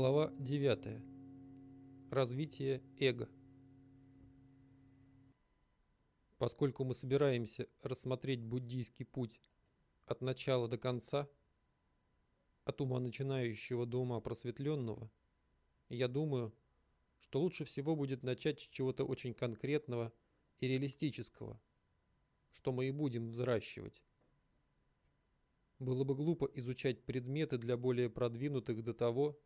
Глава 9. Развитие эго. Поскольку мы собираемся рассмотреть буддийский путь от начала до конца, от ума начинающего до ума просветленного, я думаю, что лучше всего будет начать с чего-то очень конкретного и реалистического, что мы и будем взращивать. Было бы глупо изучать предметы для более продвинутых до того,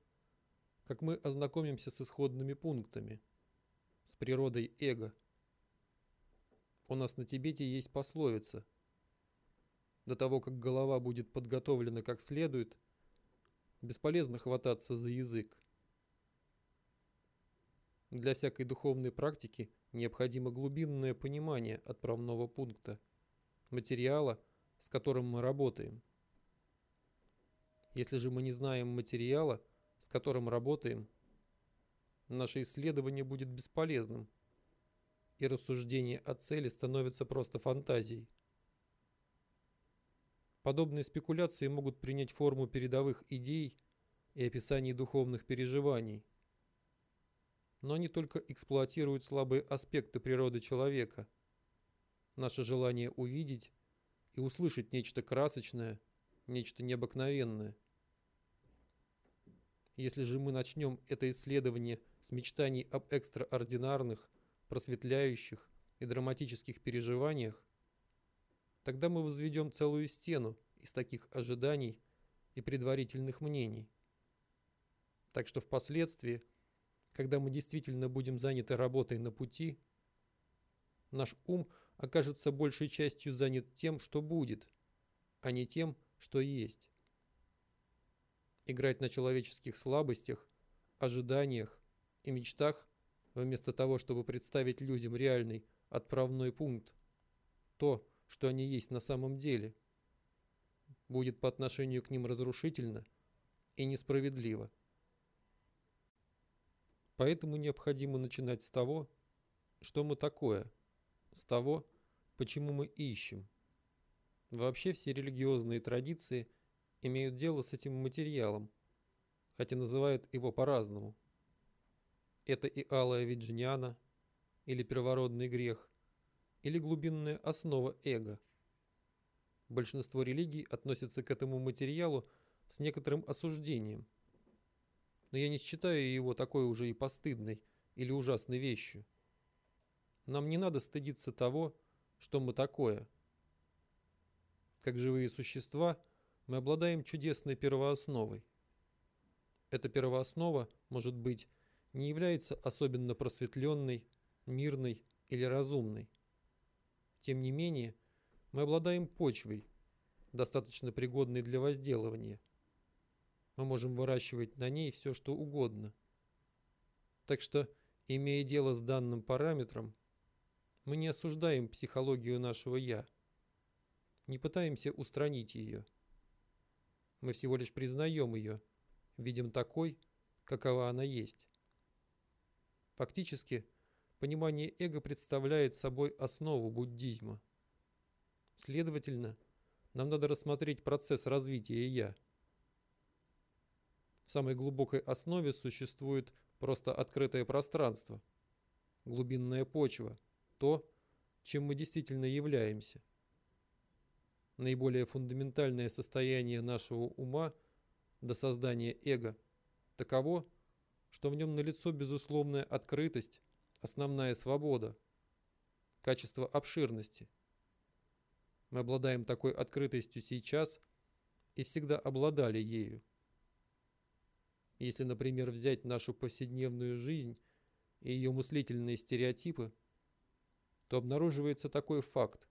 как мы ознакомимся с исходными пунктами, с природой эго. У нас на Тибете есть пословица. До того, как голова будет подготовлена как следует, бесполезно хвататься за язык. Для всякой духовной практики необходимо глубинное понимание отправного пункта, материала, с которым мы работаем. Если же мы не знаем материала, с которым работаем, наше исследование будет бесполезным, и рассуждение о цели становится просто фантазией. Подобные спекуляции могут принять форму передовых идей и описаний духовных переживаний. Но они только эксплуатируют слабые аспекты природы человека. Наше желание увидеть и услышать нечто красочное, нечто необыкновенное. Если же мы начнем это исследование с мечтаний об экстраординарных, просветляющих и драматических переживаниях, тогда мы возведем целую стену из таких ожиданий и предварительных мнений. Так что впоследствии, когда мы действительно будем заняты работой на пути, наш ум окажется большей частью занят тем, что будет, а не тем, что есть играть на человеческих слабостях, ожиданиях и мечтах, вместо того, чтобы представить людям реальный отправной пункт, то, что они есть на самом деле, будет по отношению к ним разрушительно и несправедливо. Поэтому необходимо начинать с того, что мы такое, с того, почему мы ищем. Вообще все религиозные традиции – имеют дело с этим материалом, хотя называют его по-разному. Это и алая виджняна, или первородный грех, или глубинная основа эго. Большинство религий относятся к этому материалу с некоторым осуждением. Но я не считаю его такой уже и постыдной или ужасной вещью. Нам не надо стыдиться того, что мы такое. Как живые существа – мы обладаем чудесной первоосновой. Эта первооснова, может быть, не является особенно просветленной, мирной или разумной. Тем не менее, мы обладаем почвой, достаточно пригодной для возделывания. Мы можем выращивать на ней все, что угодно. Так что, имея дело с данным параметром, мы не осуждаем психологию нашего «я», не пытаемся устранить ее. Мы всего лишь признаем ее, видим такой, какова она есть. Фактически, понимание эго представляет собой основу буддизма. Следовательно, нам надо рассмотреть процесс развития «я». В самой глубокой основе существует просто открытое пространство, глубинная почва, то, чем мы действительно являемся – наиболее фундаментальное состояние нашего ума до создания эго таково, что в нем налицо безусловная открытость, основная свобода, качество обширности. Мы обладаем такой открытостью сейчас и всегда обладали ею. Если, например, взять нашу повседневную жизнь и ее мыслительные стереотипы, то обнаруживается такой факт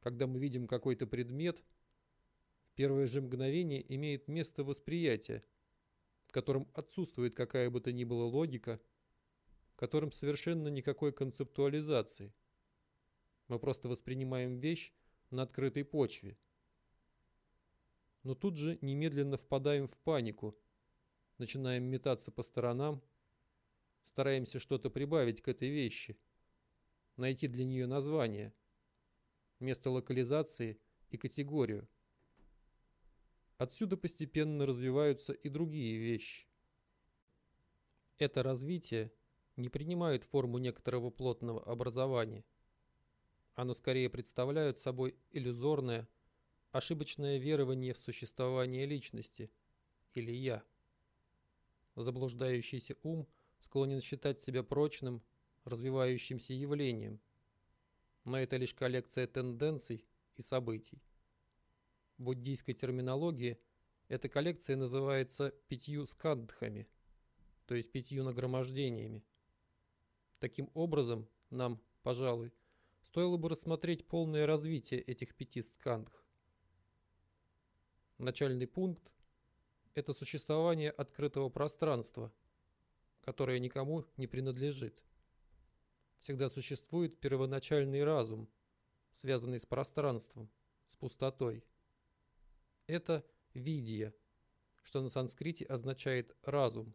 когда мы видим какой-то предмет, в первое же мгновение имеет место восприятие, в котором отсутствует какая бы то ни была логика, в котором совершенно никакой концептуализации. Мы просто воспринимаем вещь на открытой почве. Но тут же немедленно впадаем в панику, начинаем метаться по сторонам, стараемся что-то прибавить к этой вещи, найти для нее название – место локализации и категорию. Отсюда постепенно развиваются и другие вещи. Это развитие не принимает форму некоторого плотного образования. Оно скорее представляет собой иллюзорное, ошибочное верование в существование личности или «я». Заблуждающийся ум склонен считать себя прочным, развивающимся явлением, но это лишь коллекция тенденций и событий. В буддийской терминологии эта коллекция называется пятью скандхами, то есть пятью нагромождениями. Таким образом, нам, пожалуй, стоило бы рассмотреть полное развитие этих пяти скандх. Начальный пункт – это существование открытого пространства, которое никому не принадлежит. Всегда существует первоначальный разум, связанный с пространством, с пустотой. Это видия, что на санскрите означает разум,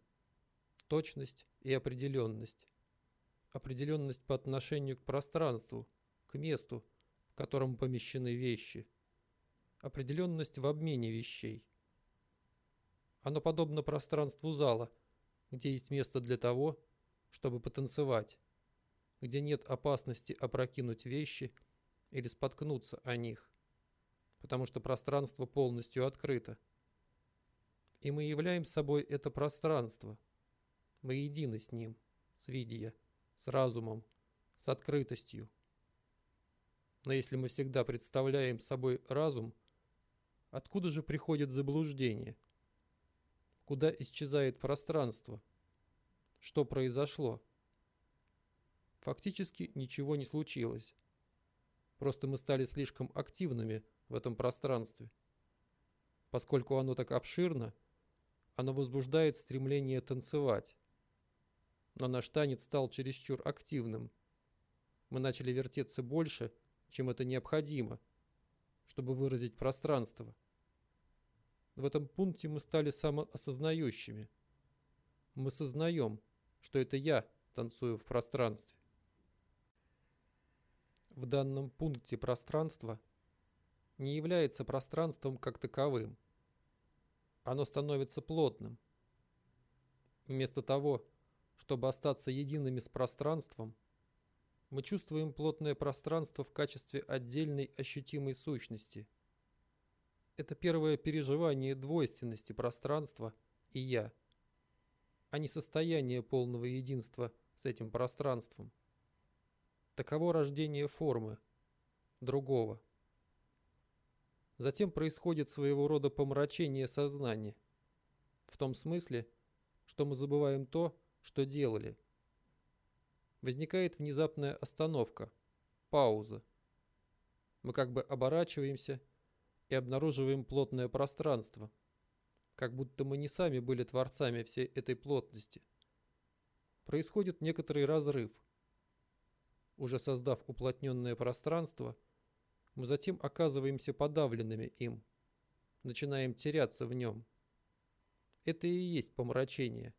точность и определенность. Определенность по отношению к пространству, к месту, в котором помещены вещи. Определенность в обмене вещей. Оно подобно пространству зала, где есть место для того, чтобы потанцевать, где нет опасности опрокинуть вещи или споткнуться о них, потому что пространство полностью открыто. И мы являем собой это пространство. Мы едины с ним, с видия, с разумом, с открытостью. Но если мы всегда представляем собой разум, откуда же приходит заблуждение? Куда исчезает пространство? Что произошло? Фактически ничего не случилось. Просто мы стали слишком активными в этом пространстве. Поскольку оно так обширно, оно возбуждает стремление танцевать. Но наш танец стал чересчур активным. Мы начали вертеться больше, чем это необходимо, чтобы выразить пространство. В этом пункте мы стали самоосознающими. Мы сознаем, что это я танцую в пространстве. В данном пункте пространство не является пространством как таковым. Оно становится плотным. Вместо того, чтобы остаться едиными с пространством, мы чувствуем плотное пространство в качестве отдельной ощутимой сущности. Это первое переживание двойственности пространства и «я», а не состояние полного единства с этим пространством. Таково рождение формы, другого. Затем происходит своего рода помрачение сознания. В том смысле, что мы забываем то, что делали. Возникает внезапная остановка, пауза. Мы как бы оборачиваемся и обнаруживаем плотное пространство, как будто мы не сами были творцами всей этой плотности. Происходит некоторый разрыв – уже создав уплотненное пространство, мы затем оказываемся подавленными им, начинаем теряться в нем. Это и есть помрачение.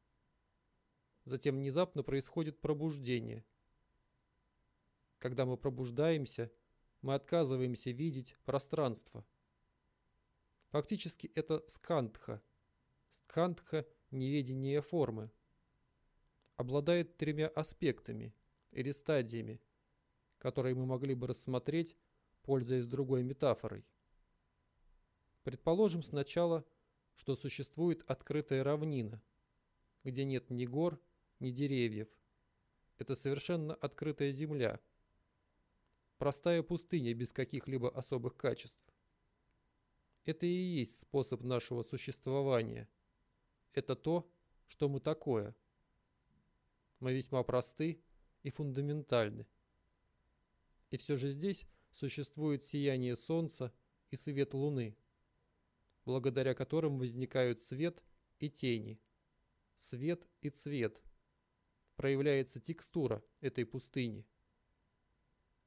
Затем внезапно происходит пробуждение. Когда мы пробуждаемся, мы отказываемся видеть пространство. Фактически это скандха. Скандха – неведение формы. Обладает тремя аспектами или стадиями, которые мы могли бы рассмотреть, пользуясь другой метафорой. Предположим сначала, что существует открытая равнина, где нет ни гор, ни деревьев. Это совершенно открытая земля. Простая пустыня без каких-либо особых качеств. Это и есть способ нашего существования. Это то, что мы такое. Мы весьма просты и фундаментальны. И все же здесь существует сияние Солнца и свет Луны, благодаря которым возникают свет и тени, свет и цвет. Проявляется текстура этой пустыни.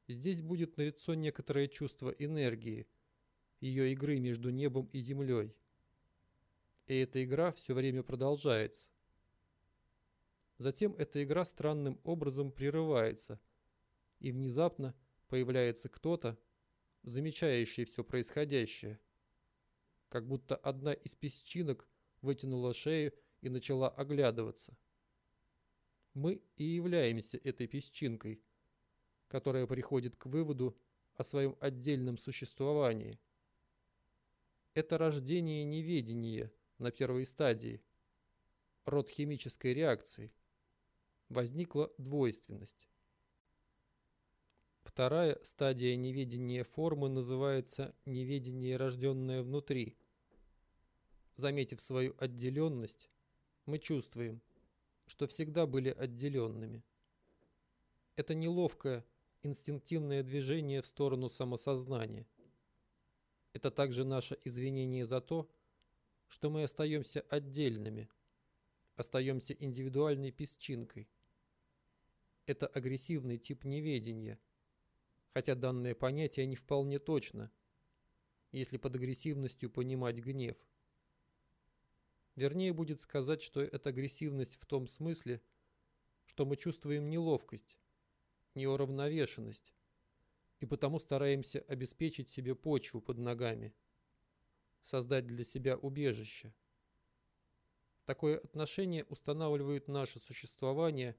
Здесь будет налицо некоторое чувство энергии, ее игры между небом и землей. И эта игра все время продолжается. Затем эта игра странным образом прерывается, и внезапно – появляется кто-то, замечающий все происходящее. Как будто одна из песчинок вытянула шею и начала оглядываться. Мы и являемся этой песчинкой, которая приходит к выводу о своем отдельном существовании. Это рождение неведения на первой стадии, род химической реакции. Возникла двойственность. Вторая стадия неведения формы называется неведение, рожденное внутри. Заметив свою отделенность, мы чувствуем, что всегда были отделенными. Это неловкое, инстинктивное движение в сторону самосознания. Это также наше извинение за то, что мы остаемся отдельными, остаемся индивидуальной песчинкой. Это агрессивный тип неведения, хотя данное понятие не вполне точно, если под агрессивностью понимать гнев. Вернее будет сказать, что это агрессивность в том смысле, что мы чувствуем неловкость, неуравновешенность, и потому стараемся обеспечить себе почву под ногами, создать для себя убежище. Такое отношение устанавливает наше существование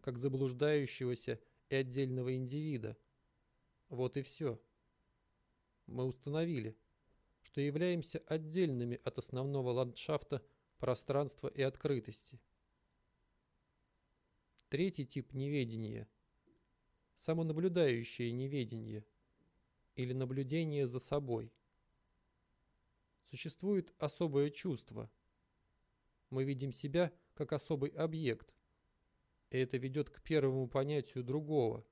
как заблуждающегося и отдельного индивида. Вот и все. Мы установили, что являемся отдельными от основного ландшафта пространства и открытости. Третий тип неведения – самонаблюдающее неведение или наблюдение за собой. Существует особое чувство. Мы видим себя как особый объект, и это ведет к первому понятию другого.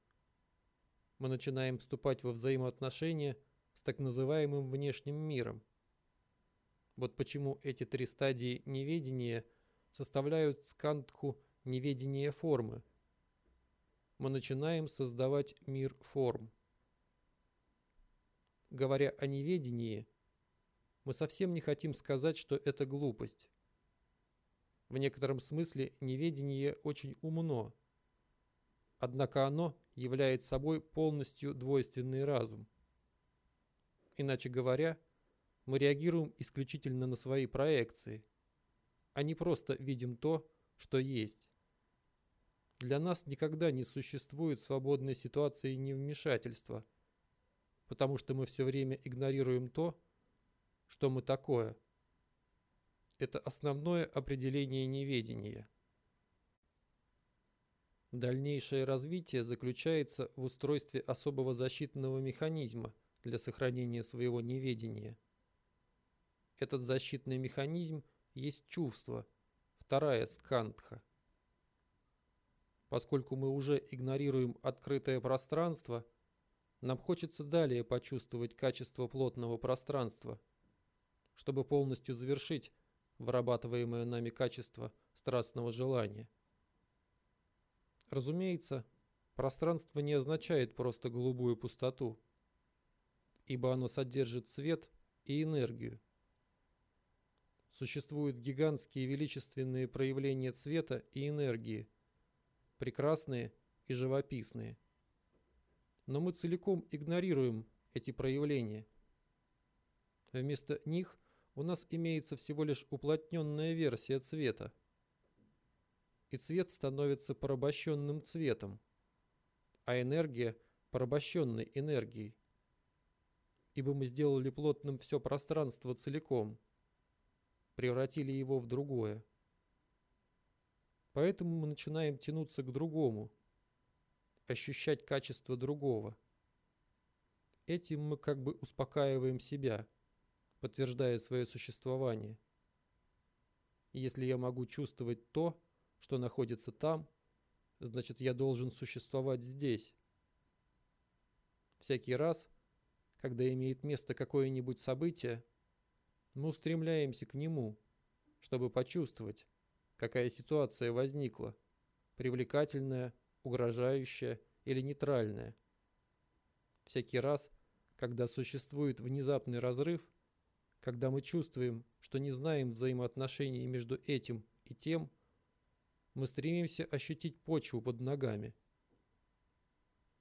Мы начинаем вступать во взаимоотношения с так называемым внешним миром. Вот почему эти три стадии неведения составляют скандху неведения формы – мы начинаем создавать мир форм. Говоря о неведении, мы совсем не хотим сказать, что это глупость. В некотором смысле неведение очень умно, однако оно является собой полностью двойственный разум. Иначе говоря, мы реагируем исключительно на свои проекции, а не просто видим то, что есть. Для нас никогда не существует свободной ситуации невмешательства, потому что мы все время игнорируем то, что мы такое. Это основное определение неведения. Дальнейшее развитие заключается в устройстве особого защитного механизма для сохранения своего неведения. Этот защитный механизм есть чувство, вторая скандха. Поскольку мы уже игнорируем открытое пространство, нам хочется далее почувствовать качество плотного пространства, чтобы полностью завершить вырабатываемое нами качество страстного желания. Разумеется, пространство не означает просто голубую пустоту, ибо оно содержит свет и энергию. Существуют гигантские величественные проявления цвета и энергии – прекрасные и живописные. Но мы целиком игнорируем эти проявления. Вместо них у нас имеется всего лишь уплотненная версия цвета. И цвет становится порабощенным цветом, а энергия – порабощенной энергией. Ибо мы сделали плотным все пространство целиком, превратили его в другое. Поэтому мы начинаем тянуться к другому, ощущать качество другого. Этим мы как бы успокаиваем себя, подтверждая свое существование. если я могу чувствовать то, что находится там, значит я должен существовать здесь. Всякий раз, когда имеет место какое-нибудь событие, мы устремляемся к нему, чтобы почувствовать, какая ситуация возникла, привлекательная, угрожающая или нейтральная. Всякий раз, когда существует внезапный разрыв, когда мы чувствуем, что не знаем взаимоотношений между этим и тем, мы стремимся ощутить почву под ногами.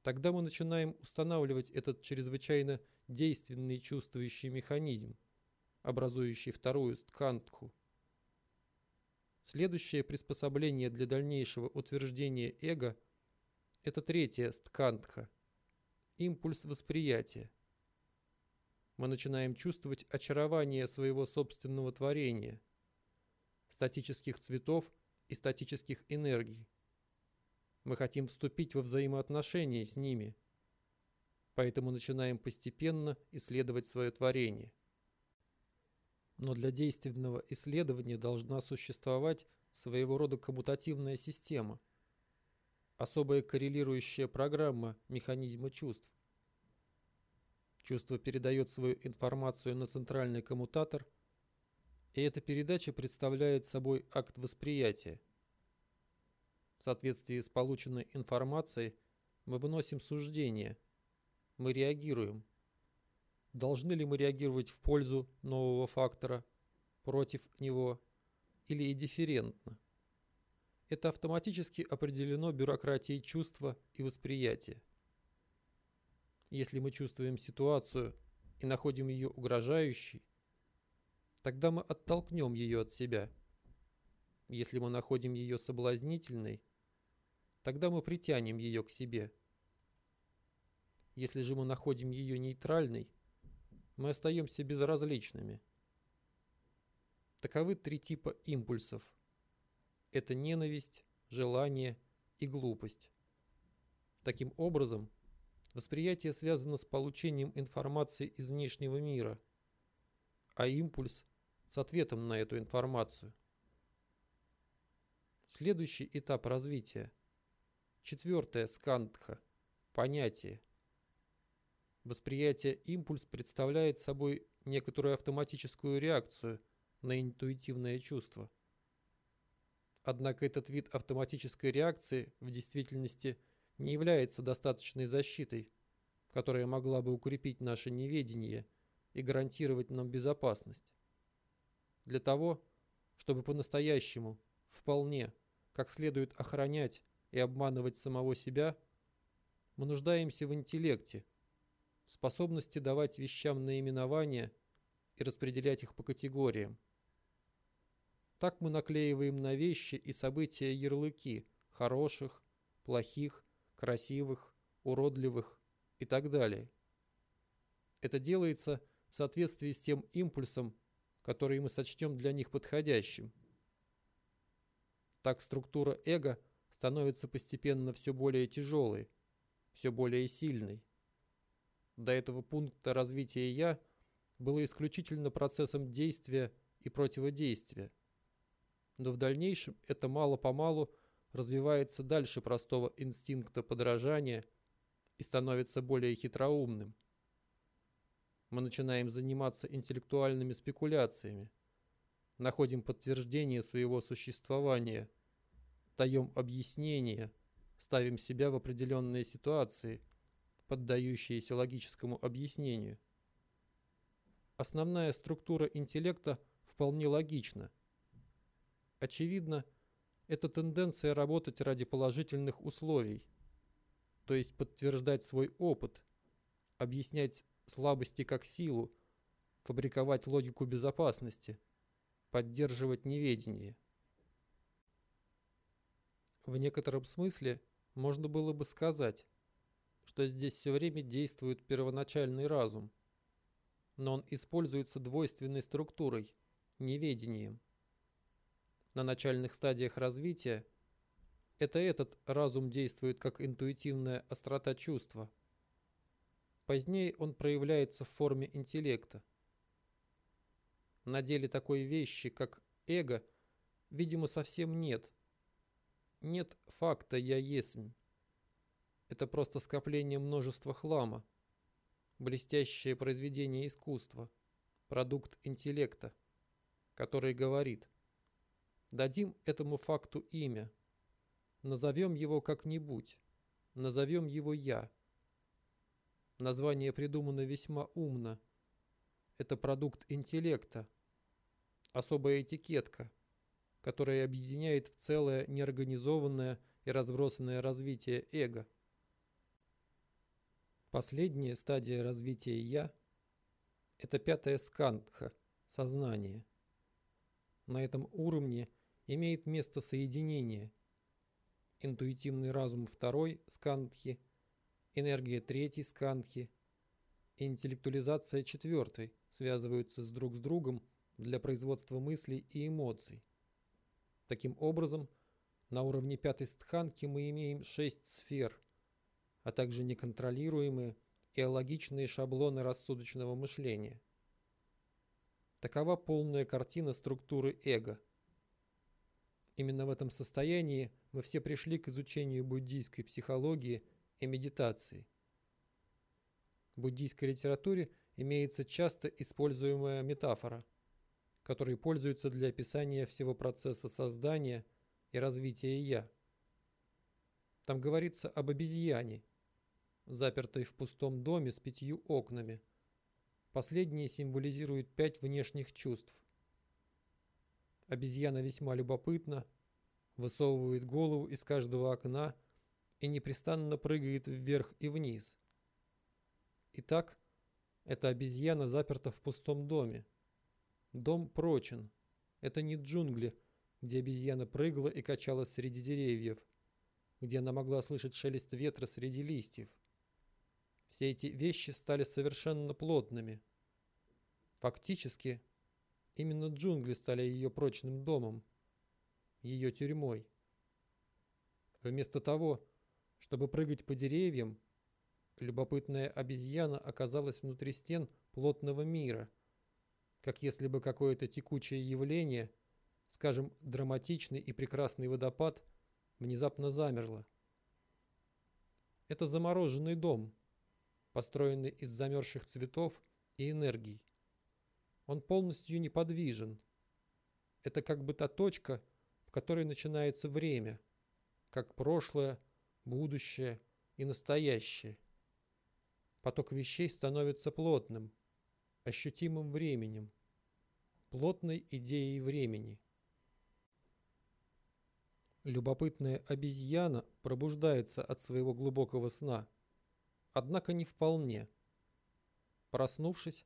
Тогда мы начинаем устанавливать этот чрезвычайно действенный чувствующий механизм, образующий вторую сткантху – Следующее приспособление для дальнейшего утверждения эго – это третье сткандха – импульс восприятия. Мы начинаем чувствовать очарование своего собственного творения, статических цветов и статических энергий. Мы хотим вступить во взаимоотношения с ними, поэтому начинаем постепенно исследовать свое творение. Но для действенного исследования должна существовать своего рода коммутативная система, особая коррелирующая программа механизма чувств. Чувство передает свою информацию на центральный коммутатор, и эта передача представляет собой акт восприятия. В соответствии с полученной информацией мы выносим суждение, мы реагируем – Должны ли мы реагировать в пользу нового фактора, против него или индифферентно? Это автоматически определено бюрократией чувства и восприятия. Если мы чувствуем ситуацию и находим ее угрожающей, тогда мы оттолкнем ее от себя. Если мы находим ее соблазнительной, тогда мы притянем ее к себе. Если же мы находим ее нейтральной, мы остаемся безразличными. Таковы три типа импульсов. Это ненависть, желание и глупость. Таким образом, восприятие связано с получением информации из внешнего мира, а импульс – с ответом на эту информацию. Следующий этап развития. Четвертое скандха – понятие – Восприятие импульс представляет собой некоторую автоматическую реакцию на интуитивное чувство. Однако этот вид автоматической реакции в действительности не является достаточной защитой, которая могла бы укрепить наше неведение и гарантировать нам безопасность. Для того, чтобы по-настоящему, вполне, как следует охранять и обманывать самого себя, мы нуждаемся в интеллекте – способности давать вещам наименования и распределять их по категориям. Так мы наклеиваем на вещи и события ярлыки хороших, плохих, красивых, уродливых и так далее. Это делается в соответствии с тем импульсом, который мы сочтем для них подходящим. Так структура эго становится постепенно все более тяжелой, все более сильной до этого пункта развития «я» было исключительно процессом действия и противодействия. Но в дальнейшем это мало-помалу развивается дальше простого инстинкта подражания и становится более хитроумным. Мы начинаем заниматься интеллектуальными спекуляциями, находим подтверждение своего существования, даем объяснения, ставим себя в определенные ситуации – поддающиеся логическому объяснению. Основная структура интеллекта вполне логична. Очевидно, это тенденция работать ради положительных условий, то есть подтверждать свой опыт, объяснять слабости как силу, фабриковать логику безопасности, поддерживать неведение. В некотором смысле можно было бы сказать, что здесь все время действует первоначальный разум. Но он используется двойственной структурой, неведением. На начальных стадиях развития это этот разум действует как интуитивная острота чувства. Позднее он проявляется в форме интеллекта. На деле такой вещи, как эго, видимо, совсем нет. Нет факта «я есмь». Это просто скопление множества хлама. Блестящее произведение искусства. Продукт интеллекта, который говорит «Дадим этому факту имя. Назовем его как-нибудь. Назовем его «я». Название придумано весьма умно. Это продукт интеллекта. Особая этикетка, которая объединяет в целое неорганизованное и разбросанное развитие эго. Последняя стадия развития «я» – это пятая скандха – сознание. На этом уровне имеет место соединение. Интуитивный разум второй скандхи, энергия третьей скандхи и интеллектуализация четвертой связываются с друг с другом для производства мыслей и эмоций. Таким образом, на уровне пятой стханки мы имеем шесть сфер, а также неконтролируемые и алогичные шаблоны рассудочного мышления. Такова полная картина структуры эго. Именно в этом состоянии мы все пришли к изучению буддийской психологии и медитации. В буддийской литературе имеется часто используемая метафора, которой пользуются для описания всего процесса создания – и развития «я». Там говорится об обезьяне, запертой в пустом доме с пятью окнами. Последние символизируют пять внешних чувств. Обезьяна весьма любопытна, высовывает голову из каждого окна и непрестанно прыгает вверх и вниз. Итак, эта обезьяна заперта в пустом доме. Дом прочен. Это не джунгли – где обезьяна прыгала и качалась среди деревьев, где она могла слышать шелест ветра среди листьев. Все эти вещи стали совершенно плотными. Фактически, именно джунгли стали ее прочным домом, ее тюрьмой. Вместо того, чтобы прыгать по деревьям, любопытная обезьяна оказалась внутри стен плотного мира, как если бы какое-то текучее явление – скажем, драматичный и прекрасный водопад внезапно замерло. Это замороженный дом, построенный из замерзших цветов и энергий. Он полностью неподвижен. Это как бы та точка, в которой начинается время, как прошлое, будущее и настоящее. Поток вещей становится плотным, ощутимым временем, плотной идеей времени – Любопытная обезьяна пробуждается от своего глубокого сна. Однако не вполне. Проснувшись,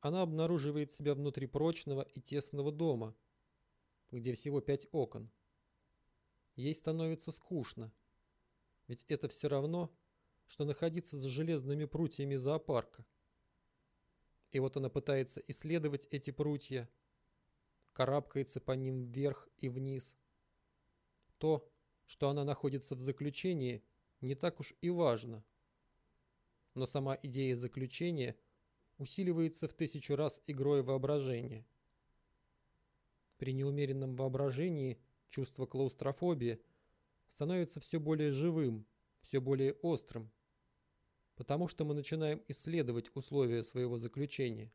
она обнаруживает себя внутри прочного и тесного дома, где всего пять окон. Ей становится скучно, ведь это все равно, что находиться за железными прутьями зоопарка. И вот она пытается исследовать эти прутья, карабкается по ним вверх и вниз – то, что она находится в заключении, не так уж и важно. Но сама идея заключения усиливается в тысячу раз игрой воображения. При неумеренном воображении чувство клаустрофобии становится все более живым, все более острым, потому что мы начинаем исследовать условия своего заключения.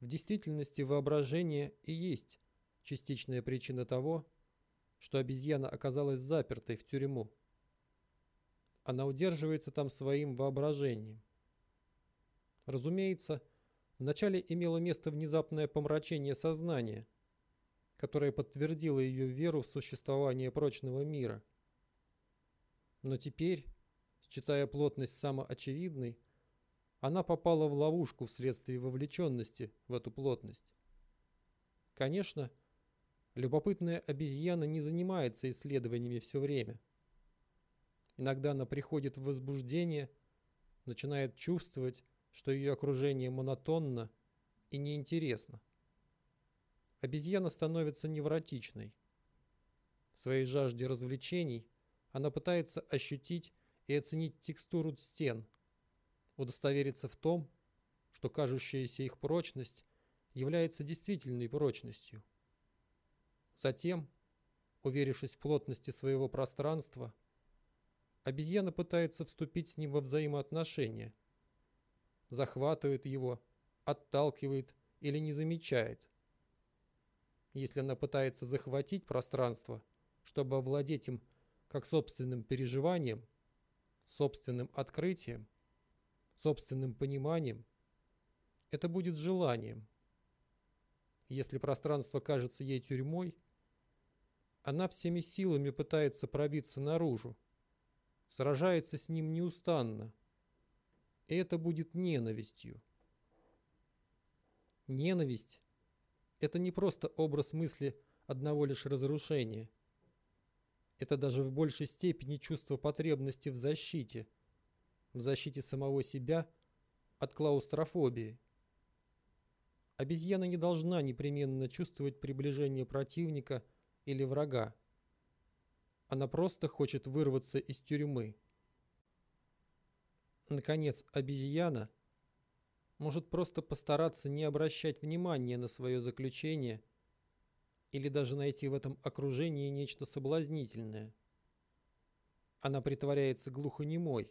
В действительности воображение и есть частичная причина того, что обезьяна оказалась запертой в тюрьму. Она удерживается там своим воображением. Разумеется, вначале имело место внезапное помрачение сознания, которое подтвердило ее веру в существование прочного мира. Но теперь, считая плотность самоочевидной, она попала в ловушку вследствие вовлеченности в эту плотность. Конечно, Любопытная обезьяна не занимается исследованиями все время. Иногда она приходит в возбуждение, начинает чувствовать, что ее окружение монотонно и неинтересно. Обезьяна становится невротичной. В своей жажде развлечений она пытается ощутить и оценить текстуру стен, удостовериться в том, что кажущаяся их прочность является действительной прочностью. Затем, уверившись в плотности своего пространства, обезьяна пытается вступить с ним во взаимоотношения, захватывает его, отталкивает или не замечает. Если она пытается захватить пространство, чтобы овладеть им как собственным переживанием, собственным открытием, собственным пониманием, это будет желанием. Если пространство кажется ей тюрьмой – она всеми силами пытается пробиться наружу, сражается с ним неустанно. И это будет ненавистью. Ненависть – это не просто образ мысли одного лишь разрушения. Это даже в большей степени чувство потребности в защите, в защите самого себя от клаустрофобии. Обезьяна не должна непременно чувствовать приближение противника или врага. Она просто хочет вырваться из тюрьмы. Наконец, обезьяна может просто постараться не обращать внимания на свое заключение или даже найти в этом окружении нечто соблазнительное. Она притворяется глухонемой,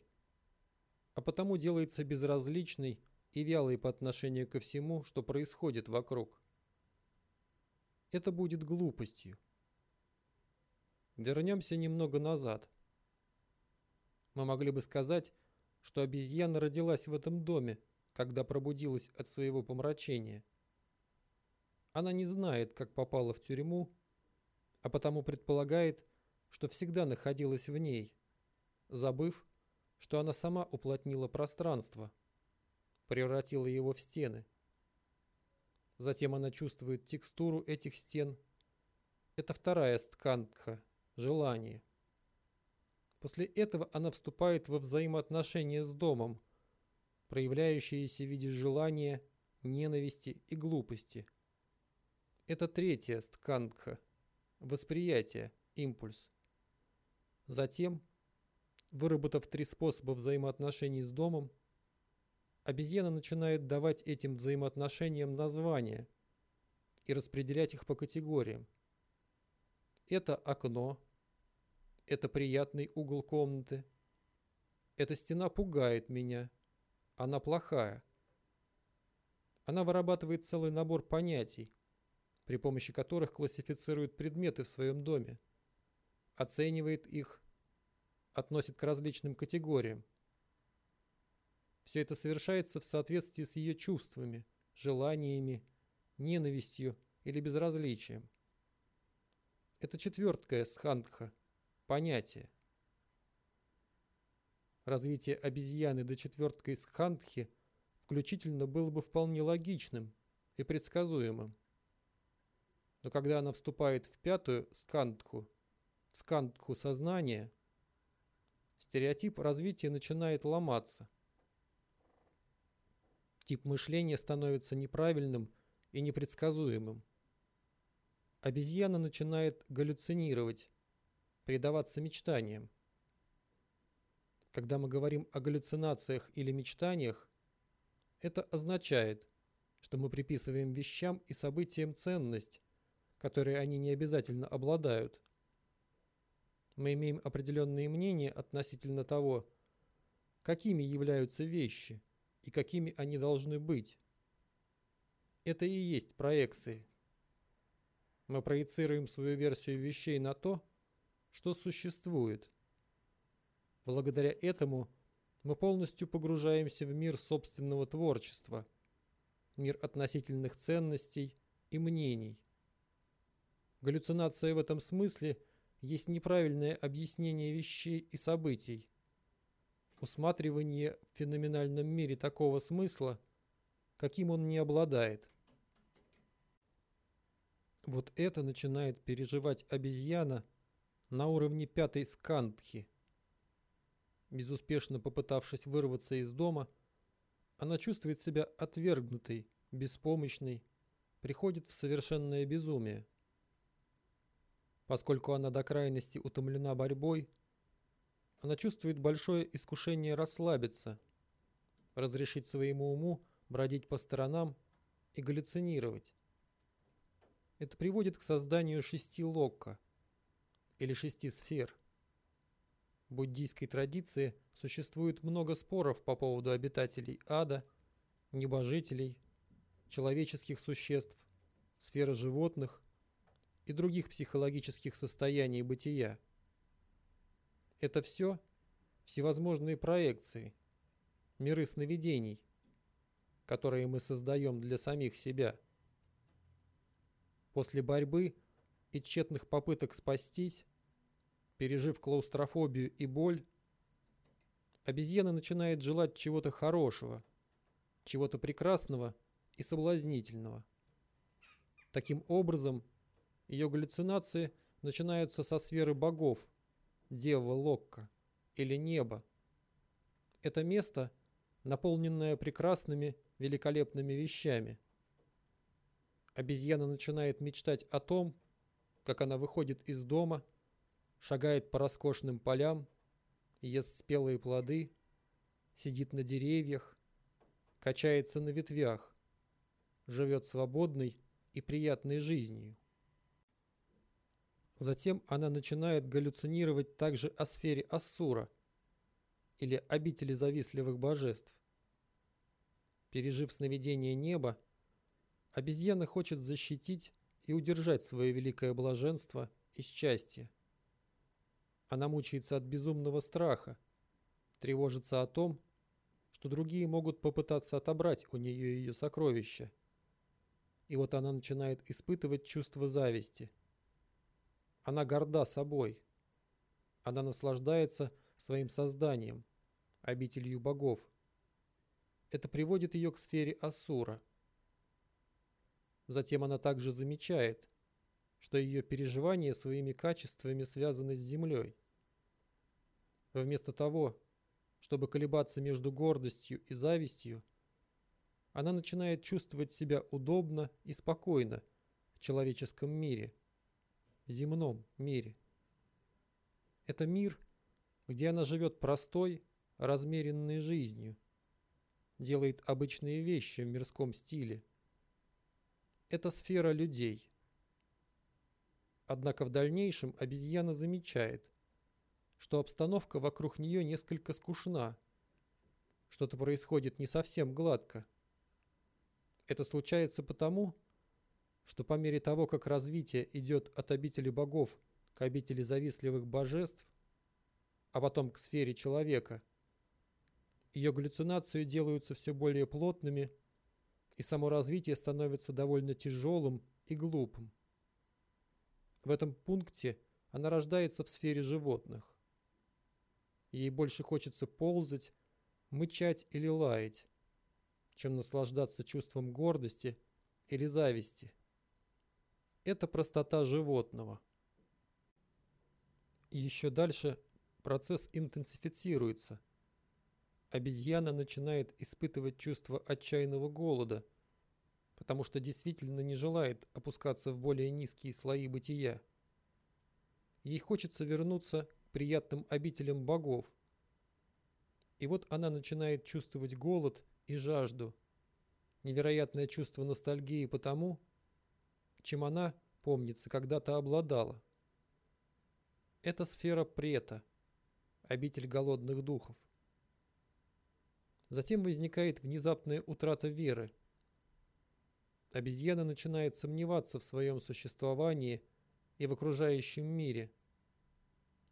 а потому делается безразличной и вялой по отношению ко всему, что происходит вокруг. Это будет глупостью. Вернемся немного назад. Мы могли бы сказать, что обезьяна родилась в этом доме, когда пробудилась от своего помрачения. Она не знает, как попала в тюрьму, а потому предполагает, что всегда находилась в ней, забыв, что она сама уплотнила пространство, превратила его в стены. Затем она чувствует текстуру этих стен. Это вторая сткантха – желание. После этого она вступает во взаимоотношения с домом, проявляющиеся в виде желания, ненависти и глупости. Это третья сткандха – восприятие, импульс. Затем, выработав три способа взаимоотношений с домом, обезьяна начинает давать этим взаимоотношениям названия и распределять их по категориям. Это окно – это приятный угол комнаты. Эта стена пугает меня. Она плохая. Она вырабатывает целый набор понятий, при помощи которых классифицирует предметы в своем доме, оценивает их, относит к различным категориям. Все это совершается в соответствии с ее чувствами, желаниями, ненавистью или безразличием. Это четвертая схандха, понятие. Развитие обезьяны до четверткой схантхи включительно было бы вполне логичным и предсказуемым. Но когда она вступает в пятую скантху, в скантху сознания, стереотип развития начинает ломаться. Тип мышления становится неправильным и непредсказуемым. Обезьяна начинает галлюцинировать, предаваться мечтаниям. Когда мы говорим о галлюцинациях или мечтаниях, это означает, что мы приписываем вещам и событиям ценность, которой они не обязательно обладают. Мы имеем определенные мнения относительно того, какими являются вещи и какими они должны быть. Это и есть проекции. Мы проецируем свою версию вещей на то, что существует. Благодаря этому мы полностью погружаемся в мир собственного творчества, мир относительных ценностей и мнений. Галлюцинация в этом смысле есть неправильное объяснение вещей и событий, усматривание в феноменальном мире такого смысла, каким он не обладает. Вот это начинает переживать обезьяна – на уровне пятой скандхи. Безуспешно попытавшись вырваться из дома, она чувствует себя отвергнутой, беспомощной, приходит в совершенное безумие. Поскольку она до крайности утомлена борьбой, она чувствует большое искушение расслабиться, разрешить своему уму бродить по сторонам и галлюцинировать. Это приводит к созданию шести локка – или шести сфер. Буддийской традиции существует много споров по поводу обитателей ада, небожителей, человеческих существ, сферы животных и других психологических состояний бытия. Это все всевозможные проекции, миры сновидений, которые мы создаем для самих себя. После борьбы и тщетных попыток спастись, пережив клаустрофобию и боль, обезьяна начинает желать чего-то хорошего, чего-то прекрасного и соблазнительного. Таким образом, Ее галлюцинации начинаются со сферы богов, Дева Локка или неба. Это место, наполненное прекрасными, великолепными вещами. Обезьяна начинает мечтать о том, как она выходит из дома, шагает по роскошным полям, ест спелые плоды, сидит на деревьях, качается на ветвях, живет свободной и приятной жизнью. Затем она начинает галлюцинировать также о сфере Ассура или обители завистливых божеств. Пережив сновидение неба, обезьяна хочет защитить и удержать свое великое блаженство и счастье. Она мучается от безумного страха, тревожится о том, что другие могут попытаться отобрать у нее ее сокровища. И вот она начинает испытывать чувство зависти. Она горда собой. Она наслаждается своим созданием, обителью богов. Это приводит ее к сфере Асура. Затем она также замечает, что ее переживания своими качествами связаны с землей. Вместо того, чтобы колебаться между гордостью и завистью, она начинает чувствовать себя удобно и спокойно в человеческом мире, земном мире. Это мир, где она живет простой, размеренной жизнью, делает обычные вещи в мирском стиле. Это сфера людей. Однако в дальнейшем обезьяна замечает – что обстановка вокруг нее несколько скучна. Что-то происходит не совсем гладко. Это случается потому, что по мере того, как развитие идет от обители богов к обители завистливых божеств, а потом к сфере человека, ее галлюцинации делаются все более плотными, и само развитие становится довольно тяжелым и глупым. В этом пункте она рождается в сфере животных. Ей больше хочется ползать, мычать или лаять, чем наслаждаться чувством гордости или зависти. Это простота животного. Еще дальше процесс интенсифицируется. Обезьяна начинает испытывать чувство отчаянного голода, потому что действительно не желает опускаться в более низкие слои бытия. Ей хочется вернуться приятным обителям богов. И вот она начинает чувствовать голод и жажду, невероятное чувство ностальгии по тому, чем она, помнится, когда-то обладала. Это сфера прета, обитель голодных духов. Затем возникает внезапная утрата веры. Обезьяна начинает сомневаться в своем существовании и в окружающем мире –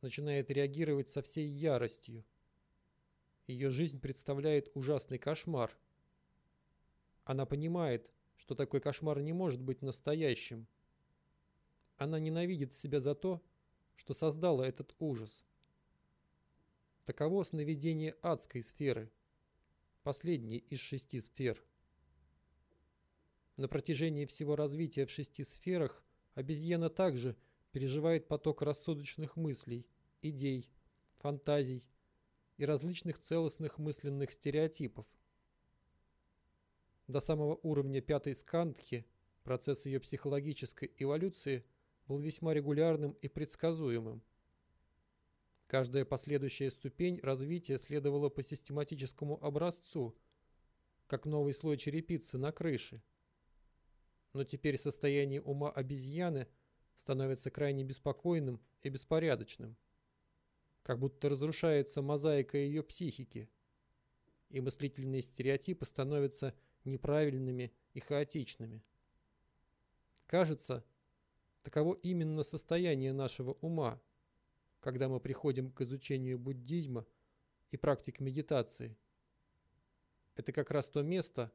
начинает реагировать со всей яростью. Ее жизнь представляет ужасный кошмар. Она понимает, что такой кошмар не может быть настоящим. Она ненавидит себя за то, что создала этот ужас. Таково сновидение адской сферы, последней из шести сфер. На протяжении всего развития в шести сферах обезьяна также – переживает поток рассудочных мыслей, идей, фантазий и различных целостных мысленных стереотипов. До самого уровня пятой скандхи процесс ее психологической эволюции был весьма регулярным и предсказуемым. Каждая последующая ступень развития следовала по систематическому образцу, как новый слой черепицы на крыше. Но теперь состояние ума обезьяны – становится крайне беспокойным и беспорядочным. Как будто разрушается мозаика ее психики, и мыслительные стереотипы становятся неправильными и хаотичными. Кажется, таково именно состояние нашего ума, когда мы приходим к изучению буддизма и практик медитации. Это как раз то место,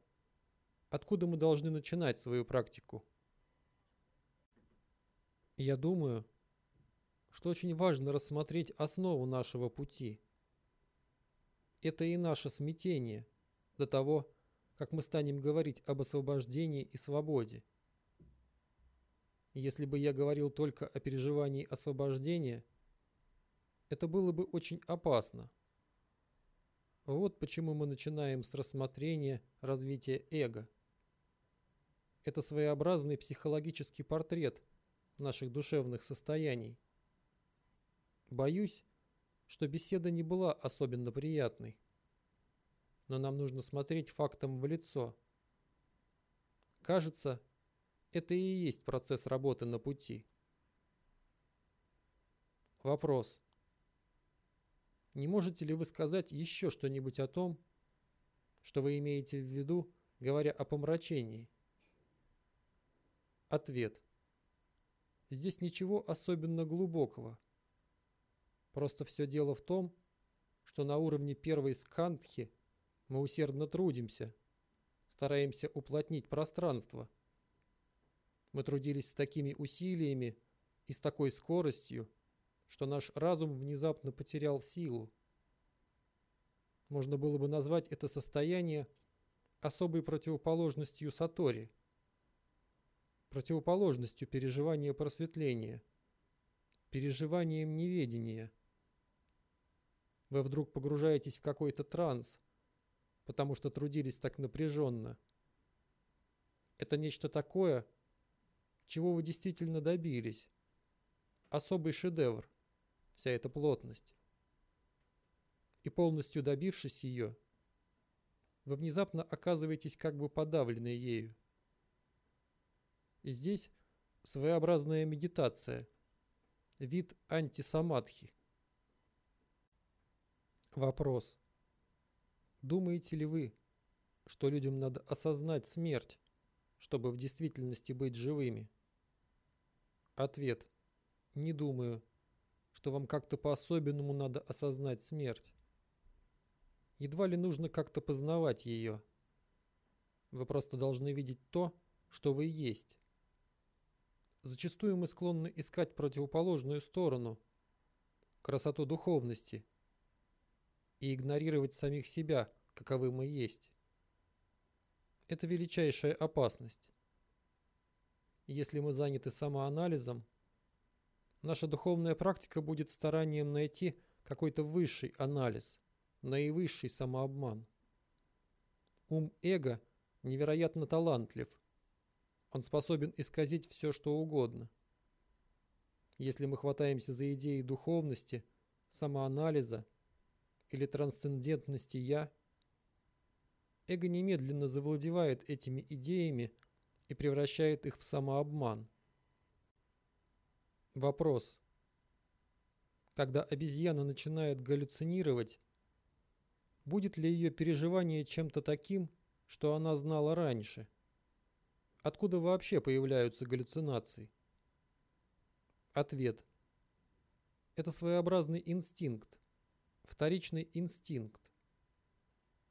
откуда мы должны начинать свою практику. Я думаю, что очень важно рассмотреть основу нашего пути. Это и наше смятение до того, как мы станем говорить об освобождении и свободе. Если бы я говорил только о переживании освобождения, это было бы очень опасно. Вот почему мы начинаем с рассмотрения развития эго. Это своеобразный психологический портрет наших душевных состояний. Боюсь, что беседа не была особенно приятной. Но нам нужно смотреть фактам в лицо. Кажется, это и есть процесс работы на пути. Вопрос. Не можете ли вы сказать еще что-нибудь о том, что вы имеете в виду, говоря о помрачении? Ответ. Здесь ничего особенно глубокого. Просто все дело в том, что на уровне первой скандхи мы усердно трудимся, стараемся уплотнить пространство. Мы трудились с такими усилиями и с такой скоростью, что наш разум внезапно потерял силу. Можно было бы назвать это состояние особой противоположностью сатори, противоположностью переживания просветления, переживанием неведения. Вы вдруг погружаетесь в какой-то транс, потому что трудились так напряженно. Это нечто такое, чего вы действительно добились. Особый шедевр вся эта плотность. И полностью добившись ее, вы внезапно оказываетесь как бы подавлены ею. Здесь своеобразная медитация, вид антисамадхи. Вопрос. Думаете ли вы, что людям надо осознать смерть, чтобы в действительности быть живыми? Ответ. Не думаю что вам как-то по-особенному надо осознать смерть. Едва ли нужно как-то познавать ее. Вы просто должны видеть то, что вы есть. Зачастую мы склонны искать противоположную сторону, красоту духовности, и игнорировать самих себя, каковы мы есть. Это величайшая опасность. Если мы заняты самоанализом, Наша духовная практика будет старанием найти какой-то высший анализ, наивысший самообман. Ум эго невероятно талантлив. Он способен исказить все, что угодно. Если мы хватаемся за идеи духовности, самоанализа или трансцендентности «я», эго немедленно завладевает этими идеями и превращает их в самообман. Вопрос. Когда обезьяна начинает галлюцинировать, будет ли ее переживание чем-то таким, что она знала раньше? Откуда вообще появляются галлюцинации? Ответ. Это своеобразный инстинкт, вторичный инстинкт.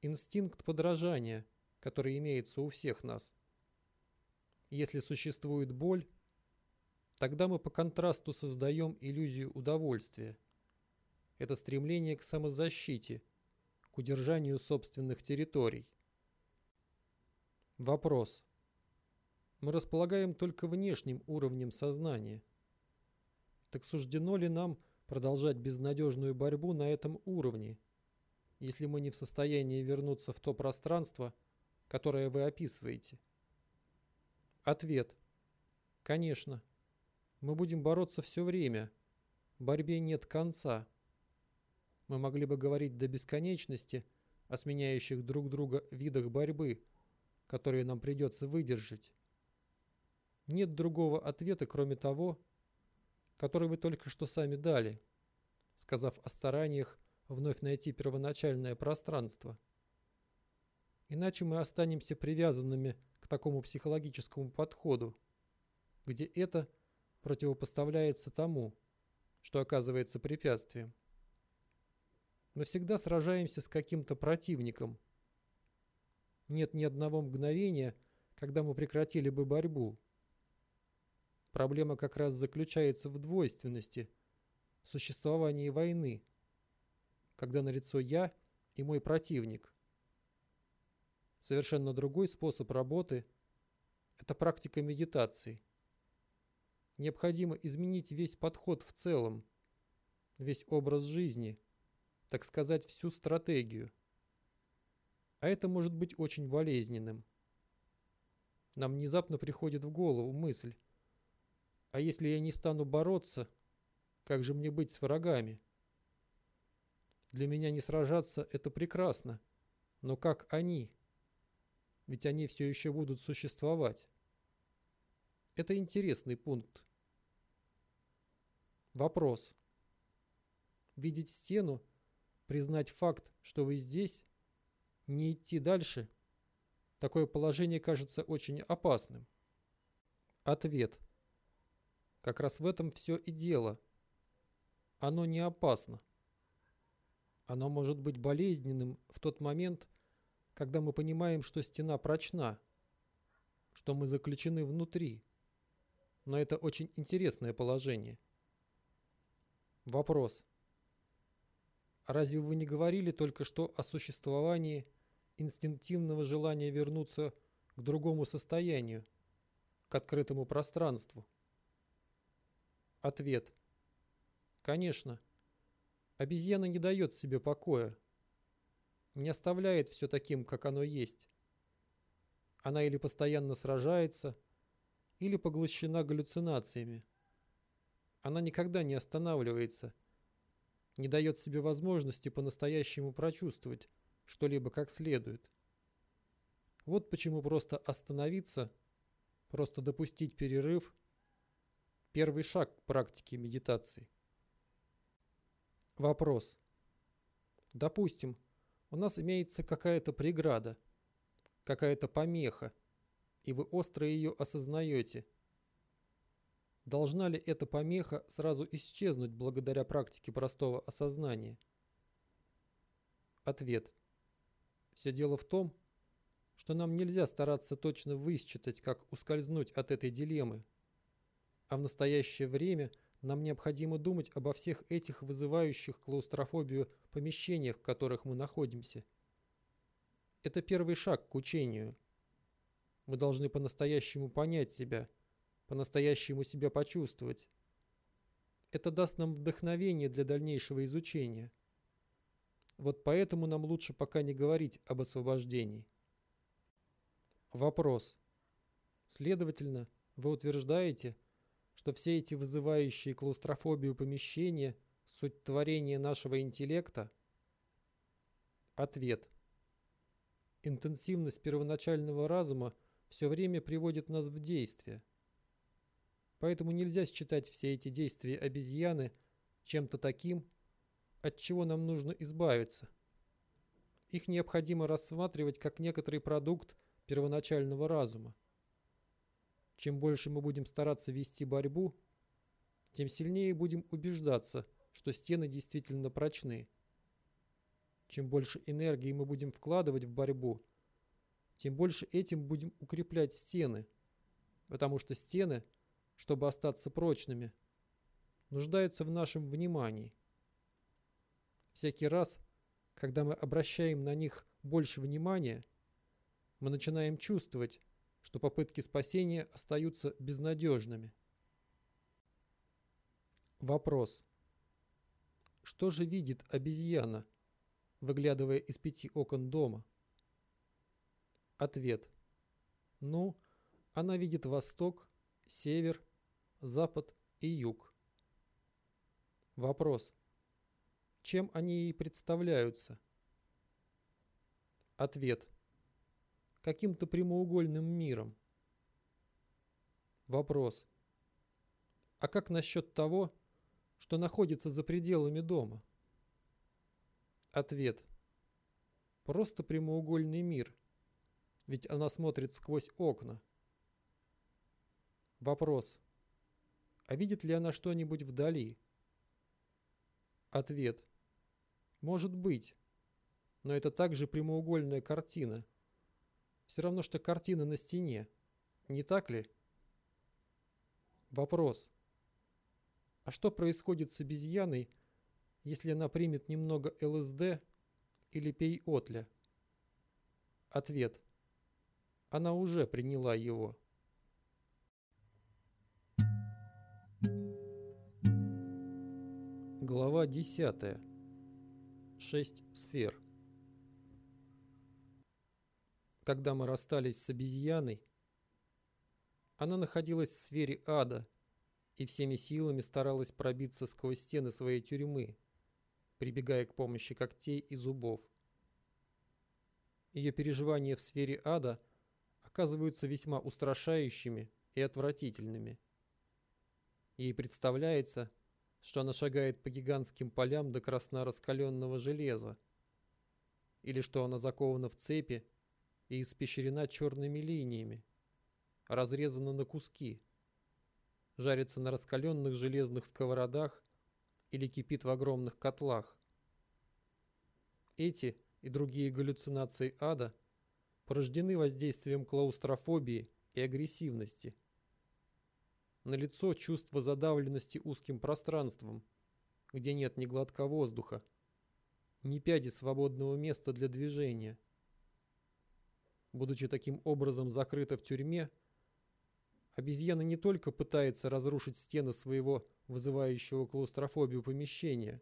Инстинкт подражания, который имеется у всех нас. Если существует боль, Тогда мы по контрасту создаем иллюзию удовольствия. Это стремление к самозащите, к удержанию собственных территорий. Вопрос. Мы располагаем только внешним уровнем сознания. Так суждено ли нам продолжать безнадежную борьбу на этом уровне, если мы не в состоянии вернуться в то пространство, которое вы описываете? Ответ. Конечно. Мы будем бороться все время. Борьбе нет конца. Мы могли бы говорить до бесконечности о сменяющих друг друга видах борьбы, которые нам придется выдержать. Нет другого ответа, кроме того, который вы только что сами дали, сказав о стараниях вновь найти первоначальное пространство. Иначе мы останемся привязанными к такому психологическому подходу, где это – противопоставляется тому, что оказывается препятствием. Мы всегда сражаемся с каким-то противником. Нет ни одного мгновения, когда мы прекратили бы борьбу. Проблема как раз заключается в двойственности, в существовании войны, когда налицо я и мой противник. Совершенно другой способ работы – это практика медитации – необходимо изменить весь подход в целом, весь образ жизни, так сказать, всю стратегию. А это может быть очень болезненным. Нам внезапно приходит в голову мысль, а если я не стану бороться, как же мне быть с врагами? Для меня не сражаться – это прекрасно, но как они? Ведь они все еще будут существовать. Это интересный пункт. Вопрос. Видеть стену, признать факт, что вы здесь, не идти дальше – Такое положение кажется очень опасным. Ответ. Как раз в этом все и дело. Оно не опасно. Оно может быть болезненным в тот момент, когда мы понимаем, что стена прочна, что мы заключены внутри. Но это очень интересное положение. Вопрос. Разве вы не говорили только что о существовании инстинктивного желания вернуться к другому состоянию, к открытому пространству? Ответ. Конечно. Обезьяна не дает себе покоя. Не оставляет все таким, как оно есть. Она или постоянно сражается, или поглощена галлюцинациями. Она никогда не останавливается, не дает себе возможности по-настоящему прочувствовать, что-либо как следует. Вот почему просто остановиться, просто допустить перерыв – первый шаг к практике медитации. Вопрос. Допустим, у нас имеется какая-то преграда, какая-то помеха, и вы остро ее осознаете. Должна ли эта помеха сразу исчезнуть благодаря практике простого осознания? Ответ. Все дело в том, что нам нельзя стараться точно высчитать, как ускользнуть от этой дилеммы. А в настоящее время нам необходимо думать обо всех этих вызывающих клаустрофобию помещениях, в которых мы находимся. Это первый шаг к учению. Мы должны по-настоящему понять себя, по-настоящему себя почувствовать. Это даст нам вдохновение для дальнейшего изучения. Вот поэтому нам лучше пока не говорить об освобождении. Вопрос. Следовательно, вы утверждаете, что все эти вызывающие клаустрофобию помещения – суть творения нашего интеллекта? Ответ. Интенсивность первоначального разума все время приводит нас в действие. Поэтому нельзя считать все эти действия обезьяны чем-то таким, от чего нам нужно избавиться. Их необходимо рассматривать как некоторый продукт первоначального разума. Чем больше мы будем стараться вести борьбу, тем сильнее будем убеждаться, что стены действительно прочны. Чем больше энергии мы будем вкладывать в борьбу, тем больше этим будем укреплять стены, потому что стены, чтобы остаться прочными, нуждаются в нашем внимании. Всякий раз, когда мы обращаем на них больше внимания, мы начинаем чувствовать, что попытки спасения остаются безнадежными. Вопрос. Что же видит обезьяна, выглядывая из пяти окон дома? Ответ. Ну, она видит восток, север, запад и юг. Вопрос. Чем они ей представляются? Ответ. Каким-то прямоугольным миром. Вопрос. А как насчет того, что находится за пределами дома? Ответ. Просто прямоугольный мир, ведь она смотрит сквозь окна. Вопрос. А видит ли она что-нибудь вдали? Ответ. Может быть. Но это также прямоугольная картина. Все равно, что картина на стене. Не так ли? Вопрос. А что происходит с обезьяной, если она примет немного ЛСД или пей-отля? Ответ. Она уже приняла его. Глава 10. Шесть сфер. Когда мы расстались с обезьяной, она находилась в сфере ада и всеми силами старалась пробиться сквозь стены своей тюрьмы, прибегая к помощи когтей и зубов. Ее переживания в сфере ада оказываются весьма устрашающими и отвратительными. Ей представляется, что она шагает по гигантским полям до красна раскаленного железа, или что она закована в цепи и испещрена черными линиями, разрезана на куски, жарится на раскаленных железных сковородах или кипит в огромных котлах. Эти и другие галлюцинации ада порождены воздействием клаустрофобии и агрессивности – на лицо чувство задавленности узким пространством, где нет ни глотка воздуха, ни пяди свободного места для движения. Будучи таким образом закрыта в тюрьме, обезьяна не только пытается разрушить стены своего вызывающего клаустрофобию помещения,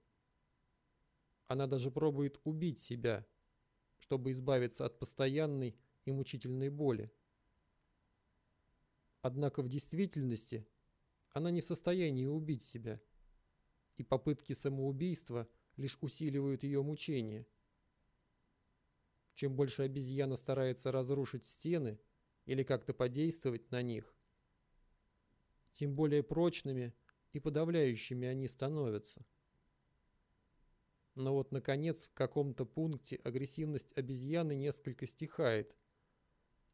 она даже пробует убить себя, чтобы избавиться от постоянной и мучительной боли. Однако в действительности она не в состоянии убить себя, и попытки самоубийства лишь усиливают ее мучения. Чем больше обезьяна старается разрушить стены или как-то подействовать на них, тем более прочными и подавляющими они становятся. Но вот, наконец, в каком-то пункте агрессивность обезьяны несколько стихает,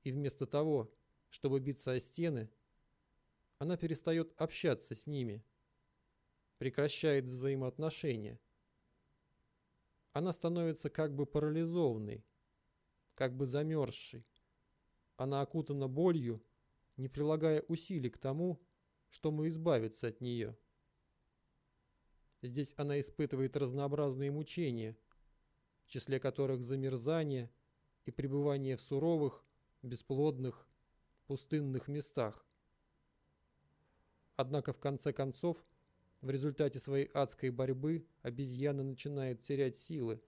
и вместо того, чтобы биться о стены, она перестает общаться с ними, прекращает взаимоотношения. Она становится как бы парализованной, как бы замерзшей. Она окутана болью, не прилагая усилий к тому, чтобы избавиться от нее. Здесь она испытывает разнообразные мучения, в числе которых замерзание и пребывание в суровых, бесплодных, пустынных местах. Однако в конце концов, в результате своей адской борьбы обезьяна начинает терять силы.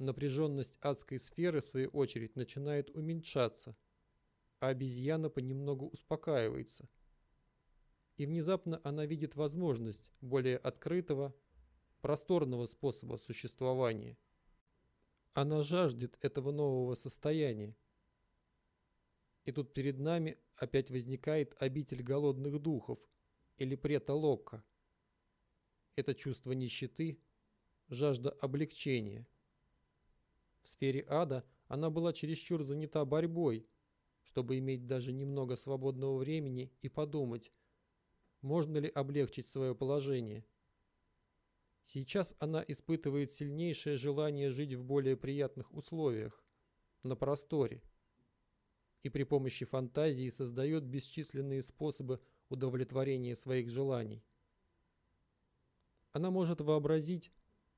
Напряженность адской сферы, в свою очередь, начинает уменьшаться, а обезьяна понемногу успокаивается. И внезапно она видит возможность более открытого, просторного способа существования. Она жаждет этого нового состояния, и тут перед нами опять возникает обитель голодных духов или прета Локка. Это чувство нищеты, жажда облегчения. В сфере ада она была чересчур занята борьбой, чтобы иметь даже немного свободного времени и подумать, можно ли облегчить свое положение. Сейчас она испытывает сильнейшее желание жить в более приятных условиях, на просторе и при помощи фантазии создает бесчисленные способы удовлетворения своих желаний. Она может вообразить,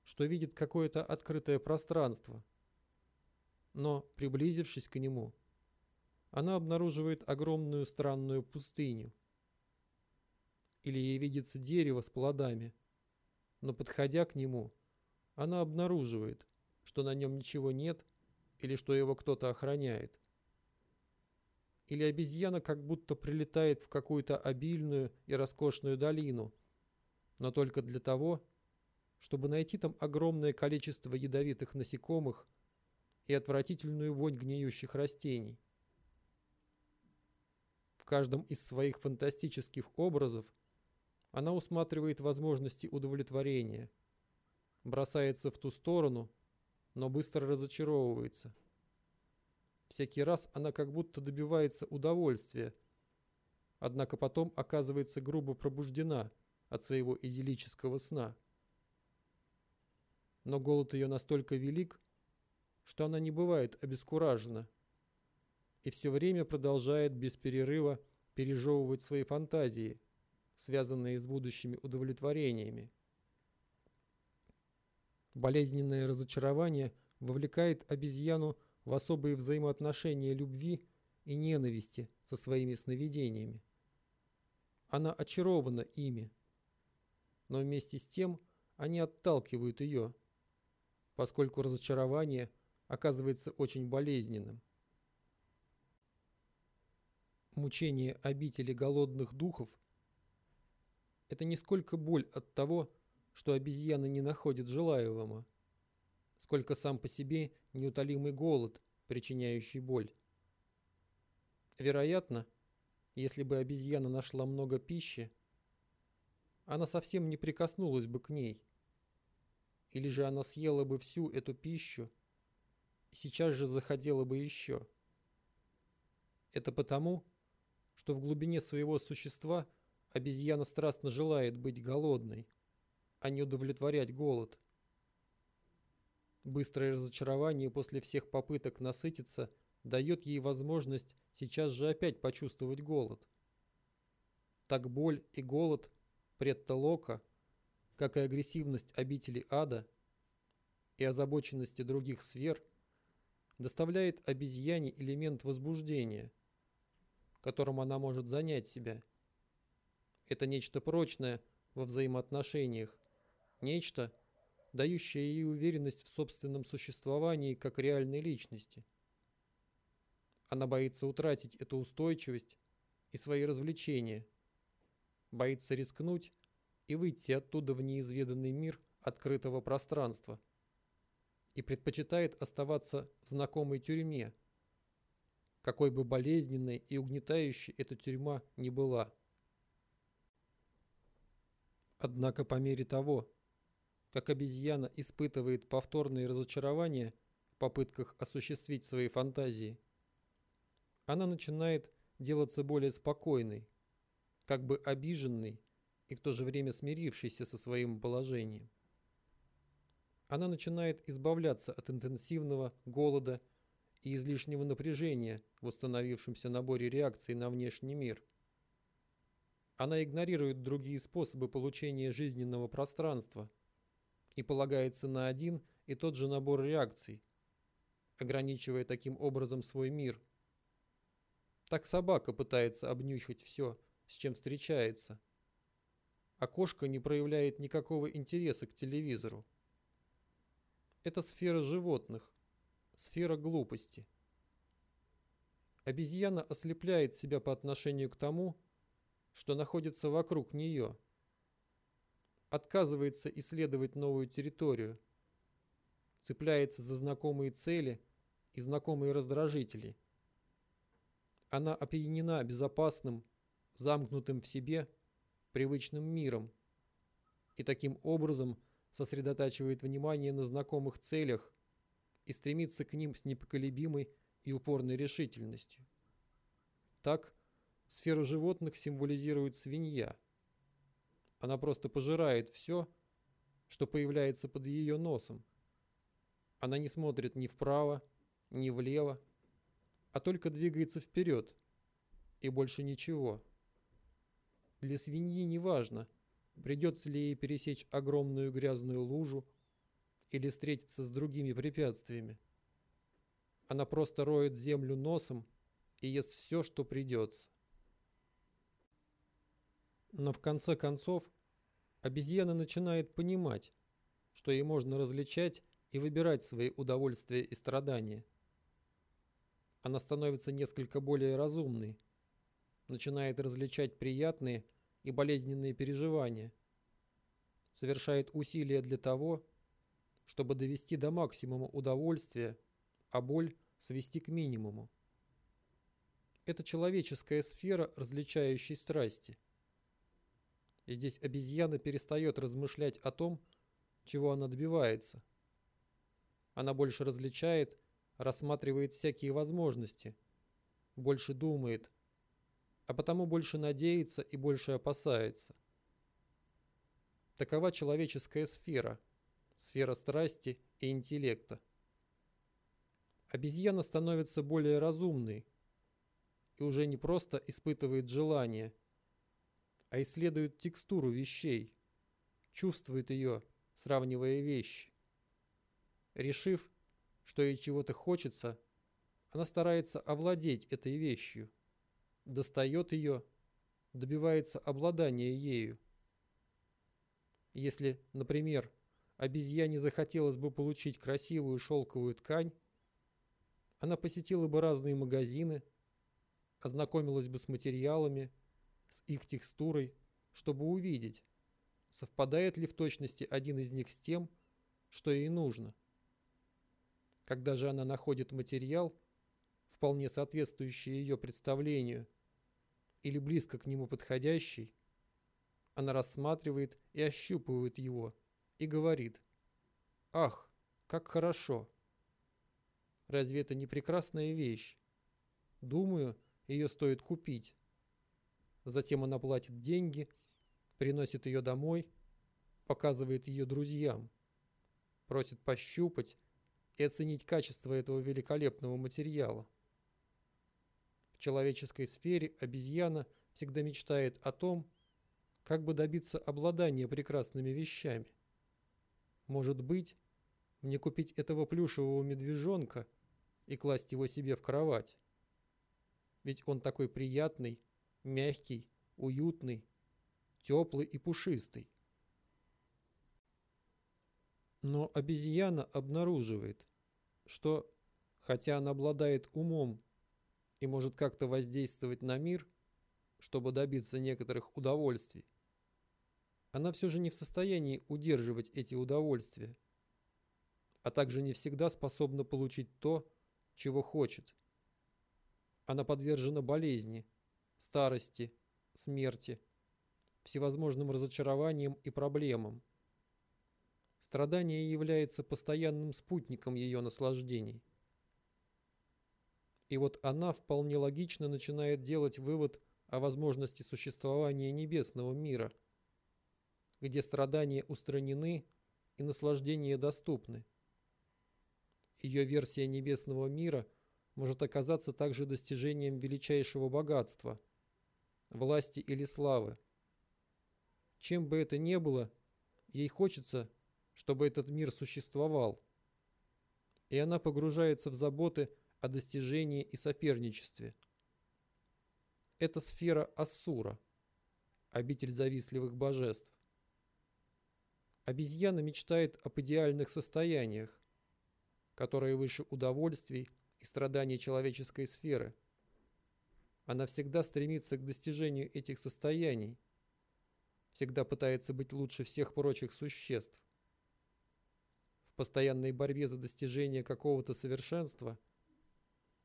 что видит какое-то открытое пространство, но, приблизившись к нему, она обнаруживает огромную странную пустыню. Или ей видится дерево с плодами, но, подходя к нему, она обнаруживает, что на нем ничего нет или что его кто-то охраняет или обезьяна как будто прилетает в какую-то обильную и роскошную долину, но только для того, чтобы найти там огромное количество ядовитых насекомых и отвратительную вонь гниющих растений. В каждом из своих фантастических образов она усматривает возможности удовлетворения, бросается в ту сторону, но быстро разочаровывается – Всякий раз она как будто добивается удовольствия, однако потом оказывается грубо пробуждена от своего идиллического сна. Но голод ее настолько велик, что она не бывает обескуражена и все время продолжает без перерыва пережевывать свои фантазии, связанные с будущими удовлетворениями. Болезненное разочарование вовлекает обезьяну в особые взаимоотношения любви и ненависти со своими сновидениями. Она очарована ими. но вместе с тем они отталкивают ее, поскольку разочарование оказывается очень болезненным. Мучение обители голодных духов – это не сколько боль от того, что обезьяны не находят желаемого, сколько сам по себе неутолимый голод, причиняющий боль. Вероятно, если бы обезьяна нашла много пищи, она совсем не прикоснулась бы к ней. Или же она съела бы всю эту пищу сейчас же захотела бы еще. Это потому, что в глубине своего существа обезьяна страстно желает быть голодной, а не удовлетворять голод. Быстрое разочарование после всех попыток насытиться дает ей возможность сейчас же опять почувствовать голод. Так боль и голод предтолока, как и агрессивность обители ада и озабоченности других сфер, доставляет обезьяне элемент возбуждения, которым она может занять себя. Это нечто прочное во взаимоотношениях, нечто, дающее ей уверенность в собственном существовании как реальной личности. Она боится утратить эту устойчивость и свои развлечения, боится рискнуть и выйти оттуда в неизведанный мир открытого пространства и предпочитает оставаться в знакомой тюрьме, какой бы болезненной и угнетающей эта тюрьма ни была. Однако по мере того, как обезьяна испытывает повторные разочарования в попытках осуществить свои фантазии, она начинает делаться более спокойной, как бы обиженной и в то же время смирившейся со своим положением. Она начинает избавляться от интенсивного голода и излишнего напряжения в установившемся наборе реакций на внешний мир. Она игнорирует другие способы получения жизненного пространства – и полагается на один и тот же набор реакций, ограничивая таким образом свой мир. Так собака пытается обнюхать все, с чем встречается, а кошка не проявляет никакого интереса к телевизору. Это сфера животных, сфера глупости. Обезьяна ослепляет себя по отношению к тому, что находится вокруг нее – отказывается исследовать новую территорию, цепляется за знакомые цели и знакомые раздражители. Она опьянена безопасным, замкнутым в себе, привычным миром и таким образом сосредотачивает внимание на знакомых целях и стремится к ним с непоколебимой и упорной решительностью. Так, сферу животных символизирует свинья – она просто пожирает все, что появляется под ее носом. Она не смотрит ни вправо, ни влево, а только двигается вперед. И больше ничего. Для свиньи не важно, придется ли ей пересечь огромную грязную лужу или встретиться с другими препятствиями. Она просто роет землю носом и ест все, что придется. Но в конце концов обезьяна начинает понимать, что ей можно различать и выбирать свои удовольствия и страдания. Она становится несколько более разумной, начинает различать приятные и болезненные переживания, совершает усилия для того, чтобы довести до максимума удовольствия, а боль свести к минимуму. Это человеческая сфера различающей страсти – здесь обезьяна перестает размышлять о том, чего она добивается. Она больше различает, рассматривает всякие возможности, больше думает, а потому больше надеется и больше опасается. Такова человеческая сфера, сфера страсти и интеллекта. Обезьяна становится более разумной и уже не просто испытывает желание – а исследует текстуру вещей, чувствует ее, сравнивая вещи. Решив, что ей чего-то хочется, она старается овладеть этой вещью, достает ее, добивается обладания ею. Если, например, обезьяне захотелось бы получить красивую шелковую ткань, она посетила бы разные магазины, ознакомилась бы с материалами, с их текстурой, чтобы увидеть, совпадает ли в точности один из них с тем, что ей нужно. Когда же она находит материал, вполне соответствующий ее представлению, или близко к нему подходящий, она рассматривает и ощупывает его и говорит «Ах, как хорошо!» Разве это не прекрасная вещь? Думаю, ее стоит купить. Затем она платит деньги, приносит ее домой, показывает ее друзьям, просит пощупать и оценить качество этого великолепного материала. Человеческой сфере обезьяна всегда мечтает о том, как бы добиться обладания прекрасными вещами. Может быть, мне купить этого плюшевого медвежонка и класть его себе в кровать? Ведь он такой приятный, мягкий, уютный, теплый и пушистый. Но обезьяна обнаруживает, что, хотя она обладает умом и может как-то воздействовать на мир, чтобы добиться некоторых удовольствий, она все же не в состоянии удерживать эти удовольствия, а также не всегда способна получить то, чего хочет. Она подвержена болезни, старости, смерти, всевозможным разочарованиям и проблемам. Страдание является постоянным спутником ее наслаждений. И вот она вполне логично начинает делать вывод о возможности существования небесного мира, где страдания устранены и наслаждения доступны. Ее версия небесного мира может оказаться также достижением величайшего богатства, власти или славы. Чем бы это ни было, ей хочется, чтобы этот мир существовал. И она погружается в заботы о достижении и соперничестве. Это сфера Ассура, обитель завистливых божеств. Обезьяна мечтает об идеальных состояниях, которые выше удовольствий и страданий человеческой сферы. Она всегда стремится к достижению этих состояний, всегда пытается быть лучше всех прочих существ. В постоянной борьбе за достижение какого-то совершенства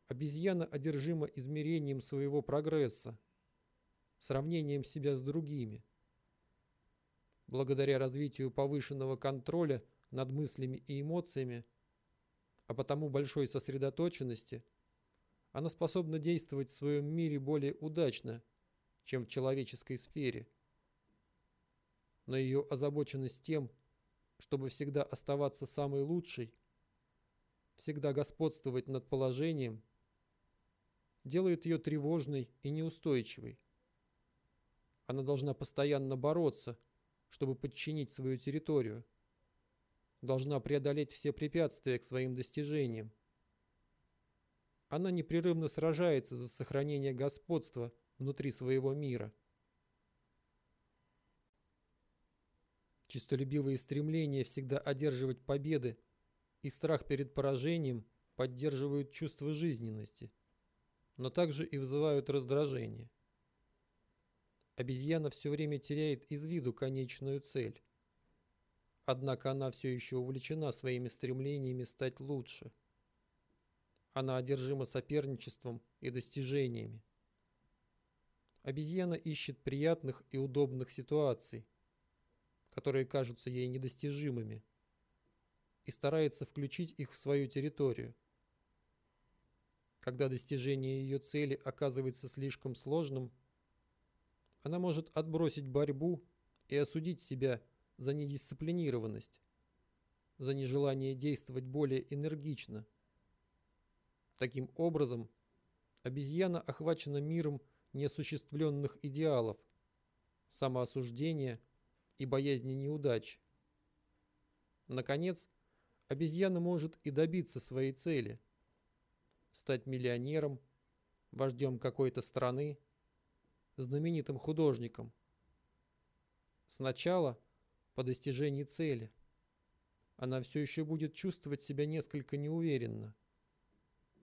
обезьяна одержима измерением своего прогресса, сравнением себя с другими. Благодаря развитию повышенного контроля над мыслями и эмоциями – а потому большой сосредоточенности, она способна действовать в своем мире более удачно, чем в человеческой сфере. Но ее озабоченность тем, чтобы всегда оставаться самой лучшей, всегда господствовать над положением, делает ее тревожной и неустойчивой. Она должна постоянно бороться, чтобы подчинить свою территорию – должна преодолеть все препятствия к своим достижениям. Она непрерывно сражается за сохранение господства внутри своего мира. Чистолюбивые стремления всегда одерживать победы и страх перед поражением поддерживают чувство жизненности, но также и вызывают раздражение. Обезьяна все время теряет из виду конечную цель. Однако она все еще увлечена своими стремлениями стать лучше. Она одержима соперничеством и достижениями. Обезьяна ищет приятных и удобных ситуаций, которые кажутся ей недостижимыми, и старается включить их в свою территорию. Когда достижение ее цели оказывается слишком сложным, она может отбросить борьбу и осудить себя – за недисциплинированность, за нежелание действовать более энергично. Таким образом, обезьяна охвачена миром неосуществленных идеалов, самоосуждения и боязни неудач. Наконец, обезьяна может и добиться своей цели – стать миллионером, вождем какой-то страны, знаменитым художником. Сначала – по достижении цели. Она все еще будет чувствовать себя несколько неуверенно.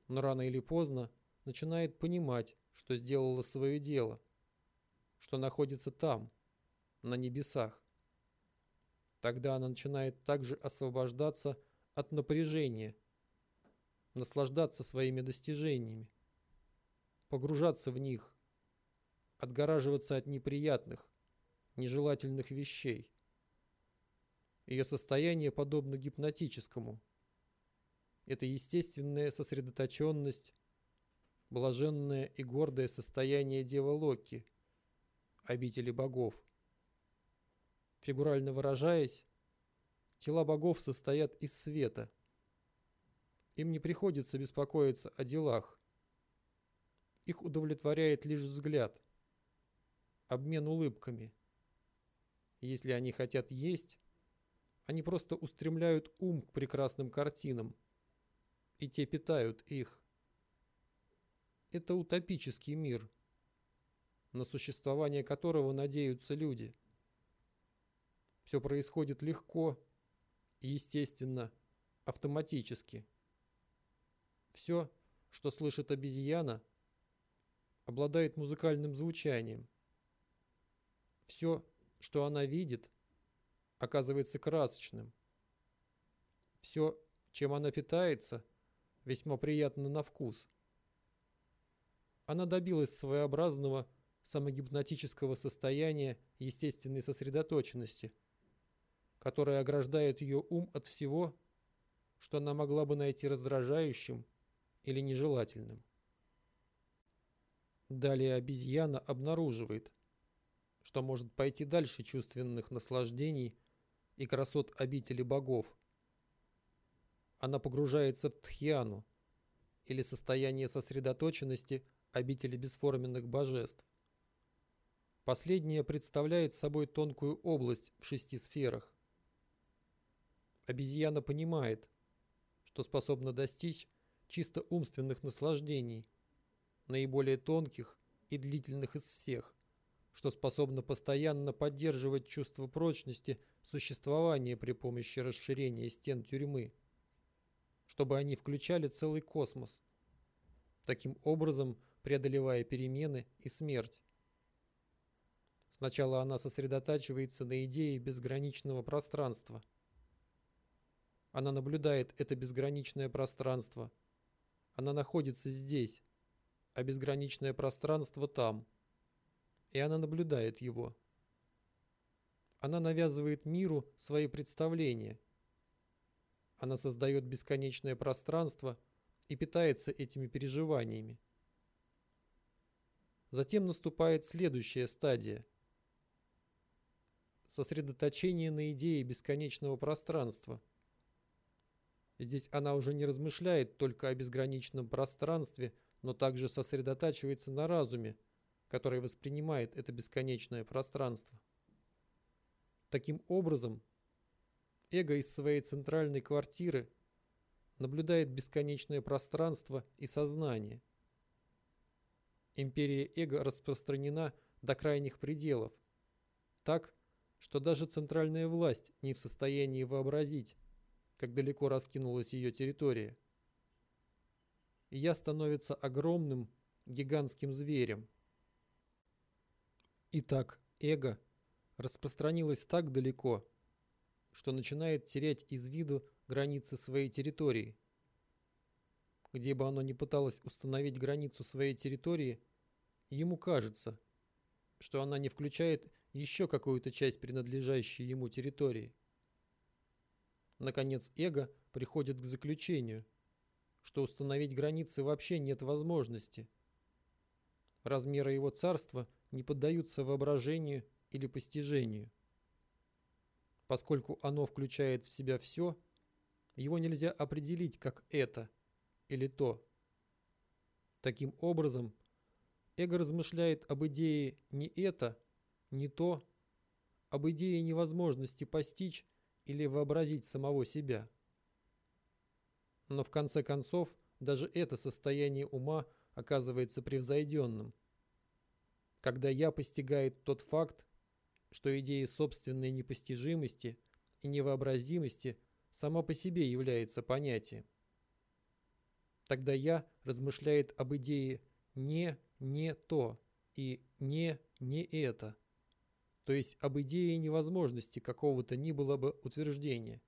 Но рано или поздно начинает понимать, что сделала свое дело, что находится там, на небесах. Тогда она начинает также освобождаться от напряжения, наслаждаться своими достижениями, погружаться в них, отгораживаться от неприятных, нежелательных вещей. Ее состояние подобно гипнотическому. Это естественная сосредоточенность, блаженное и гордое состояние Девы Локи, обители богов. Фигурально выражаясь, тела богов состоят из света. Им не приходится беспокоиться о делах. Их удовлетворяет лишь взгляд, обмен улыбками. Если они хотят есть, они просто устремляют ум к прекрасным картинам, и те питают их. Это утопический мир, на существование которого надеются люди. Все происходит легко, естественно, автоматически. Все, что слышит обезьяна, обладает музыкальным звучанием. Все, что она видит, оказывается красочным. Все, чем она питается, весьма приятно на вкус. Она добилась своеобразного самогипнотического состояния естественной сосредоточенности, которое ограждает ее ум от всего, что она могла бы найти раздражающим или нежелательным. Далее обезьяна обнаруживает, что может пойти дальше чувственных наслаждений и красот обители богов. Она погружается в тхьяну, или состояние сосредоточенности обители бесформенных божеств. Последнее представляет собой тонкую область в шести сферах. Обезьяна понимает, что способна достичь чисто умственных наслаждений, наиболее тонких и длительных из всех, что способно постоянно поддерживать чувство прочности существования при помощи расширения стен тюрьмы, чтобы они включали целый космос, таким образом преодолевая перемены и смерть. Сначала она сосредотачивается на идее безграничного пространства. Она наблюдает это безграничное пространство. Она находится здесь, а безграничное пространство там. И она наблюдает его. Она навязывает миру свои представления. Она создает бесконечное пространство и питается этими переживаниями. Затем наступает следующая стадия. Сосредоточение на идее бесконечного пространства. Здесь она уже не размышляет только о безграничном пространстве, но также сосредотачивается на разуме, который воспринимает это бесконечное пространство. Таким образом, эго из своей центральной квартиры наблюдает бесконечное пространство и сознание. Империя эго распространена до крайних пределов, так, что даже центральная власть не в состоянии вообразить, как далеко раскинулась ее территория. Я становится огромным, гигантским зверем. Итак, эго распространилось так далеко, что начинает терять из виду границы своей территории. Где бы оно ни пыталось установить границу своей территории, ему кажется, что она не включает еще какую-то часть принадлежащей ему территории. Наконец, эго приходит к заключению, что установить границы вообще нет возможности. Размеры его царства не поддаются воображению или постижению. Поскольку оно включает в себя все, его нельзя определить как это или то. Таким образом, эго размышляет об идее не это, не то, об идее невозможности постичь или вообразить самого себя. Но в конце концов, даже это состояние ума оказывается превзойденным – когда я постигает тот факт, что идея собственной непостижимости и невообразимости сама по себе является понятием. Тогда я размышляет об идее «не, не то» и «не, не это», то есть об идее невозможности какого-то ни было бы утверждения.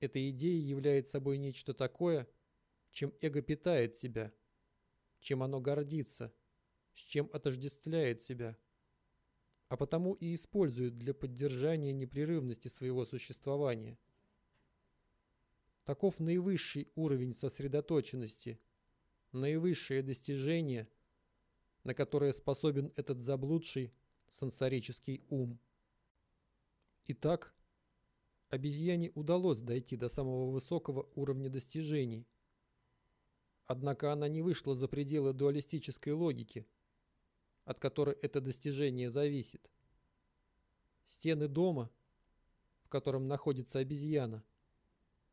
Эта идея является собой нечто такое, чем эго питает себя, чем оно гордится, с чем отождествляет себя, а потому и использует для поддержания непрерывности своего существования – Таков наивысший уровень сосредоточенности, наивысшее достижение, на которое способен этот заблудший сенсорический ум. Итак, обезьяне удалось дойти до самого высокого уровня достижений. Однако она не вышла за пределы дуалистической логики, от которой это достижение зависит. Стены дома, в котором находится обезьяна,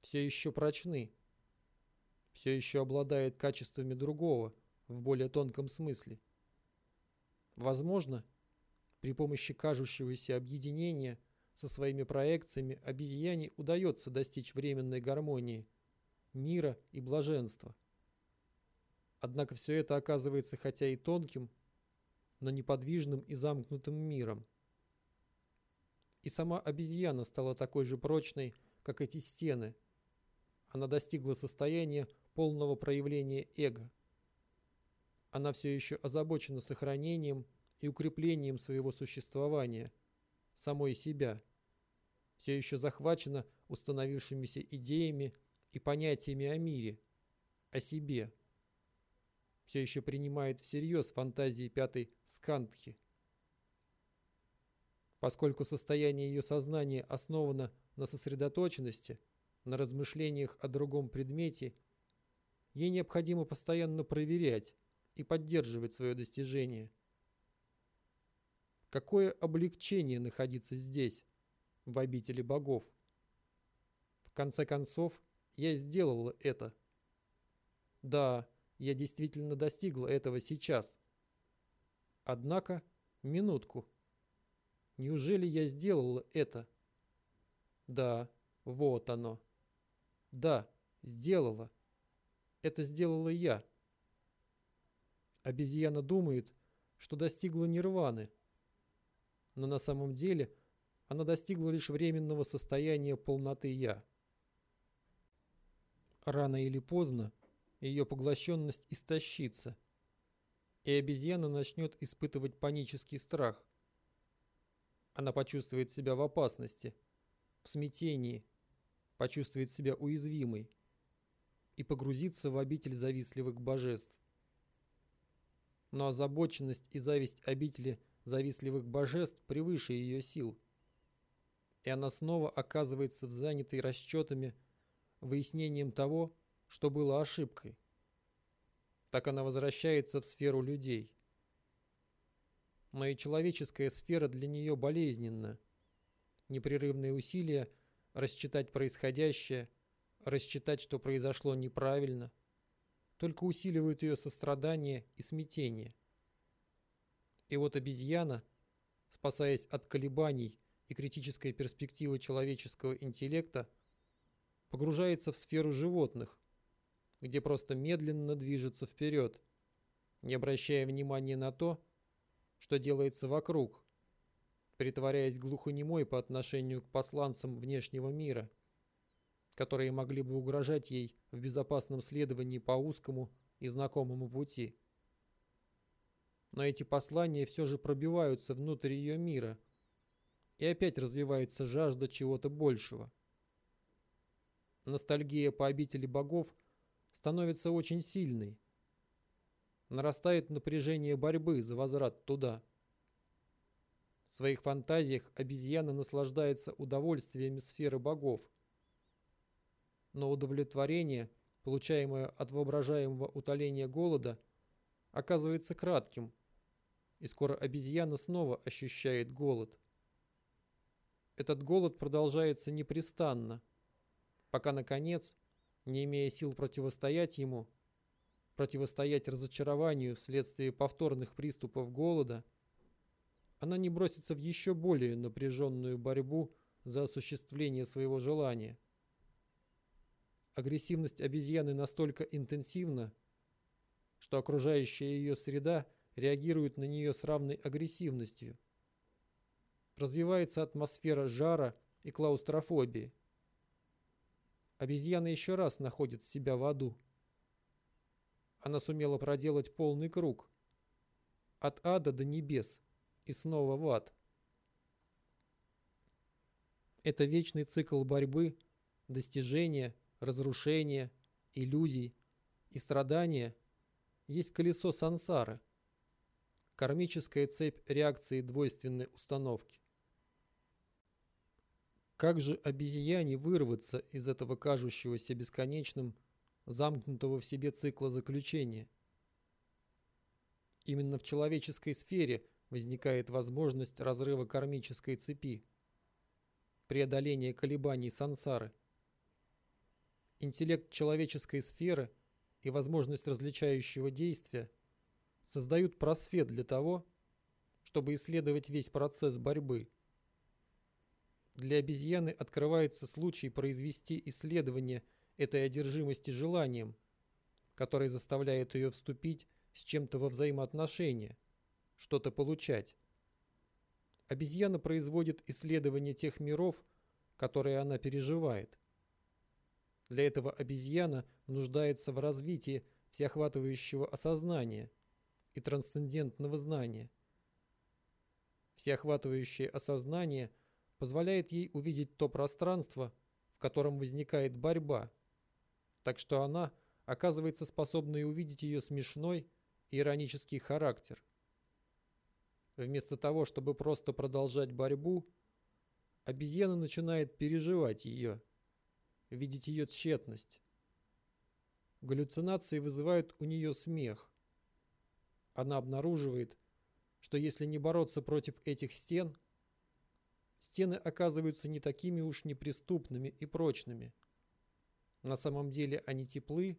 все еще прочны, все еще обладает качествами другого в более тонком смысле. Возможно, при помощи кажущегося объединения со своими проекциями обезьяне удается достичь временной гармонии, мира и блаженства. Однако все это оказывается хотя и тонким, но неподвижным и замкнутым миром. И сама обезьяна стала такой же прочной, как эти стены – она достигла состояния полного проявления эго. Она все еще озабочена сохранением и укреплением своего существования, самой себя. Все еще захвачена установившимися идеями и понятиями о мире, о себе. Все еще принимает всерьез фантазии пятой скандхи. Поскольку состояние ее сознания основано на сосредоточенности – на размышлениях о другом предмете, ей необходимо постоянно проверять и поддерживать свое достижение. Какое облегчение находиться здесь, в обители богов. В конце концов, я сделала это. Да, я действительно достигла этого сейчас. Однако, минутку. Неужели я сделала это? Да, вот оно. Да, сделала. Это сделала я. Обезьяна думает, что достигла нирваны. Но на самом деле она достигла лишь временного состояния полноты «я». Рано или поздно ее поглощенность истощится, и обезьяна начнет испытывать панический страх. Она почувствует себя в опасности, в смятении, почувствует себя уязвимой и погрузиться в обитель завистливых божеств. Но озабоченность и зависть обители завистливых божеств превыше ее сил, и она снова оказывается в занятой расчетами, выяснением того, что было ошибкой. Так она возвращается в сферу людей. Но и человеческая сфера для нее болезненна. Непрерывные усилия рассчитать происходящее, рассчитать, что произошло неправильно, только усиливают ее сострадание и смятение. И вот обезьяна, спасаясь от колебаний и критической перспективы человеческого интеллекта, погружается в сферу животных, где просто медленно движется вперед, не обращая внимания на то, что делается вокруг, притворяясь глухонемой по отношению к посланцам внешнего мира, которые могли бы угрожать ей в безопасном следовании по узкому и знакомому пути. Но эти послания все же пробиваются внутрь ее мира, и опять развивается жажда чего-то большего. Ностальгия по обители богов становится очень сильной. Нарастает напряжение борьбы за возврат туда – в своих фантазиях обезьяна наслаждается удовольствиями сферы богов. Но удовлетворение, получаемое от воображаемого утоления голода, оказывается кратким, и скоро обезьяна снова ощущает голод. Этот голод продолжается непрестанно, пока, наконец, не имея сил противостоять ему, противостоять разочарованию вследствие повторных приступов голода – она не бросится в еще более напряженную борьбу за осуществление своего желания. Агрессивность обезьяны настолько интенсивна, что окружающая ее среда реагирует на нее с равной агрессивностью. Развивается атмосфера жара и клаустрофобии. Обезьяна еще раз находит себя в аду. Она сумела проделать полный круг. От ада до небес и снова в ад. Это вечный цикл борьбы, достижения, разрушения, иллюзий и страдания есть колесо сансары, кармическая цепь реакции двойственной установки. Как же обезьяне вырваться из этого кажущегося бесконечным, замкнутого в себе цикла заключения? Именно в человеческой сфере возникает возможность разрыва кармической цепи, преодоления колебаний сансары. Интеллект человеческой сферы и возможность различающего действия создают просвет для того, чтобы исследовать весь процесс борьбы – для обезьяны открывается случай произвести исследование этой одержимости желанием, которое заставляет ее вступить с чем-то во взаимоотношения, что-то получать. Обезьяна производит исследование тех миров, которые она переживает. Для этого обезьяна нуждается в развитии всеохватывающего осознания и трансцендентного знания. Всеохватывающее осознание – позволяет ей увидеть то пространство, в котором возникает борьба, так что она оказывается способной увидеть ее смешной и иронический характер. Вместо того, чтобы просто продолжать борьбу, обезьяна начинает переживать ее, видеть ее тщетность. Галлюцинации вызывают у нее смех. Она обнаруживает, что если не бороться против этих стен – стены оказываются не такими уж неприступными и прочными. На самом деле они теплы,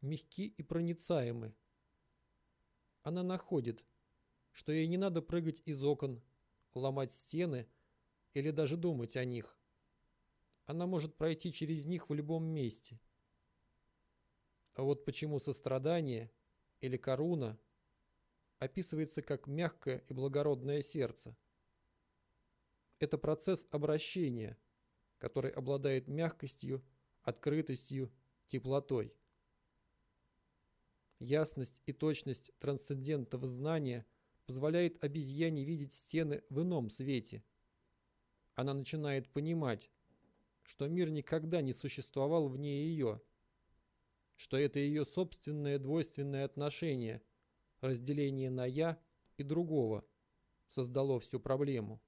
мягки и проницаемы. Она находит, что ей не надо прыгать из окон, ломать стены или даже думать о них. Она может пройти через них в любом месте. А вот почему сострадание или коруна описывается как мягкое и благородное сердце – это процесс обращения, который обладает мягкостью, открытостью, теплотой. Ясность и точность трансцендентного знания позволяет обезьяне видеть стены в ином свете. Она начинает понимать, что мир никогда не существовал вне ее, что это ее собственное двойственное отношение, разделение на «я» и другого, создало всю проблему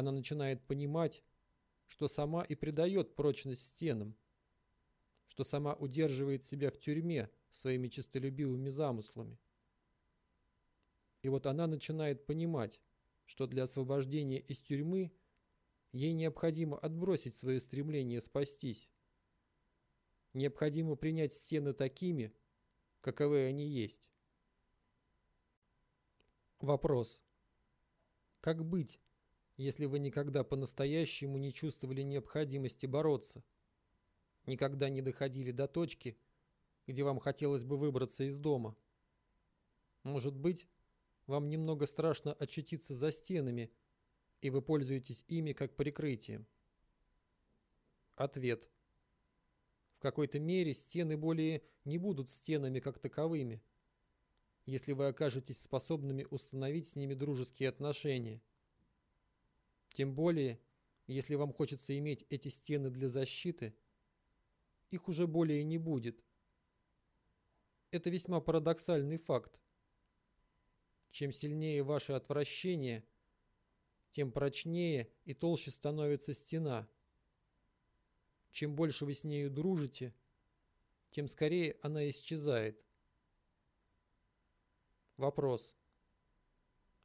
она начинает понимать, что сама и придает прочность стенам, что сама удерживает себя в тюрьме своими честолюбивыми замыслами. И вот она начинает понимать, что для освобождения из тюрьмы ей необходимо отбросить свое стремление спастись. Необходимо принять стены такими, каковы они есть. Вопрос. Как быть, если вы никогда по-настоящему не чувствовали необходимости бороться, никогда не доходили до точки, где вам хотелось бы выбраться из дома. Может быть, вам немного страшно очутиться за стенами, и вы пользуетесь ими как прикрытием. Ответ. В какой-то мере стены более не будут стенами как таковыми, если вы окажетесь способными установить с ними дружеские отношения. Тем более, если вам хочется иметь эти стены для защиты, их уже более не будет. Это весьма парадоксальный факт. Чем сильнее ваше отвращение, тем прочнее и толще становится стена. Чем больше вы с нею дружите, тем скорее она исчезает. Вопрос.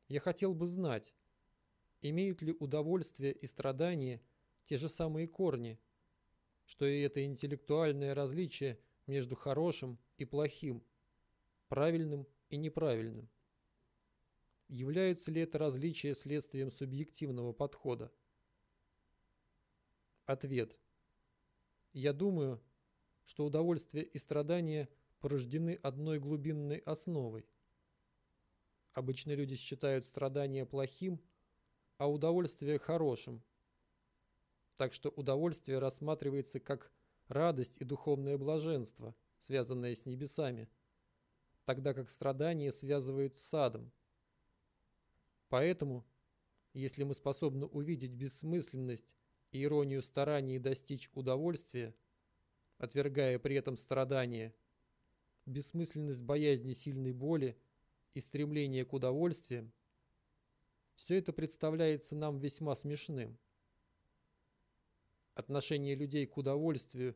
Я хотел бы знать, имеют ли удовольствие и страдания те же самые корни, что и это интеллектуальное различие между хорошим и плохим, правильным и неправильным. являются ли это различия следствием субъективного подхода? Ответ. Я думаю, что удовольствие и страдания порождены одной глубинной основой. Обычно люди считают страдания плохим, а удовольствие хорошим. Так что удовольствие рассматривается как радость и духовное блаженство, связанное с небесами, тогда как страдания связывают с садом. Поэтому, если мы способны увидеть бессмысленность иронию стараний достичь удовольствия, отвергая при этом страдания, бессмысленность боязни сильной боли и стремление к удовольствиям, все это представляется нам весьма смешным. Отношение людей к удовольствию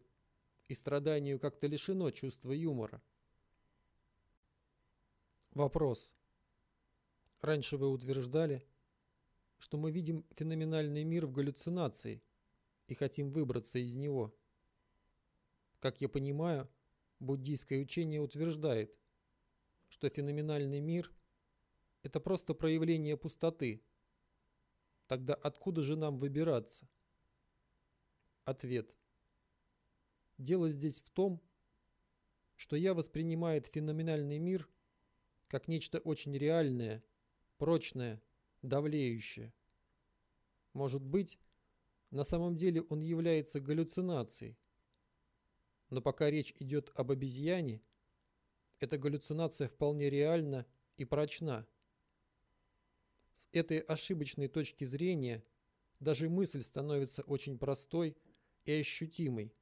и страданию как-то лишено чувства юмора. Вопрос. Раньше вы утверждали, что мы видим феноменальный мир в галлюцинации и хотим выбраться из него. Как я понимаю, буддийское учение утверждает, что феноменальный мир – это просто проявление пустоты. Тогда откуда же нам выбираться? Ответ. Дело здесь в том, что я воспринимает феноменальный мир как нечто очень реальное, прочное, давлеющее. Может быть, на самом деле он является галлюцинацией. Но пока речь идет об обезьяне, эта галлюцинация вполне реальна и прочна. С этой ошибочной точки зрения даже мысль становится очень простой и ощутимой.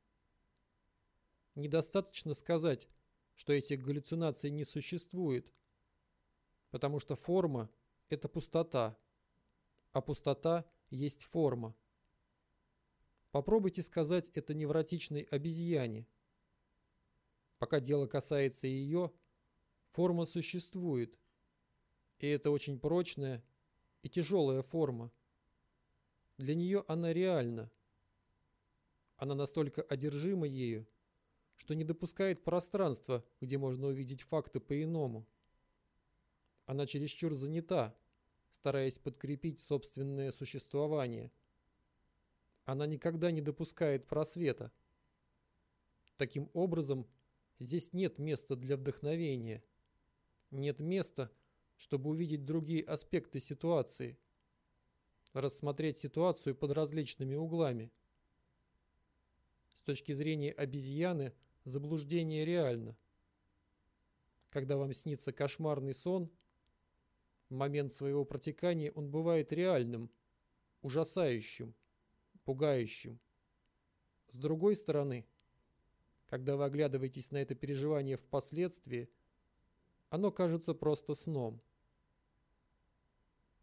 Недостаточно сказать, что этих галлюцинаций не существует, потому что форма – это пустота, а пустота есть форма. Попробуйте сказать это невротичной обезьяне. Пока дело касается ее, форма существует, и это очень прочная и тяжелая форма. Для нее она реальна. Она настолько одержима ею, что не допускает пространства, где можно увидеть факты по-иному. Она чересчур занята, стараясь подкрепить собственное существование. Она никогда не допускает просвета. Таким образом, здесь нет места для вдохновения. Нет места, чтобы увидеть другие аспекты ситуации. Рассмотреть ситуацию под различными углами. С точки зрения обезьяны, заблуждение реально. Когда вам снится кошмарный сон – в момент своего протекания он бывает реальным, ужасающим, пугающим. С другой стороны, когда вы оглядываетесь на это переживание впоследствии, оно кажется просто сном.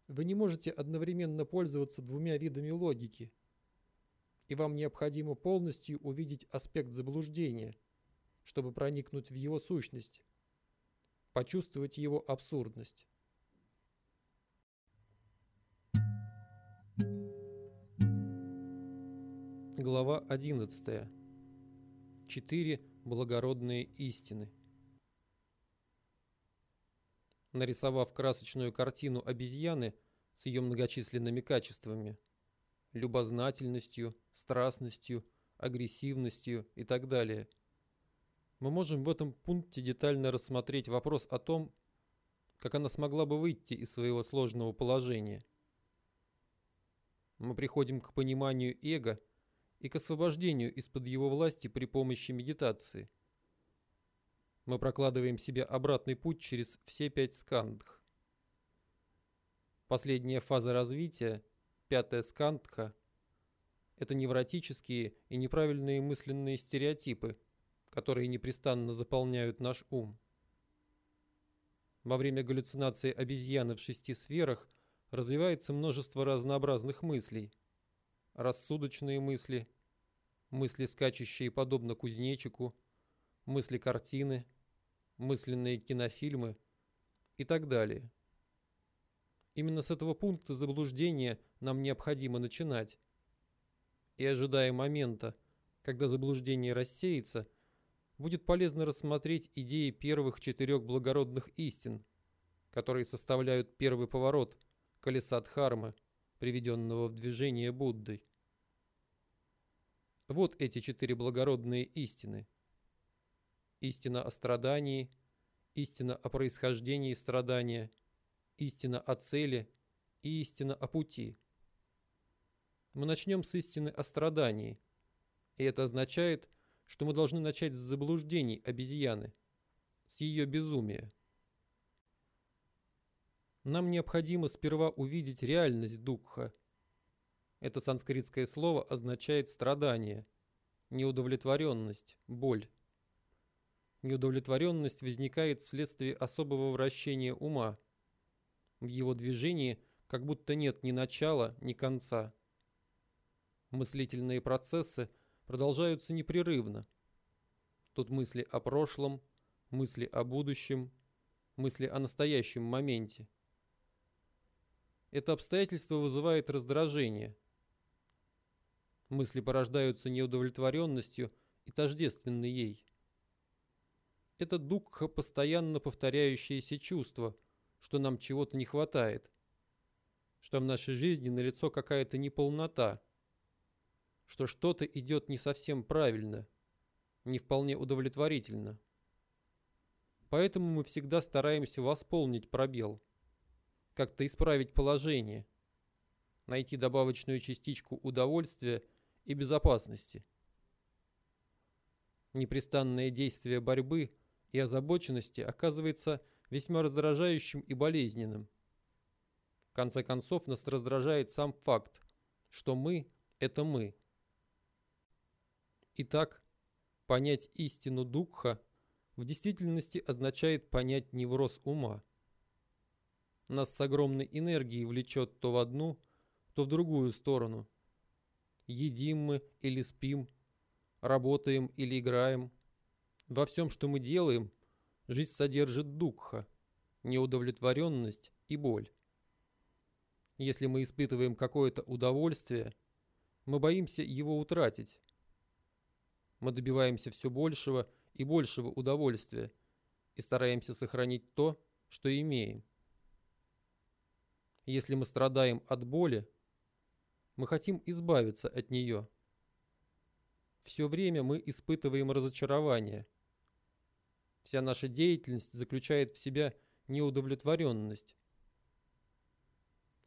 Вы не можете одновременно пользоваться двумя видами логики, и вам необходимо полностью увидеть аспект заблуждения, чтобы проникнуть в его сущность, почувствовать его абсурдность. Глава 11. Четыре благородные истины. Нарисовав красочную картину обезьяны с ее многочисленными качествами – любознательностью, страстностью, агрессивностью и так далее – мы можем в этом пункте детально рассмотреть вопрос о том, как она смогла бы выйти из своего сложного положения. Мы приходим к пониманию эго – и к освобождению из-под его власти при помощи медитации. Мы прокладываем себе обратный путь через все пять скандх. Последняя фаза развития, пятая скандха, это невротические и неправильные мысленные стереотипы, которые непрестанно заполняют наш ум. Во время галлюцинации обезьяны в шести сферах развивается множество разнообразных мыслей – рассудочные мысли, мысли, скачущие подобно кузнечику, мысли картины, мысленные кинофильмы и так далее. Именно с этого пункта заблуждения нам необходимо начинать. И ожидая момента, когда заблуждение рассеется, будет полезно рассмотреть идеи первых четырех благородных истин, которые составляют первый поворот колеса Дхармы, приведенного в движение Буддой. Вот эти четыре благородные истины. Истина о страдании, истина о происхождении страдания, истина о цели и истина о пути. Мы начнем с истины о страдании, и это означает, что мы должны начать с заблуждений обезьяны, с ее безумия. Нам необходимо сперва увидеть реальность Дукха. Это санскритское слово означает страдание, неудовлетворенность, боль. Неудовлетворенность возникает вследствие особого вращения ума. В его движении как будто нет ни начала, ни конца. Мыслительные процессы продолжаются непрерывно. Тут мысли о прошлом, мысли о будущем, мысли о настоящем моменте. Это обстоятельство вызывает раздражение. Мысли порождаются неудовлетворенностью и тождественны ей. Это дукха постоянно повторяющееся чувство, что нам чего-то не хватает, что в нашей жизни налицо какая-то неполнота, что что-то идет не совсем правильно, не вполне удовлетворительно. Поэтому мы всегда стараемся восполнить пробел – как-то исправить положение, найти добавочную частичку удовольствия и безопасности. Непрестанное действие борьбы и озабоченности оказывается весьма раздражающим и болезненным. В конце концов, нас раздражает сам факт, что мы – это мы. Итак, понять истину Дукха в действительности означает понять невроз ума – нас с огромной энергией влечет то в одну, то в другую сторону. Едим мы или спим, работаем или играем. Во всем, что мы делаем, жизнь содержит дукха, неудовлетворенность и боль. Если мы испытываем какое-то удовольствие, мы боимся его утратить. Мы добиваемся все большего и большего удовольствия и стараемся сохранить то, что имеем. Если мы страдаем от боли, мы хотим избавиться от нее. Все время мы испытываем разочарование. Вся наша деятельность заключает в себя неудовлетворенность.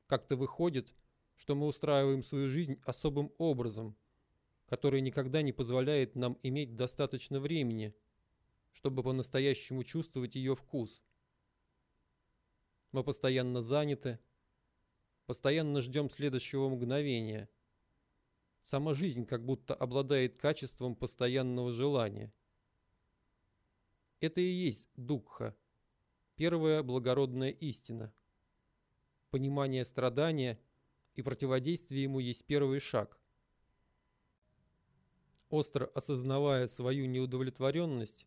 Как-то выходит, что мы устраиваем свою жизнь особым образом, который никогда не позволяет нам иметь достаточно времени, чтобы по-настоящему чувствовать ее вкус. Мы постоянно заняты, Постоянно ждем следующего мгновения. Сама жизнь как будто обладает качеством постоянного желания. Это и есть Дукха, первая благородная истина. Понимание страдания и противодействие ему есть первый шаг. Остро осознавая свою неудовлетворенность,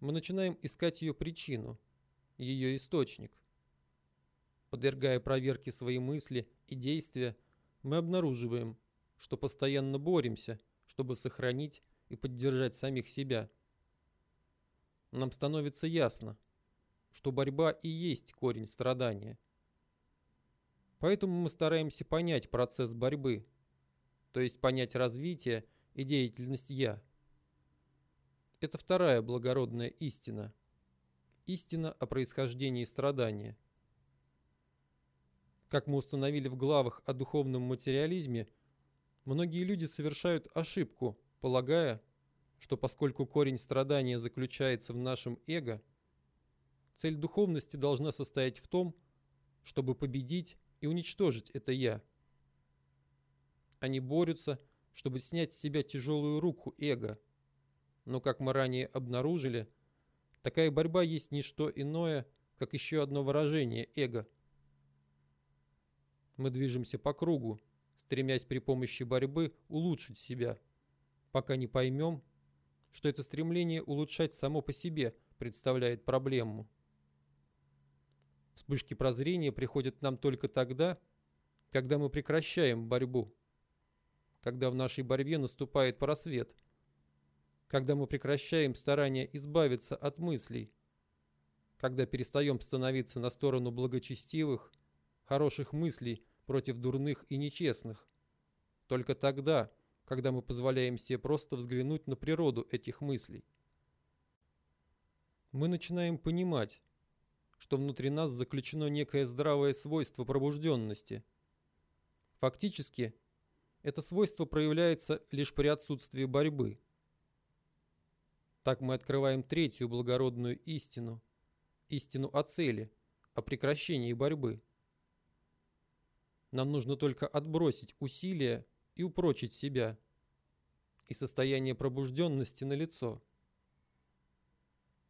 мы начинаем искать ее причину, ее источник – Подвергая проверке свои мысли и действия, мы обнаруживаем, что постоянно боремся, чтобы сохранить и поддержать самих себя. Нам становится ясно, что борьба и есть корень страдания. Поэтому мы стараемся понять процесс борьбы, то есть понять развитие и деятельность «я». Это вторая благородная истина. Истина о происхождении страдания – как мы установили в главах о духовном материализме, многие люди совершают ошибку, полагая, что поскольку корень страдания заключается в нашем эго, цель духовности должна состоять в том, чтобы победить и уничтожить это «я». Они борются, чтобы снять с себя тяжелую руку эго. Но, как мы ранее обнаружили, такая борьба есть не что иное, как еще одно выражение эго – мы движемся по кругу, стремясь при помощи борьбы улучшить себя, пока не поймем, что это стремление улучшать само по себе представляет проблему. Вспышки прозрения приходят нам только тогда, когда мы прекращаем борьбу, когда в нашей борьбе наступает просвет, когда мы прекращаем старание избавиться от мыслей, когда перестаем становиться на сторону благочестивых, хороших мыслей против дурных и нечестных. Только тогда, когда мы позволяем себе просто взглянуть на природу этих мыслей. Мы начинаем понимать, что внутри нас заключено некое здравое свойство пробужденности. Фактически, это свойство проявляется лишь при отсутствии борьбы. Так мы открываем третью благородную истину, истину о цели, о прекращении борьбы. Нам нужно только отбросить усилия и упрочить себя, и состояние пробужденности на лицо.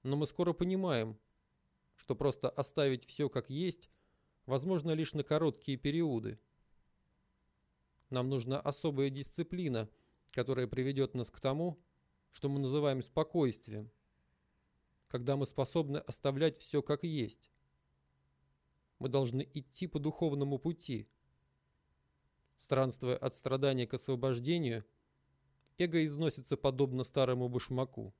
Но мы скоро понимаем, что просто оставить все как есть возможно лишь на короткие периоды. Нам нужна особая дисциплина, которая приведет нас к тому, что мы называем спокойствием, когда мы способны оставлять все как есть. Мы должны идти по духовному пути. Странствуя от страдания к освобождению, эго износится подобно старому башмаку.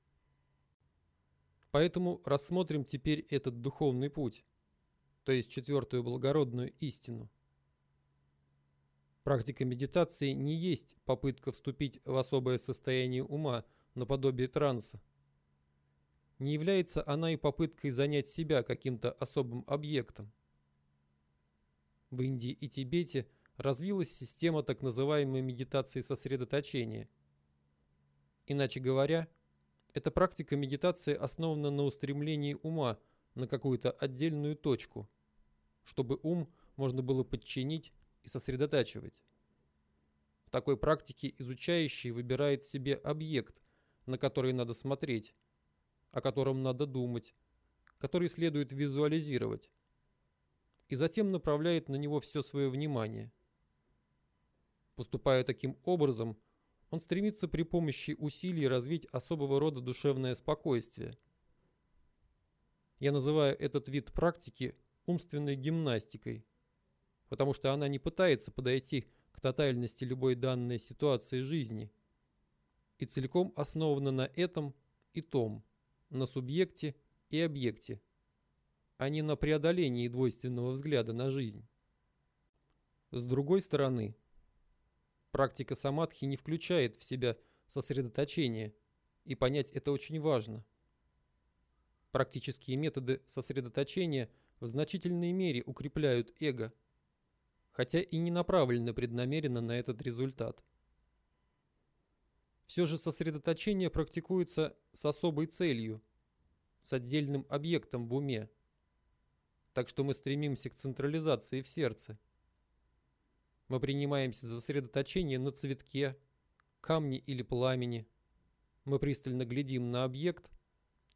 Поэтому рассмотрим теперь этот духовный путь, то есть четвертую благородную истину. Практика медитации не есть попытка вступить в особое состояние ума, наподобие транса. Не является она и попыткой занять себя каким-то особым объектом. В Индии и Тибете развилась система так называемой медитации сосредоточения. Иначе говоря, эта практика медитации основана на устремлении ума на какую-то отдельную точку, чтобы ум можно было подчинить и сосредотачивать. В такой практике изучающий выбирает себе объект, на который надо смотреть, о котором надо думать, который следует визуализировать, и затем направляет на него все свое внимание. Поступая таким образом, он стремится при помощи усилий развить особого рода душевное спокойствие. Я называю этот вид практики умственной гимнастикой, потому что она не пытается подойти к тотальности любой данной ситуации жизни и целиком основана на этом и том, на субъекте и объекте, а не на преодолении двойственного взгляда на жизнь. С другой стороны, Практика самадхи не включает в себя сосредоточение, и понять это очень важно. Практические методы сосредоточения в значительной мере укрепляют эго, хотя и не направлены преднамеренно на этот результат. Все же сосредоточение практикуется с особой целью, с отдельным объектом в уме, так что мы стремимся к централизации в сердце – мы принимаемся за сосредоточение на цветке, камне или пламени. Мы пристально глядим на объект,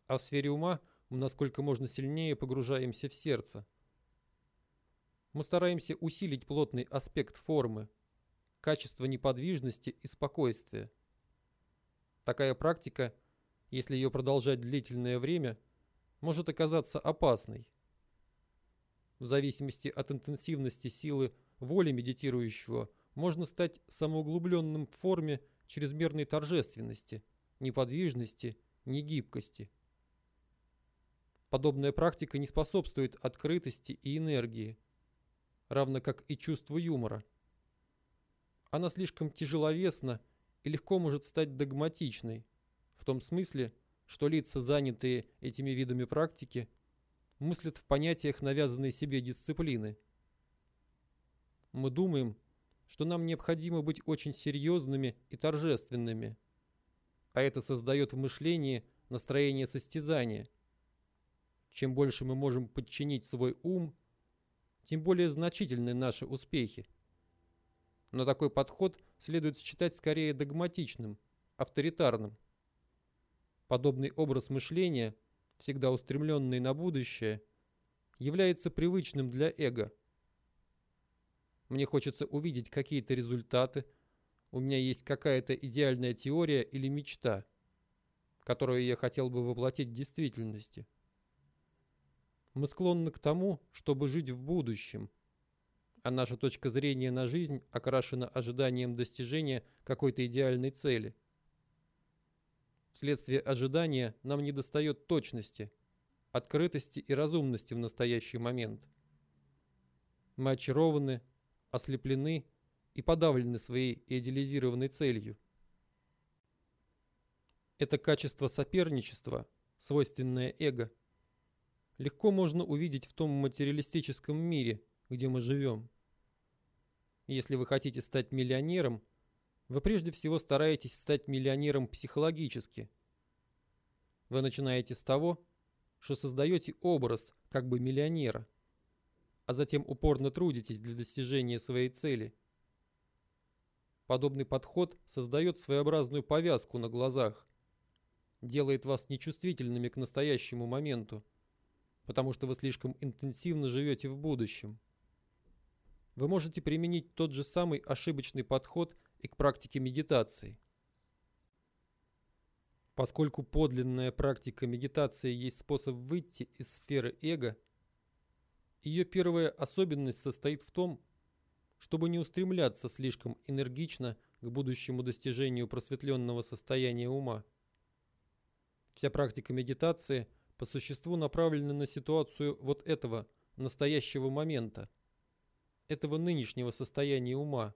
а в сфере ума мы насколько можно сильнее погружаемся в сердце. Мы стараемся усилить плотный аспект формы, качество неподвижности и спокойствия. Такая практика, если ее продолжать длительное время, может оказаться опасной. В зависимости от интенсивности силы воли медитирующего можно стать самоуглубленным в форме чрезмерной торжественности, неподвижности, негибкости. Подобная практика не способствует открытости и энергии, равно как и чувству юмора. Она слишком тяжеловесна и легко может стать догматичной, в том смысле, что лица, занятые этими видами практики, мыслят в понятиях навязанной себе дисциплины – мы думаем, что нам необходимо быть очень серьезными и торжественными. А это создает в мышлении настроение состязания. Чем больше мы можем подчинить свой ум, тем более значительны наши успехи. Но такой подход следует считать скорее догматичным, авторитарным. Подобный образ мышления, всегда устремленный на будущее, является привычным для эго – мне хочется увидеть какие-то результаты. У меня есть какая-то идеальная теория или мечта, которую я хотел бы воплотить в действительности. Мы склонны к тому, чтобы жить в будущем, а наша точка зрения на жизнь окрашена ожиданием достижения какой-то идеальной цели. Вследствие ожидания нам недостает точности, открытости и разумности в настоящий момент. Мы очарованы, ослеплены и подавлены своей идеализированной целью. Это качество соперничества, свойственное эго, легко можно увидеть в том материалистическом мире, где мы живем. Если вы хотите стать миллионером, вы прежде всего стараетесь стать миллионером психологически. Вы начинаете с того, что создаете образ как бы миллионера, а затем упорно трудитесь для достижения своей цели. Подобный подход создает своеобразную повязку на глазах, делает вас нечувствительными к настоящему моменту, потому что вы слишком интенсивно живете в будущем. Вы можете применить тот же самый ошибочный подход и к практике медитации. Поскольку подлинная практика медитации есть способ выйти из сферы эго, ее первая особенность состоит в том, чтобы не устремляться слишком энергично к будущему достижению просветленного состояния ума. Вся практика медитации по существу направлена на ситуацию вот этого настоящего момента, этого нынешнего состояния ума,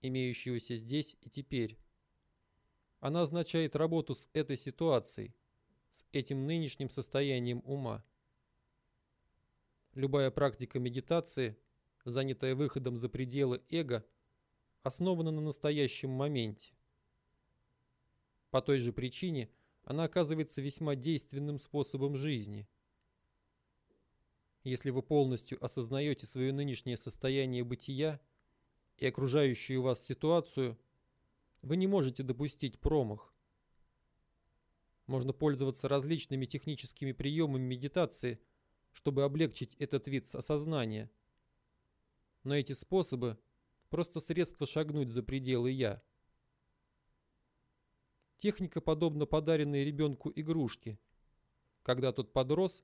имеющегося здесь и теперь. Она означает работу с этой ситуацией, с этим нынешним состоянием ума. Любая практика медитации, занятая выходом за пределы эго, основана на настоящем моменте. По той же причине она оказывается весьма действенным способом жизни. Если вы полностью осознаете свое нынешнее состояние бытия и окружающую вас ситуацию, вы не можете допустить промах. Можно пользоваться различными техническими приемами медитации, чтобы облегчить этот вид осознания. Но эти способы – просто средства шагнуть за пределы «я». Техника подобна подаренной ребенку игрушке. Когда тот подрос,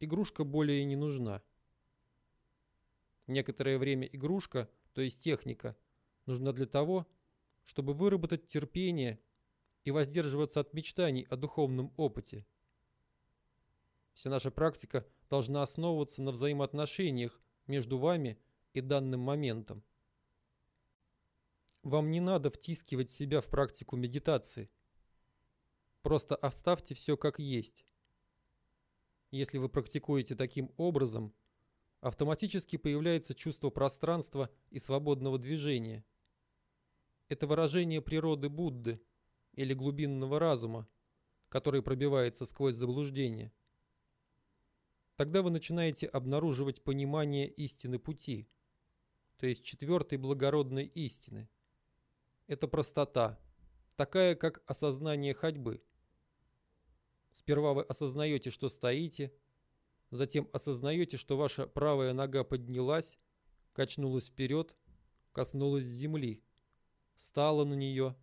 игрушка более не нужна. Некоторое время игрушка, то есть техника, нужна для того, чтобы выработать терпение и воздерживаться от мечтаний о духовном опыте. Вся наша практика должна основываться на взаимоотношениях между вами и данным моментом. Вам не надо втискивать себя в практику медитации – Просто оставьте все как есть. Если вы практикуете таким образом, автоматически появляется чувство пространства и свободного движения. Это выражение природы Будды или глубинного разума, который пробивается сквозь заблуждение. Тогда вы начинаете обнаруживать понимание истины пути, то есть четвертой благородной истины. Это простота, такая как осознание ходьбы – Сперва вы осознаете, что стоите, затем осознаете, что ваша правая нога поднялась, качнулась вперед, коснулась земли, стала на нее.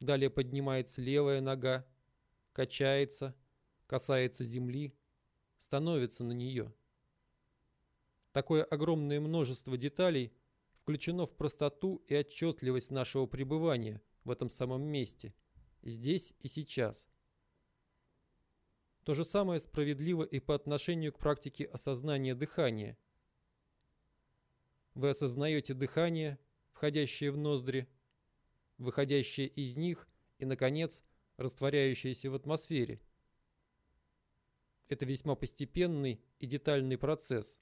Далее поднимается левая нога, качается, касается земли, становится на нее. Такое огромное множество деталей включено в простоту и отчетливость нашего пребывания в этом самом месте, здесь и сейчас. То же самое справедливо и по отношению к практике осознания дыхания. Вы осознаете дыхание, входящее в ноздри, выходящее из них и, наконец, растворяющееся в атмосфере. Это весьма постепенный и детальный процесс.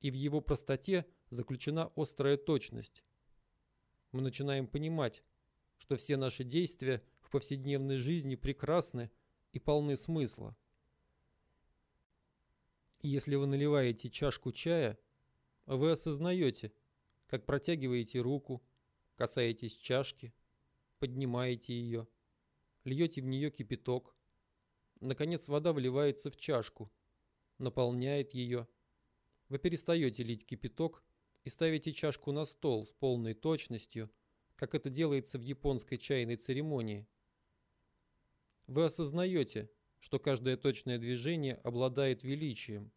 И в его простоте заключена острая точность. Мы начинаем понимать, что все наши действия в повседневной жизни прекрасны и полны смысла. Если вы наливаете чашку чая, вы осознаете, как протягиваете руку, касаетесь чашки, поднимаете ее, льете в нее кипяток. Наконец вода вливается в чашку, наполняет ее. Вы перестаете лить кипяток и ставите чашку на стол с полной точностью, как это делается в японской чайной церемонии – вы осознаете, что каждое точное движение обладает величием.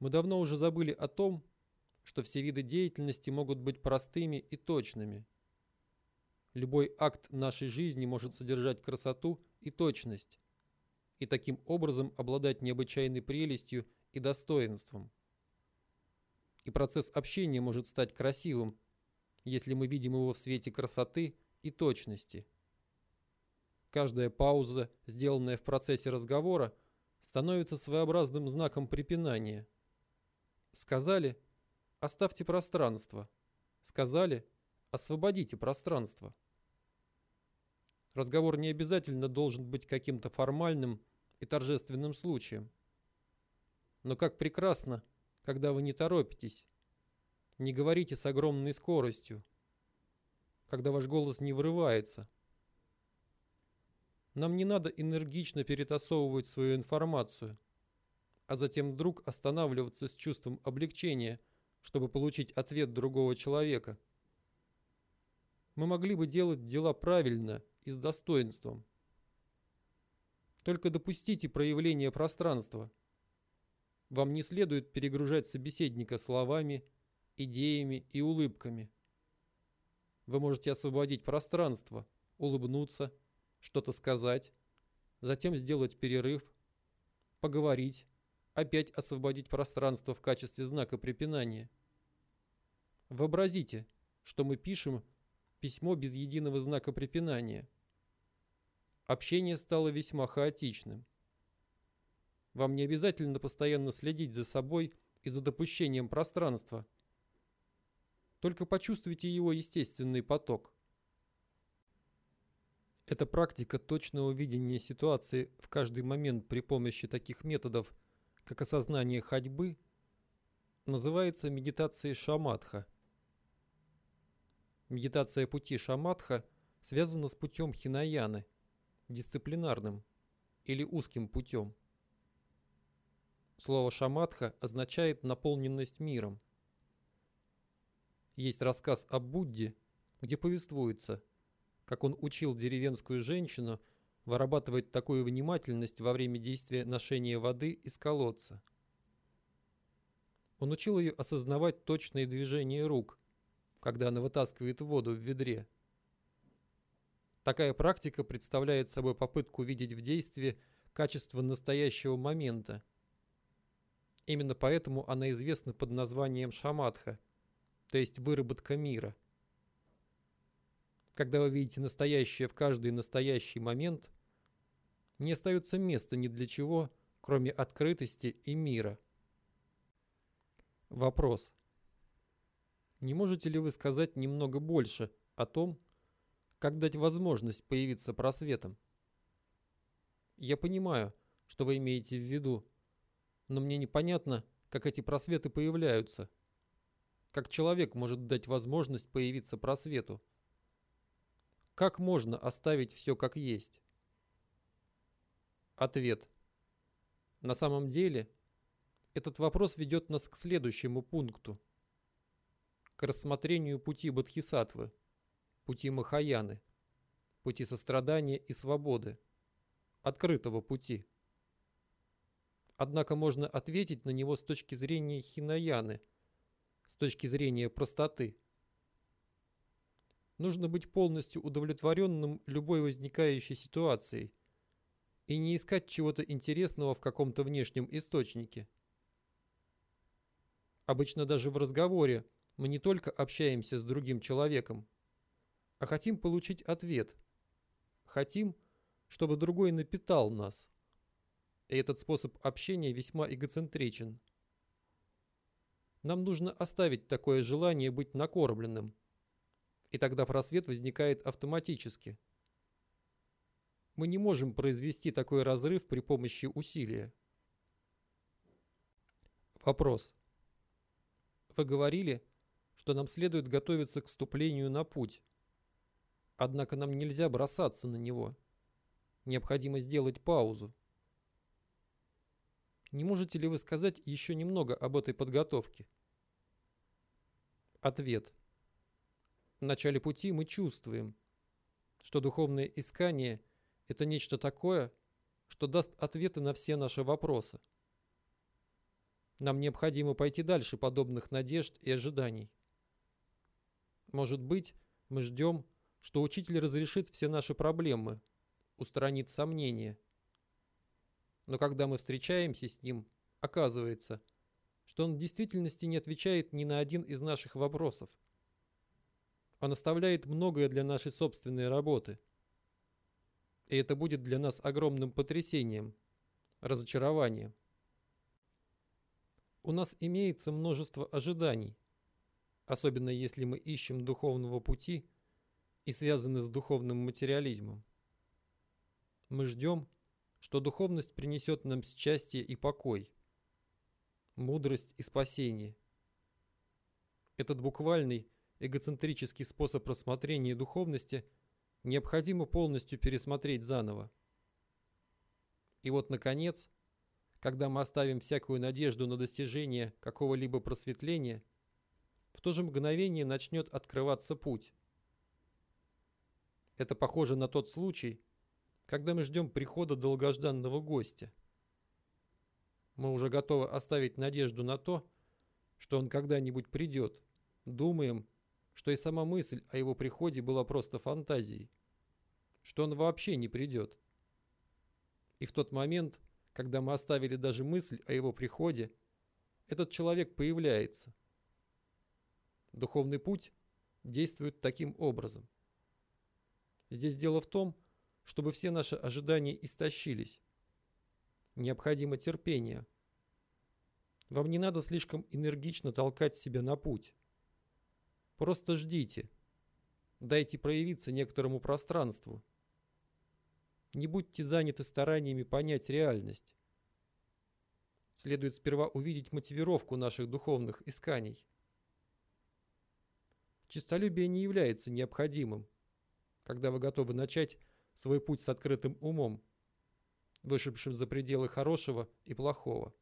Мы давно уже забыли о том, что все виды деятельности могут быть простыми и точными. Любой акт нашей жизни может содержать красоту и точность, и таким образом обладать необычайной прелестью и достоинством. И процесс общения может стать красивым, если мы видим его в свете красоты и точности. Каждая пауза, сделанная в процессе разговора, становится своеобразным знаком препинания. Сказали «оставьте пространство», сказали «освободите пространство». Разговор не обязательно должен быть каким-то формальным и торжественным случаем. Но как прекрасно, когда вы не торопитесь, не говорите с огромной скоростью, когда ваш голос не вырывается. Нам не надо энергично перетасовывать свою информацию, а затем вдруг останавливаться с чувством облегчения, чтобы получить ответ другого человека. Мы могли бы делать дела правильно и с достоинством. Только допустите проявление пространства. Вам не следует перегружать собеседника словами, идеями и улыбками. Вы можете освободить пространство, улыбнуться, что-то сказать, затем сделать перерыв, поговорить, опять освободить пространство в качестве знака препинания. Вообразите, что мы пишем письмо без единого знака препинания. Общение стало весьма хаотичным. Вам не обязательно постоянно следить за собой и за допущением пространства. Только почувствуйте его естественный поток. Эта практика точного видения ситуации в каждый момент при помощи таких методов, как осознание ходьбы, называется медитацией шаматха. Медитация пути шаматха связана с путем хинаяны, дисциплинарным или узким путем. Слово шаматха означает наполненность миром. Есть рассказ о Будде, где повествуется, как он учил деревенскую женщину вырабатывать такую внимательность во время действия ношения воды из колодца. Он учил ее осознавать точные движения рук, когда она вытаскивает воду в ведре. Такая практика представляет собой попытку видеть в действии качество настоящего момента – Именно поэтому она известна под названием шаматха, то есть выработка мира. Когда вы видите настоящее в каждый настоящий момент, не остается места ни для чего, кроме открытости и мира. Вопрос. Не можете ли вы сказать немного больше о том, как дать возможность появиться просветом? Я понимаю, что вы имеете в виду, но мне непонятно, как эти просветы появляются. Как человек может дать возможность появиться просвету? Как можно оставить все как есть? Ответ. На самом деле, этот вопрос ведет нас к следующему пункту. К рассмотрению пути Бодхисаттвы, пути Махаяны, пути сострадания и свободы, открытого пути. Однако можно ответить на него с точки зрения хинаяны, с точки зрения простоты. Нужно быть полностью удовлетворенным любой возникающей ситуацией и не искать чего-то интересного в каком-то внешнем источнике. Обычно даже в разговоре мы не только общаемся с другим человеком, а хотим получить ответ. Хотим, чтобы другой напитал нас и этот способ общения весьма эгоцентричен. Нам нужно оставить такое желание быть накормленным, и тогда просвет возникает автоматически. Мы не можем произвести такой разрыв при помощи усилия. Вопрос. Вы говорили, что нам следует готовиться к вступлению на путь. Однако нам нельзя бросаться на него. Необходимо сделать паузу. Не можете ли вы сказать еще немного об этой подготовке? Ответ. В начале пути мы чувствуем, что духовное искание – это нечто такое, что даст ответы на все наши вопросы. Нам необходимо пойти дальше подобных надежд и ожиданий. Может быть, мы ждем, что учитель разрешит все наши проблемы, устранит сомнения – Но когда мы встречаемся с ним, оказывается, что он в действительности не отвечает ни на один из наших вопросов. Он оставляет многое для нашей собственной работы. И это будет для нас огромным потрясением, разочарованием. У нас имеется множество ожиданий, особенно если мы ищем духовного пути и связаны с духовным материализмом. Мы ждем, что духовность принесет нам счастье и покой, мудрость и спасение. Этот буквальный эгоцентрический способ рассмотрения духовности необходимо полностью пересмотреть заново. И вот, наконец, когда мы оставим всякую надежду на достижение какого-либо просветления, в то же мгновение начнет открываться путь. Это похоже на тот случай, когда мы ждем прихода долгожданного гостя. Мы уже готовы оставить надежду на то, что он когда-нибудь придет. Думаем, что и сама мысль о его приходе была просто фантазией, что он вообще не придет. И в тот момент, когда мы оставили даже мысль о его приходе, этот человек появляется. Духовный путь действует таким образом. Здесь дело в том, чтобы все наши ожидания истощились. Необходимо терпение. Вам не надо слишком энергично толкать себя на путь. Просто ждите. Дайте проявиться некоторому пространству. Не будьте заняты стараниями понять реальность. Следует сперва увидеть мотивировку наших духовных исканий. Чистолюбие не является необходимым, когда вы готовы начать свой путь с открытым умом, вышедшим за пределы хорошего и плохого.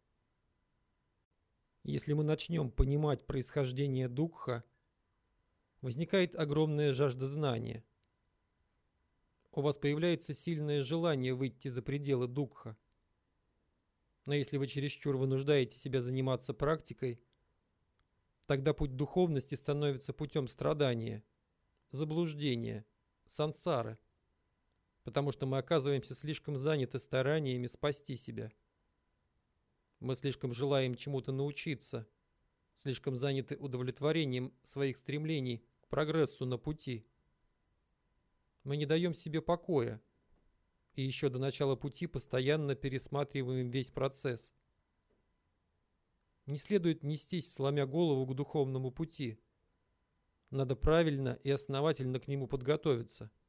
Если мы начнем понимать происхождение Дукха, возникает огромная жажда знания. У вас появляется сильное желание выйти за пределы Дукха. Но если вы чересчур вынуждаете себя заниматься практикой, тогда путь духовности становится путем страдания, заблуждения, сансары – потому что мы оказываемся слишком заняты стараниями спасти себя. Мы слишком желаем чему-то научиться, слишком заняты удовлетворением своих стремлений к прогрессу на пути. Мы не даем себе покоя, и еще до начала пути постоянно пересматриваем весь процесс. Не следует нестись, сломя голову к духовному пути. Надо правильно и основательно к нему подготовиться –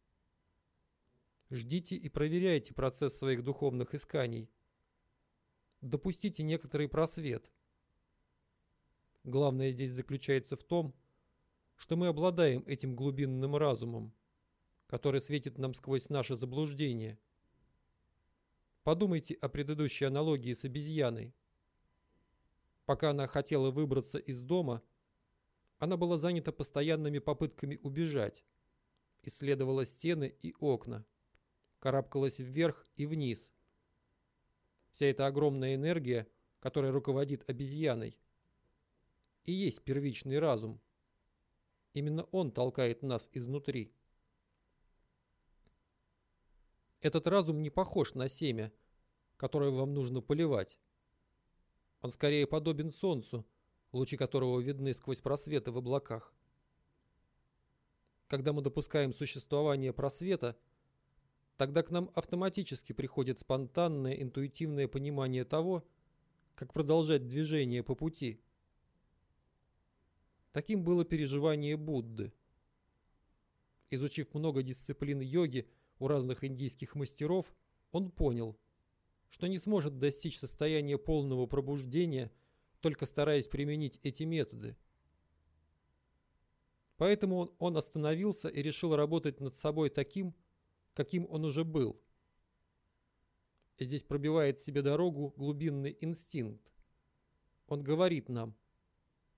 Ждите и проверяйте процесс своих духовных исканий. Допустите некоторый просвет. Главное здесь заключается в том, что мы обладаем этим глубинным разумом, который светит нам сквозь наше заблуждение. Подумайте о предыдущей аналогии с обезьяной. Пока она хотела выбраться из дома, она была занята постоянными попытками убежать, исследовала стены и окна карабкалась вверх и вниз. Вся эта огромная энергия, которая руководит обезьяной, и есть первичный разум. Именно он толкает нас изнутри. Этот разум не похож на семя, которое вам нужно поливать. Он скорее подобен солнцу, лучи которого видны сквозь просветы в облаках. Когда мы допускаем существование просвета – Тогда к нам автоматически приходит спонтанное интуитивное понимание того, как продолжать движение по пути. Таким было переживание Будды. Изучив много дисциплин йоги у разных индийских мастеров, он понял, что не сможет достичь состояния полного пробуждения, только стараясь применить эти методы. Поэтому он остановился и решил работать над собой таким, каким он уже был. Здесь пробивает себе дорогу глубинный инстинкт. Он говорит нам,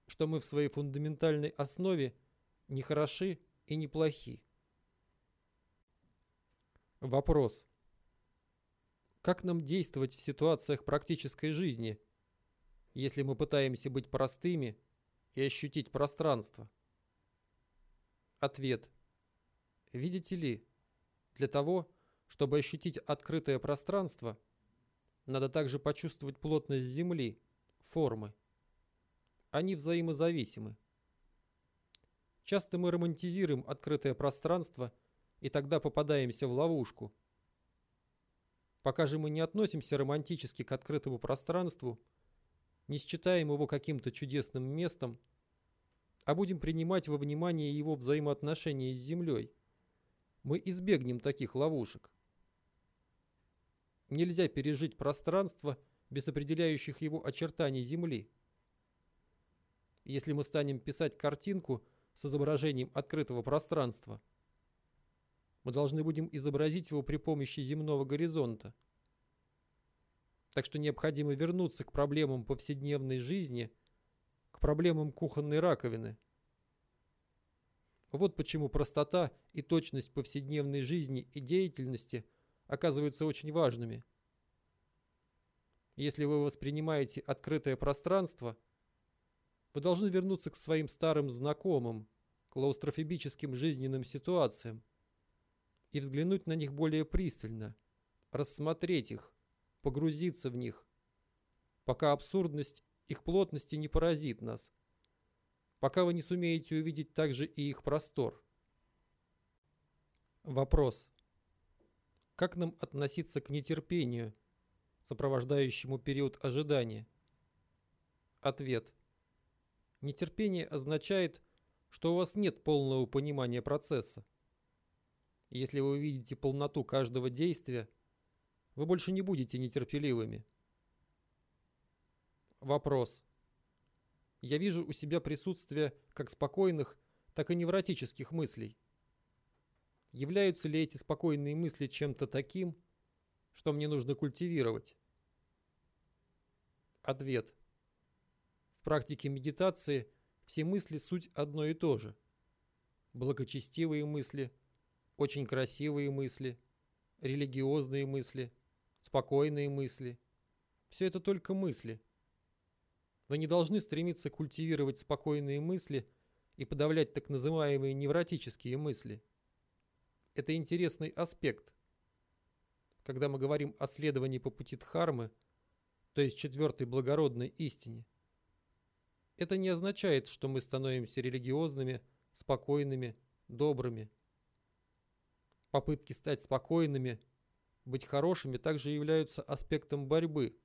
что мы в своей фундаментальной основе не хороши и не плохи. Вопрос. Как нам действовать в ситуациях практической жизни, если мы пытаемся быть простыми и ощутить пространство? Ответ. Видите ли, для того, чтобы ощутить открытое пространство, надо также почувствовать плотность Земли, формы. Они взаимозависимы. Часто мы романтизируем открытое пространство и тогда попадаемся в ловушку. Пока же мы не относимся романтически к открытому пространству, не считаем его каким-то чудесным местом, а будем принимать во внимание его взаимоотношения с Землей, мы избегнем таких ловушек. Нельзя пережить пространство без определяющих его очертаний Земли. Если мы станем писать картинку с изображением открытого пространства, мы должны будем изобразить его при помощи земного горизонта. Так что необходимо вернуться к проблемам повседневной жизни, к проблемам кухонной раковины. Вот почему простота и точность повседневной жизни и деятельности – оказываются очень важными. Если вы воспринимаете открытое пространство, вы должны вернуться к своим старым знакомым, клаустрофобическим жизненным ситуациям и взглянуть на них более пристально, рассмотреть их, погрузиться в них, пока абсурдность их плотности не поразит нас, пока вы не сумеете увидеть также и их простор. Вопрос. Как нам относиться к нетерпению, сопровождающему период ожидания? Ответ. Нетерпение означает, что у вас нет полного понимания процесса. Если вы увидите полноту каждого действия, вы больше не будете нетерпеливыми. Вопрос. Я вижу у себя присутствие как спокойных, так и невротических мыслей. Являются ли эти спокойные мысли чем-то таким, что мне нужно культивировать? Ответ. В практике медитации все мысли суть одно и то же. Благочестивые мысли, очень красивые мысли, религиозные мысли, спокойные мысли. Все это только мысли. Вы не должны стремиться культивировать спокойные мысли и подавлять так называемые невротические мысли – это интересный аспект. Когда мы говорим о следовании по пути Дхармы, то есть четвертой благородной истине, это не означает, что мы становимся религиозными, спокойными, добрыми. Попытки стать спокойными, быть хорошими также являются аспектом борьбы,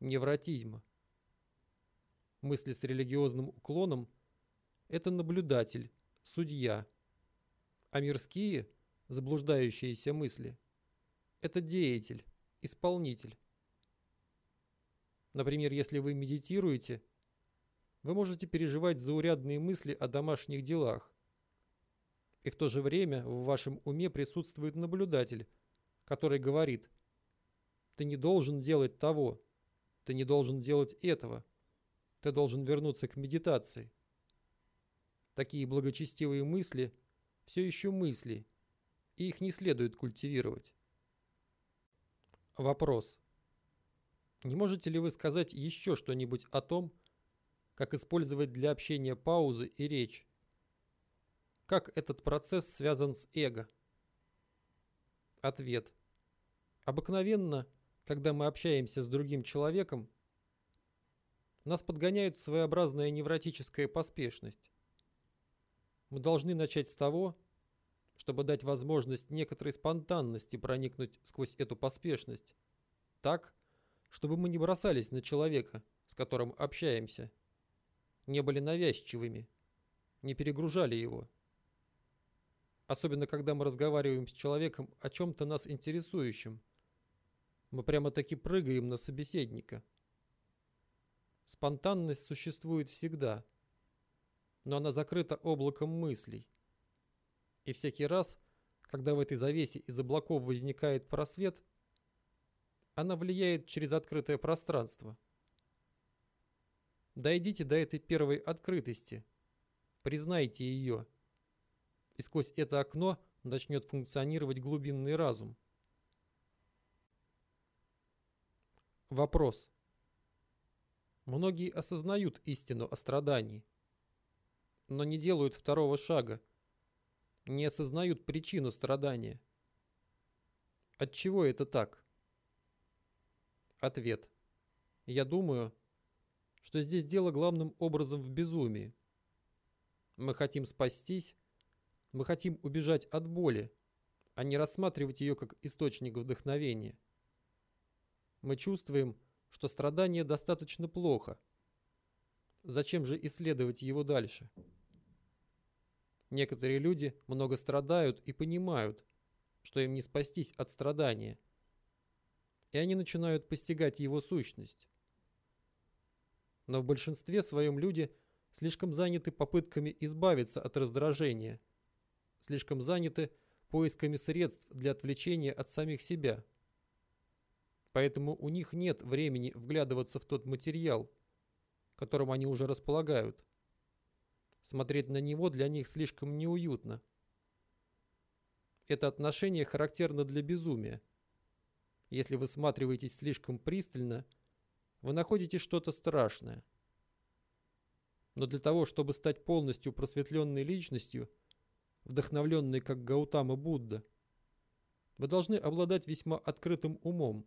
невротизма. Мысли с религиозным уклоном – это наблюдатель, судья, а мирские – заблуждающиеся мысли. Это деятель, исполнитель. Например, если вы медитируете, вы можете переживать заурядные мысли о домашних делах. И в то же время в вашем уме присутствует наблюдатель, который говорит «Ты не должен делать того, ты не должен делать этого, ты должен вернуться к медитации». Такие благочестивые мысли все еще мысли – и их не следует культивировать. Вопрос. Не можете ли вы сказать еще что-нибудь о том, как использовать для общения паузы и речь? Как этот процесс связан с эго? Ответ. Обыкновенно, когда мы общаемся с другим человеком, нас подгоняет своеобразная невротическая поспешность. Мы должны начать с того, чтобы дать возможность некоторой спонтанности проникнуть сквозь эту поспешность. Так, чтобы мы не бросались на человека, с которым общаемся, не были навязчивыми, не перегружали его. Особенно, когда мы разговариваем с человеком о чем-то нас интересующем. Мы прямо-таки прыгаем на собеседника. Спонтанность существует всегда, но она закрыта облаком мыслей. И всякий раз, когда в этой завесе из облаков возникает просвет, она влияет через открытое пространство. Дойдите до этой первой открытости, признайте ее, и сквозь это окно начнет функционировать глубинный разум. Вопрос. Многие осознают истину о страдании, но не делают второго шага – не осознают причину страдания. От чего это так? Ответ. Я думаю, что здесь дело главным образом в безумии. Мы хотим спастись, мы хотим убежать от боли, а не рассматривать ее как источник вдохновения. Мы чувствуем, что страдание достаточно плохо. Зачем же исследовать его дальше? Некоторые люди много страдают и понимают, что им не спастись от страдания. И они начинают постигать его сущность. Но в большинстве своем люди слишком заняты попытками избавиться от раздражения, слишком заняты поисками средств для отвлечения от самих себя. Поэтому у них нет времени вглядываться в тот материал, которым они уже располагают. Смотреть на него для них слишком неуютно. Это отношение характерно для безумия. Если вы всматриваетесь слишком пристально, вы находите что-то страшное. Но для того, чтобы стать полностью просветленной личностью, вдохновленной как Гаутама Будда, вы должны обладать весьма открытым умом,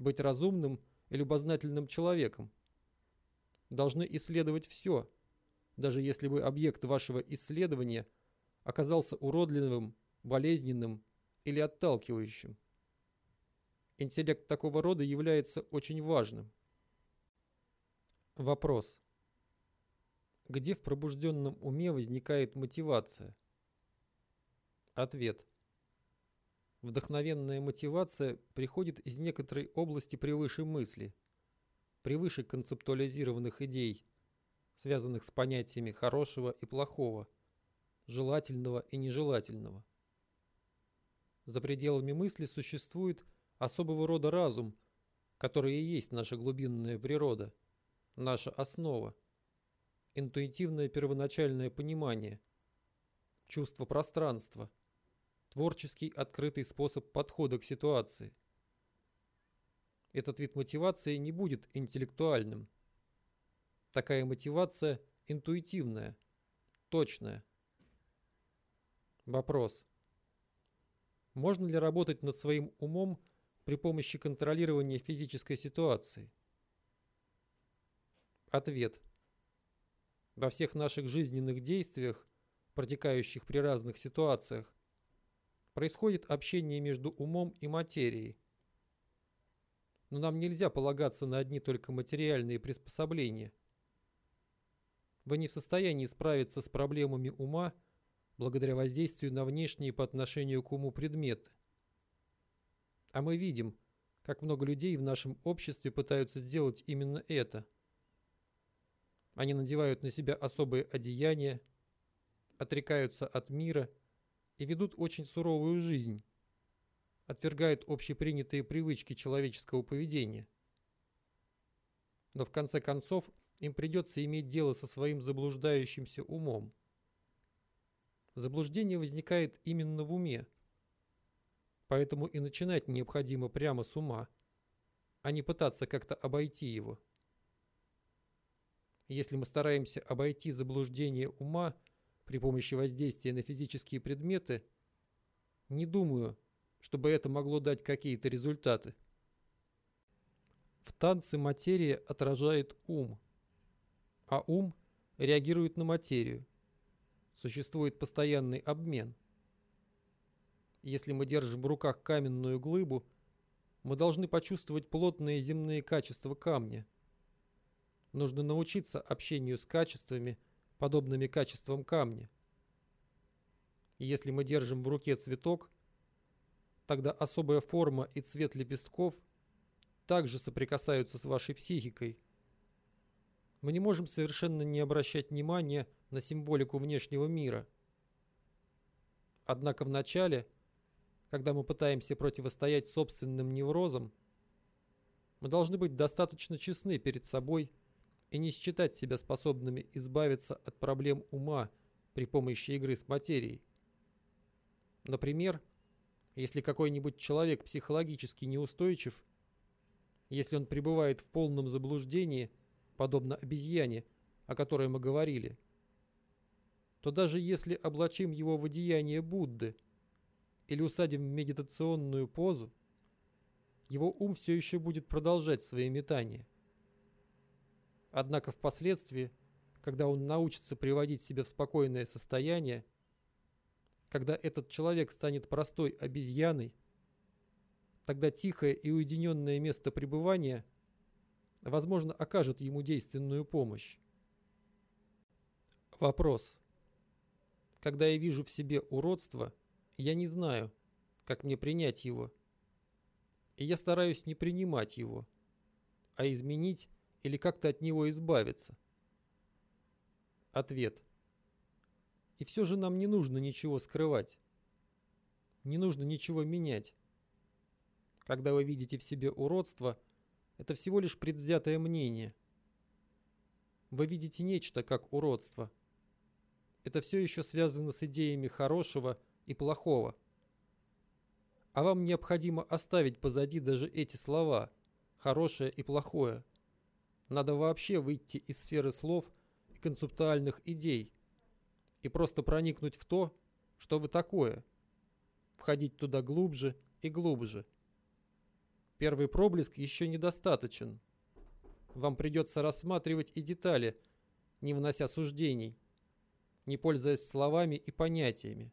быть разумным и любознательным человеком. Должны исследовать все, даже если бы объект вашего исследования оказался уродливым болезненным или отталкивающим. Интеллект такого рода является очень важным. Вопрос. Где в пробужденном уме возникает мотивация? Ответ. Вдохновенная мотивация приходит из некоторой области превыше мысли, превыше концептуализированных идей, связанных с понятиями хорошего и плохого, желательного и нежелательного. За пределами мысли существует особого рода разум, который и есть наша глубинная природа, наша основа, интуитивное первоначальное понимание, чувство пространства, творческий открытый способ подхода к ситуации. Этот вид мотивации не будет интеллектуальным. Такая мотивация интуитивная, точная. Вопрос. Можно ли работать над своим умом при помощи контролирования физической ситуации? Ответ. Во всех наших жизненных действиях, протекающих при разных ситуациях, происходит общение между умом и материей. Но нам нельзя полагаться на одни только материальные приспособления. Вы не в состоянии справиться с проблемами ума – благодаря воздействию на внешние по отношению к уму предметы. А мы видим, как много людей в нашем обществе пытаются сделать именно это. Они надевают на себя особые одеяния, отрекаются от мира и ведут очень суровую жизнь, отвергают общепринятые привычки человеческого поведения. Но в конце концов им придется иметь дело со своим заблуждающимся умом. Заблуждение возникает именно в уме. Поэтому и начинать необходимо прямо с ума, а не пытаться как-то обойти его. Если мы стараемся обойти заблуждение ума при помощи воздействия на физические предметы, не думаю, чтобы это могло дать какие-то результаты. В танце материя отражает ум, а ум реагирует на материю существует постоянный обмен. Если мы держим в руках каменную глыбу, мы должны почувствовать плотные земные качества камня. Нужно научиться общению с качествами, подобными качествам камня. Если мы держим в руке цветок, тогда особая форма и цвет лепестков также соприкасаются с вашей психикой. Мы не можем совершенно не обращать внимания на символику внешнего мира. Однако в начале, когда мы пытаемся противостоять собственным неврозам, мы должны быть достаточно честны перед собой и не считать себя способными избавиться от проблем ума при помощи игры с материей. Например, если какой-нибудь человек психологически неустойчив, если он пребывает в полном заблуждении, подобно обезьяне, о которой мы говорили – то даже если облачим его в одеяние Будды или усадим в медитационную позу, его ум все еще будет продолжать свои метания. Однако впоследствии, когда он научится приводить себя в спокойное состояние, когда этот человек станет простой обезьяной, тогда тихое и уединенное место пребывания, возможно, окажет ему действенную помощь. Вопрос. Когда я вижу в себе уродство, я не знаю, как мне принять его. И я стараюсь не принимать его, а изменить или как-то от него избавиться. Ответ. И все же нам не нужно ничего скрывать. Не нужно ничего менять. Когда вы видите в себе уродство, это всего лишь предвзятое мнение. Вы видите нечто как уродство. Это все еще связано с идеями хорошего и плохого. А вам необходимо оставить позади даже эти слова «хорошее» и «плохое». Надо вообще выйти из сферы слов и концептуальных идей и просто проникнуть в то, что вы такое. Входить туда глубже и глубже. Первый проблеск еще недостаточен. Вам придется рассматривать и детали, не внося суждений, не пользуясь словами и понятиями.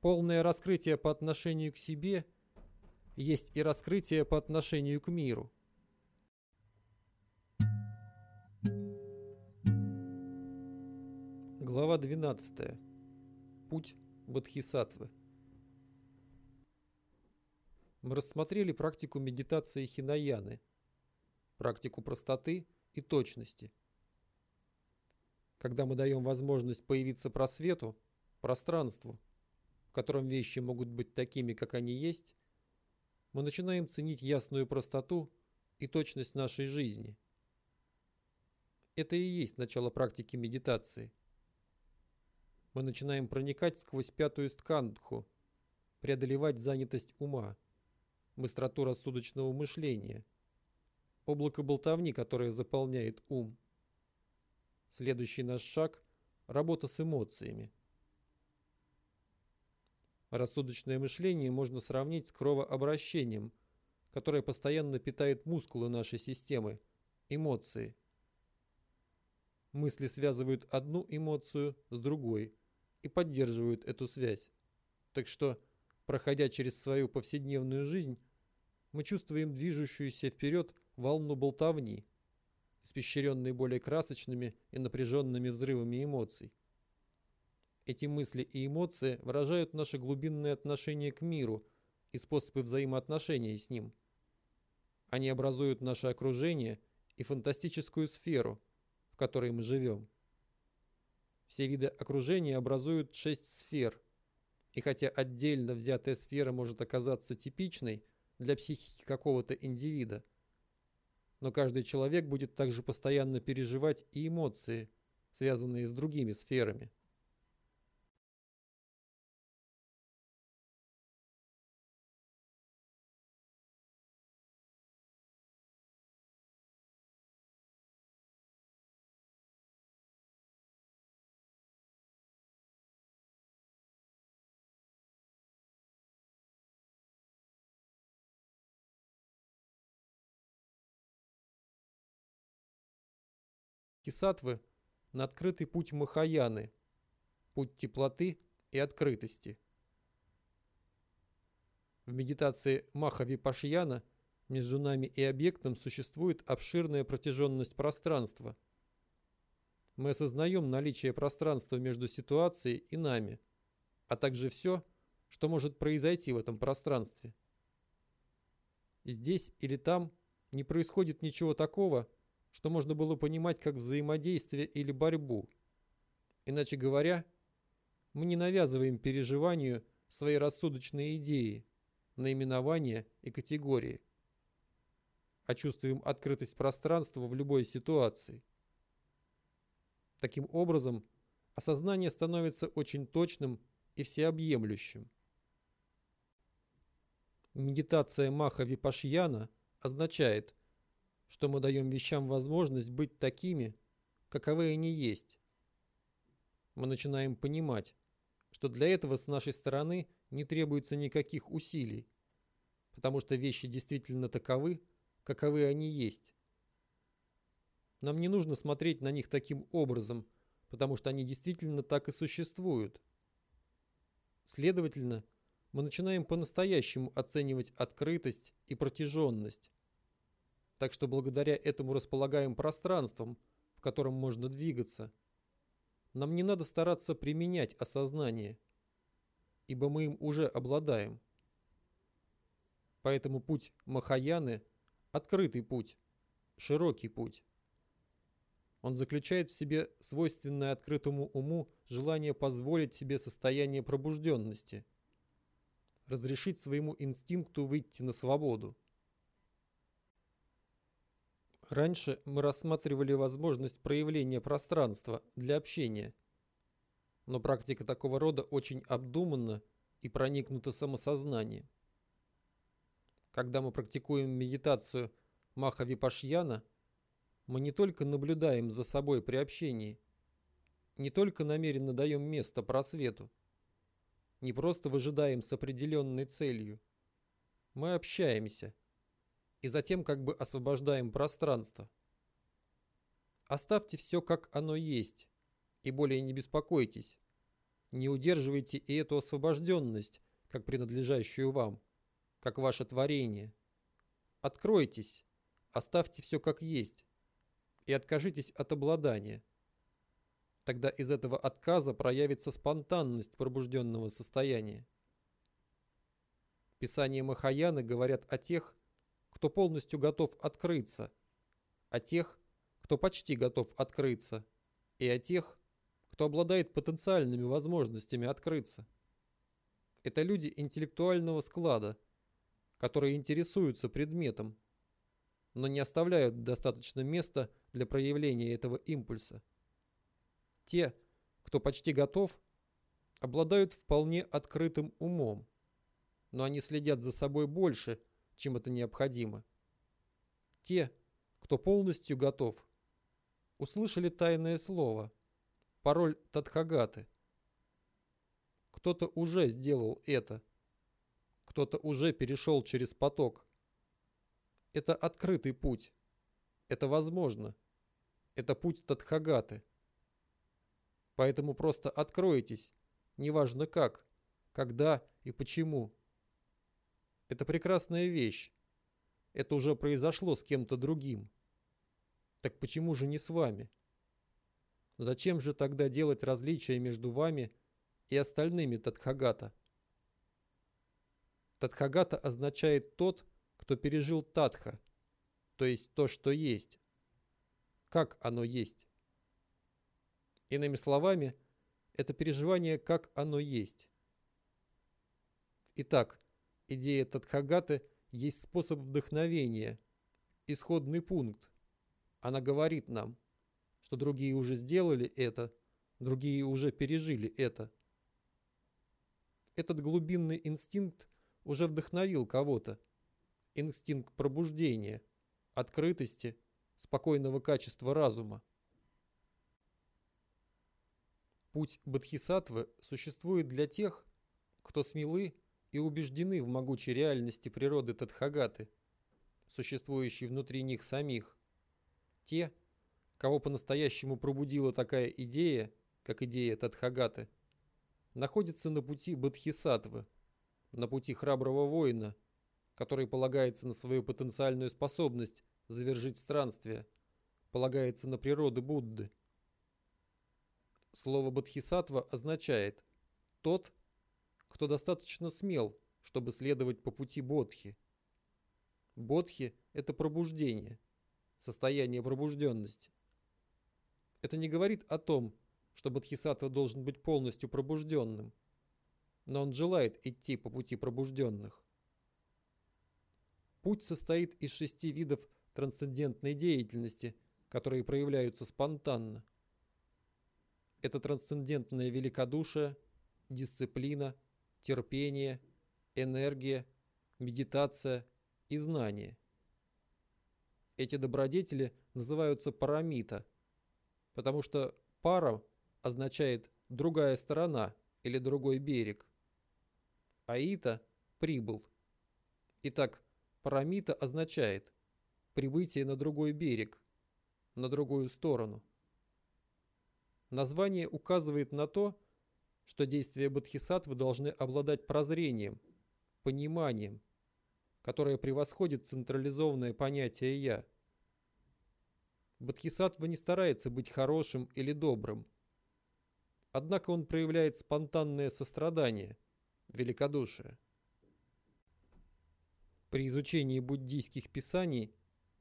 Полное раскрытие по отношению к себе есть и раскрытие по отношению к миру. Глава 12. Путь Бодхисаттвы. Мы рассмотрели практику медитации хинаяны, практику простоты и точности. Когда мы даем возможность появиться просвету, пространству, в котором вещи могут быть такими, как они есть, мы начинаем ценить ясную простоту и точность нашей жизни. Это и есть начало практики медитации – мы начинаем проникать сквозь пятую скандху, преодолевать занятость ума, быстроту рассудочного мышления, облако болтовни, которое заполняет ум. Следующий наш шаг – работа с эмоциями. Рассудочное мышление можно сравнить с кровообращением, которое постоянно питает мускулы нашей системы – эмоции. Мысли связывают одну эмоцию с другой – и поддерживают эту связь. Так что, проходя через свою повседневную жизнь, мы чувствуем движущуюся вперед волну болтовни, испещренной более красочными и напряженными взрывами эмоций. Эти мысли и эмоции выражают наше глубинное отношение к миру и способы взаимоотношения с ним. Они образуют наше окружение и фантастическую сферу, в которой мы живем. Все виды окружения образуют шесть сфер. И хотя отдельно взятая сфера может оказаться типичной для психики какого-то индивида, но каждый человек будет также постоянно переживать и эмоции, связанные с другими сферами. Кисатвы на открытый путь Махаяны, путь теплоты и открытости. В медитации Махавипашьяна между нами и объектом существует обширная протяженность пространства. Мы осознаем наличие пространства между ситуацией и нами, а также все, что может произойти в этом пространстве. Здесь или там не происходит ничего такого, можно было понимать как взаимодействие или борьбу. Иначе говоря, мы не навязываем переживанию свои рассудочные идеи, наименования и категории, а чувствуем открытость пространства в любой ситуации. Таким образом, осознание становится очень точным и всеобъемлющим. Медитация Маха Випашьяна означает – что мы даем вещам возможность быть такими, каковы они есть. Мы начинаем понимать, что для этого с нашей стороны не требуется никаких усилий. потому что вещи действительно таковы, каковы они есть. Нам не нужно смотреть на них таким образом, потому что они действительно так и существуют. Следовательно, мы начинаем по-настоящему оценивать открытость и протяженность. Так что благодаря этому располагаем пространством, в котором можно двигаться. Нам не надо стараться применять осознание, ибо мы им уже обладаем. Поэтому путь Махаяны – открытый путь, широкий путь. Он заключает в себе свойственное открытому уму желание позволить себе состояние пробужденности, разрешить своему инстинкту выйти на свободу. Раньше мы рассматривали возможность проявления пространства для общения, но практика такого рода очень обдуманна и проникнута самосознанием. Когда мы практикуем медитацию Маха-Випашьяна – мы не только наблюдаем за собой при общении, не только намеренно даем место просвету, не просто выжидаем с определенной целью. Мы общаемся и затем как бы освобождаем пространство. Оставьте все как оно есть и более не беспокойтесь. Не удерживайте и эту освобожденность, как принадлежащую вам, как ваше творение. Откройтесь, оставьте все как есть и откажитесь от обладания. Тогда из этого отказа проявится спонтанность пробужденного состояния. Писания Махаяны говорят о тех, кто полностью готов открыться, о тех, кто почти готов открыться, и о тех, кто обладает потенциальными возможностями открыться. Это люди интеллектуального склада, которые интересуются предметом, но не оставляют достаточно места для проявления этого импульса. Те, кто почти готов, обладают вполне открытым умом, но они следят за собой больше, чем это необходимо. Те, кто полностью готов, услышали тайное слово, пароль Тадхагаты. Кто-то уже сделал это. Кто-то уже перешел через поток. Это открытый путь. Это возможно. Это путь Тадхагаты. Поэтому просто откройтесь, неважно как, когда и почему. Это прекрасная вещь. Это уже произошло с кем-то другим. Так почему же не с вами? Зачем же тогда делать различия между вами и остальными Тадхагата? Тадхагата означает тот, кто пережил татха, то есть то, что есть. Как оно есть. Иными словами, это переживание как оно есть. Итак, идея Тадхагаты есть способ вдохновения, исходный пункт. Она говорит нам, что другие уже сделали это, другие уже пережили это. Этот глубинный инстинкт уже вдохновил кого-то, инстинкт пробуждения, открытости, спокойного качества разума. Путь Бодхисаттвы существует для тех, кто смелы и убеждены в могучей реальности природы Тадхагаты, существующей внутри них самих. Те, кого по-настоящему пробудила такая идея, как идея Тадхагаты, находятся на пути Бодхисаттвы, на пути храброго воина – который полагается на свою потенциальную способность завершить странствие, полагается на природу Будды. Слово «бодхисаттва» означает «тот, кто достаточно смел, чтобы следовать по пути Бодхи». Бодхи – это пробуждение, состояние пробужденности. Это не говорит о том, что бодхисаттва должен быть полностью пробужденным, но он желает идти по пути пробужденных. Путь состоит из шести видов трансцендентной деятельности, которые проявляются спонтанно. Это трансцендентное великодушие, дисциплина, терпение, энергия, медитация и знание. Эти добродетели называются парамита, потому что пара означает «другая сторона» или «другой берег», а ита – «прибыл». Итак, парамита означает прибытие на другой берег, на другую сторону. Название указывает на то, что действия бодхисаттвы должны обладать прозрением, пониманием, которое превосходит централизованное понятие «я». Бодхисаттва не старается быть хорошим или добрым. Однако он проявляет спонтанное сострадание, великодушие. При изучении буддийских писаний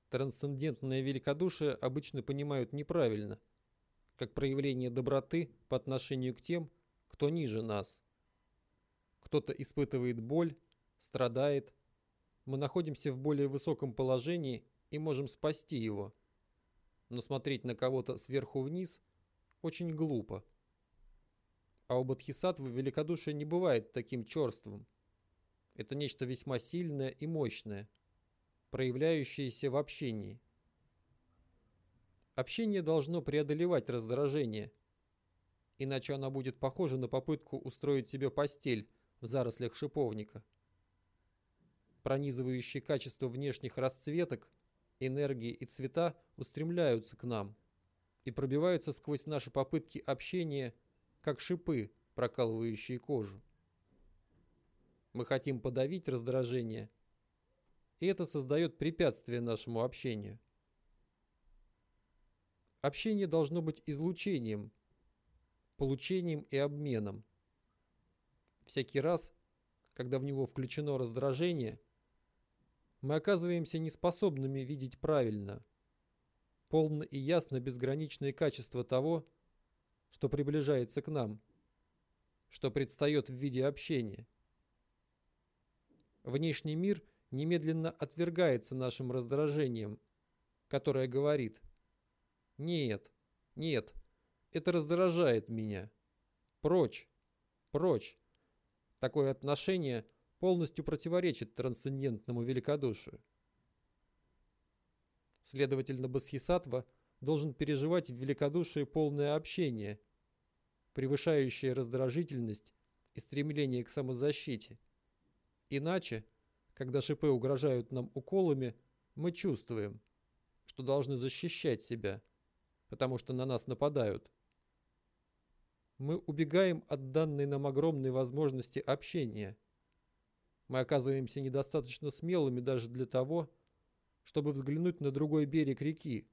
трансцендентное великодушие обычно понимают неправильно, как проявление доброты по отношению к тем, кто ниже нас. Кто-то испытывает боль, страдает, мы находимся в более высоком положении и можем спасти его. Но смотреть на кого-то сверху вниз очень глупо. А у Бодхисаттвы великодушие не бывает таким черствым. Это нечто весьма сильное и мощное, проявляющееся в общении. Общение должно преодолевать раздражение, иначе оно будет похоже на попытку устроить себе постель в зарослях шиповника. Пронизывающие качества внешних расцветок, энергии и цвета устремляются к нам и пробиваются сквозь наши попытки общения, как шипы, прокалывающие кожу. Мы хотим подавить раздражение, и это создает препятствие нашему общению. Общение должно быть излучением, получением и обменом. Всякий раз, когда в него включено раздражение, мы оказываемся неспособными видеть правильно, полно и ясно безграничные качества того, что приближается к нам, что предстает в виде общения. Внешний мир немедленно отвергается нашим раздражением, которое говорит «Нет, нет, это раздражает меня. Прочь, прочь». Такое отношение полностью противоречит трансцендентному великодушию. Следовательно, Басхисатва должен переживать в великодушии полное общение, превышающее раздражительность и стремление к самозащите. Иначе, когда шипы угрожают нам уколами, мы чувствуем, что должны защищать себя, потому что на нас нападают. Мы убегаем от данной нам огромной возможности общения. Мы оказываемся недостаточно смелыми даже для того, чтобы взглянуть на другой берег реки.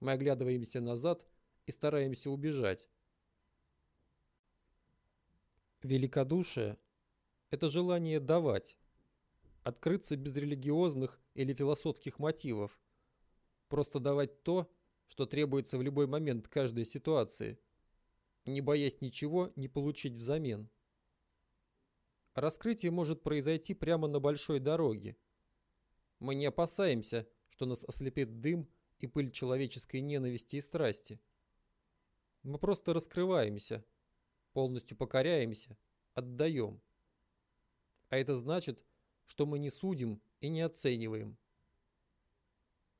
Мы оглядываемся назад и стараемся убежать. Великодушие – это желание давать, открыться без религиозных или философских мотивов, просто давать то, что требуется в любой момент каждой ситуации, не боясь ничего не получить взамен. Раскрытие может произойти прямо на большой дороге. Мы не опасаемся, что нас ослепит дым и пыль человеческой ненависти и страсти. Мы просто раскрываемся, полностью покоряемся, отдаем. А это значит, что мы не судим и не оцениваем.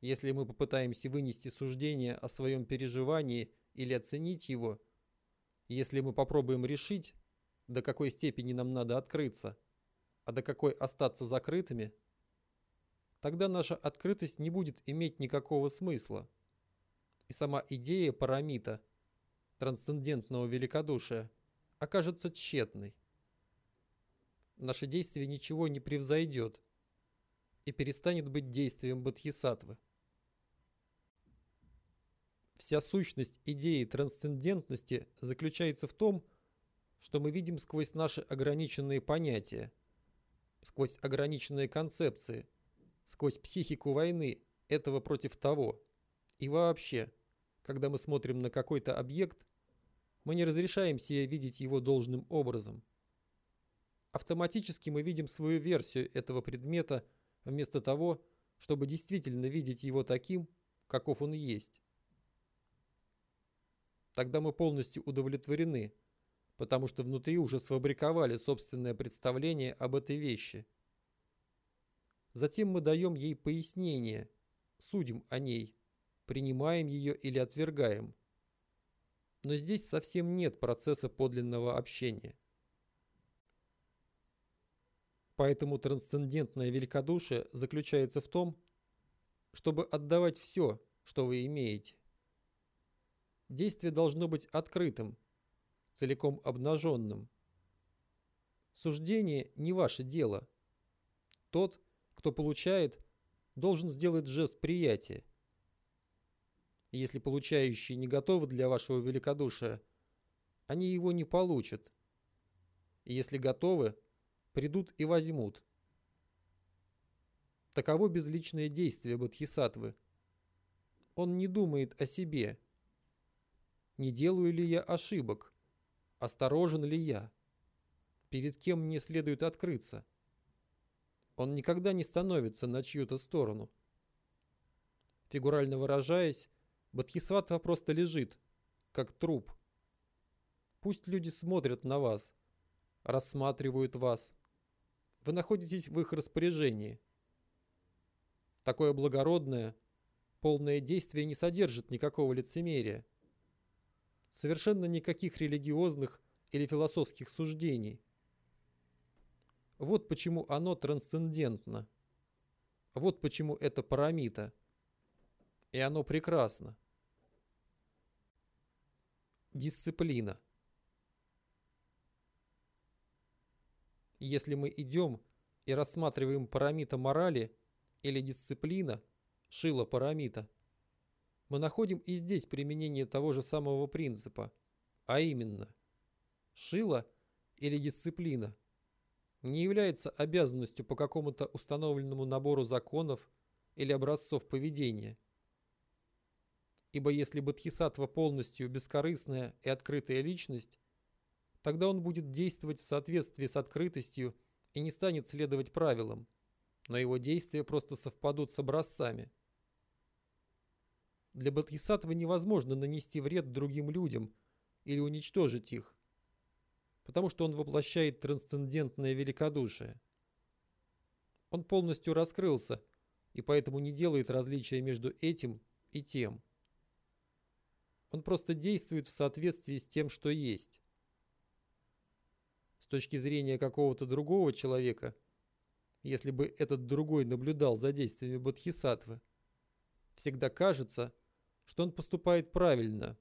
Если мы попытаемся вынести суждение о своем переживании или оценить его, если мы попробуем решить, до какой степени нам надо открыться, а до какой остаться закрытыми, тогда наша открытость не будет иметь никакого смысла. И сама идея парамита, трансцендентного великодушия, окажется тщетной наше действие ничего не превзойдет и перестанет быть действием бодхисаттвы. Вся сущность идеи трансцендентности заключается в том, что мы видим сквозь наши ограниченные понятия, сквозь ограниченные концепции, сквозь психику войны этого против того. И вообще, когда мы смотрим на какой-то объект, мы не разрешаем себе видеть его должным образом – автоматически мы видим свою версию этого предмета вместо того, чтобы действительно видеть его таким, каков он есть. Тогда мы полностью удовлетворены, потому что внутри уже сфабриковали собственное представление об этой вещи. Затем мы даем ей пояснение, судим о ней, принимаем ее или отвергаем. Но здесь совсем нет процесса подлинного общения. Поэтому трансцендентное великодушие заключается в том, чтобы отдавать все, что вы имеете. Действие должно быть открытым, целиком обнаженным. Суждение не ваше дело. Тот, кто получает, должен сделать жест приятия. Если получающие не готовы для вашего великодушия, они его не получат. Если готовы, придут и возьмут. Таково безличное действие Бодхисаттвы. Он не думает о себе. Не делаю ли я ошибок? Осторожен ли я? Перед кем мне следует открыться? Он никогда не становится на чью-то сторону. Фигурально выражаясь, Бодхисаттва просто лежит, как труп. Пусть люди смотрят на вас, рассматривают вас. Вы находитесь в их распоряжении. Такое благородное, полное действие не содержит никакого лицемерия. Совершенно никаких религиозных или философских суждений. Вот почему оно трансцендентно. Вот почему это парамита. И оно прекрасно. Дисциплина. Если мы идем и рассматриваем парамита морали или дисциплина, шила парамита, мы находим и здесь применение того же самого принципа, а именно, шила или дисциплина не является обязанностью по какому-то установленному набору законов или образцов поведения. Ибо если Бодхисаттва полностью бескорыстная и открытая личность, Тогда он будет действовать в соответствии с открытостью и не станет следовать правилам, но его действия просто совпадут с образцами. Для Бодхисаттвы невозможно нанести вред другим людям или уничтожить их, потому что он воплощает трансцендентное великодушие. Он полностью раскрылся и поэтому не делает различия между этим и тем. Он просто действует в соответствии с тем, что есть точки зрения какого-то другого человека, если бы этот другой наблюдал за действиями Бодхисаттвы, всегда кажется, что он поступает правильно,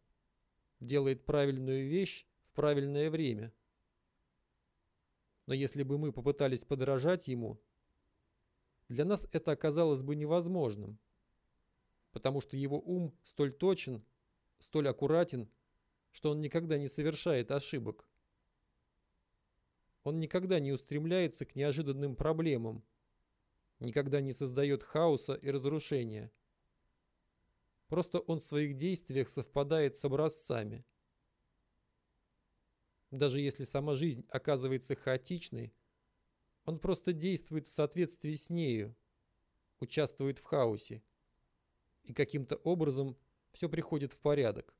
делает правильную вещь в правильное время. Но если бы мы попытались подражать ему, для нас это оказалось бы невозможным, потому что его ум столь точен, столь аккуратен, что он никогда не совершает ошибок. Он никогда не устремляется к неожиданным проблемам, никогда не создает хаоса и разрушения. Просто он в своих действиях совпадает с образцами. Даже если сама жизнь оказывается хаотичной, он просто действует в соответствии с нею, участвует в хаосе, и каким-то образом все приходит в порядок.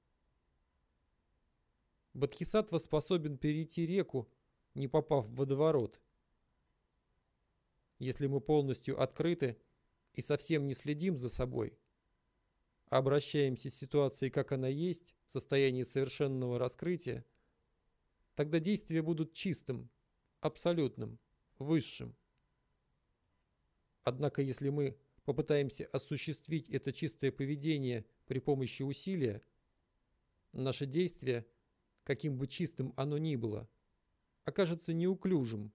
Бодхисаттва способен перейти реку, не попав в водоворот. Если мы полностью открыты и совсем не следим за собой, обращаемся с ситуацией, как она есть, в состоянии совершенного раскрытия, тогда действия будут чистым, абсолютным, высшим. Однако если мы попытаемся осуществить это чистое поведение при помощи усилия, наше действие, каким бы чистым оно ни было, окажется неуклюжим,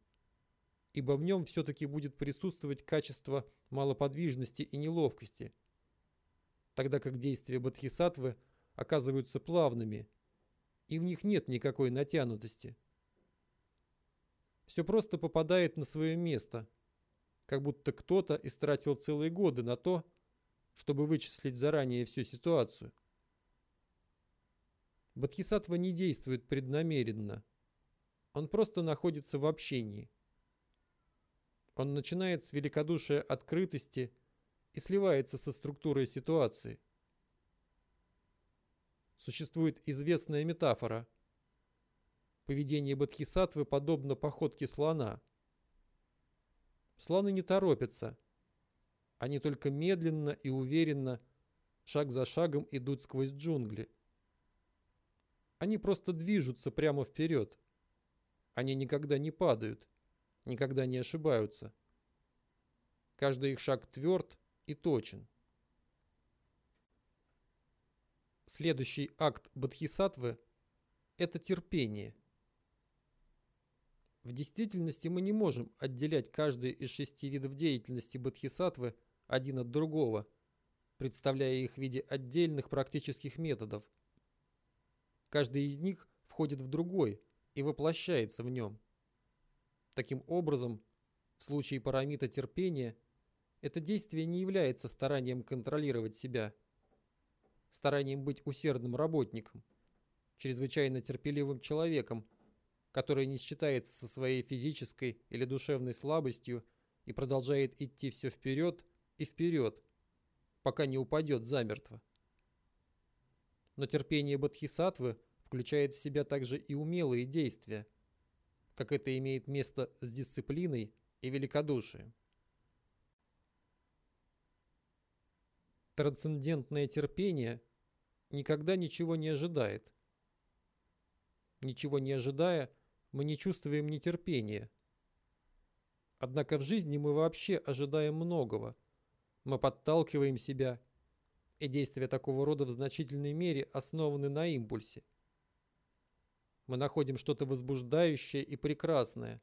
ибо в нем все-таки будет присутствовать качество малоподвижности и неловкости, тогда как действия бодхисаттвы оказываются плавными, и в них нет никакой натянутости. Все просто попадает на свое место, как будто кто-то истратил целые годы на то, чтобы вычислить заранее всю ситуацию. Бодхисаттва не действует преднамеренно – он просто находится в общении. Он начинает с великодушия открытости и сливается со структурой ситуации. Существует известная метафора. Поведение бодхисаттвы подобно походке слона. Слоны не торопятся. Они только медленно и уверенно, шаг за шагом идут сквозь джунгли. Они просто движутся прямо вперед. Они никогда не падают, никогда не ошибаются. Каждый их шаг тверд и точен. Следующий акт бодхисаттвы – это терпение. В действительности мы не можем отделять каждый из шести видов деятельности бодхисаттвы один от другого, представляя их в виде отдельных практических методов. Каждый из них входит в другой и воплощается в нем. Таким образом, в случае парамита терпения, это действие не является старанием контролировать себя, старанием быть усердным работником, чрезвычайно терпеливым человеком, который не считается со своей физической или душевной слабостью и продолжает идти все вперед и вперед, пока не упадет замертво. Но терпение бодхисаттвы включает в себя также и умелые действия, как это имеет место с дисциплиной и великодушием. Трансцендентное терпение никогда ничего не ожидает. Ничего не ожидая, мы не чувствуем нетерпения. Однако в жизни мы вообще ожидаем многого. Мы подталкиваем себя, и действия такого рода в значительной мере основаны на импульсе. Мы находим что-то возбуждающее и прекрасное,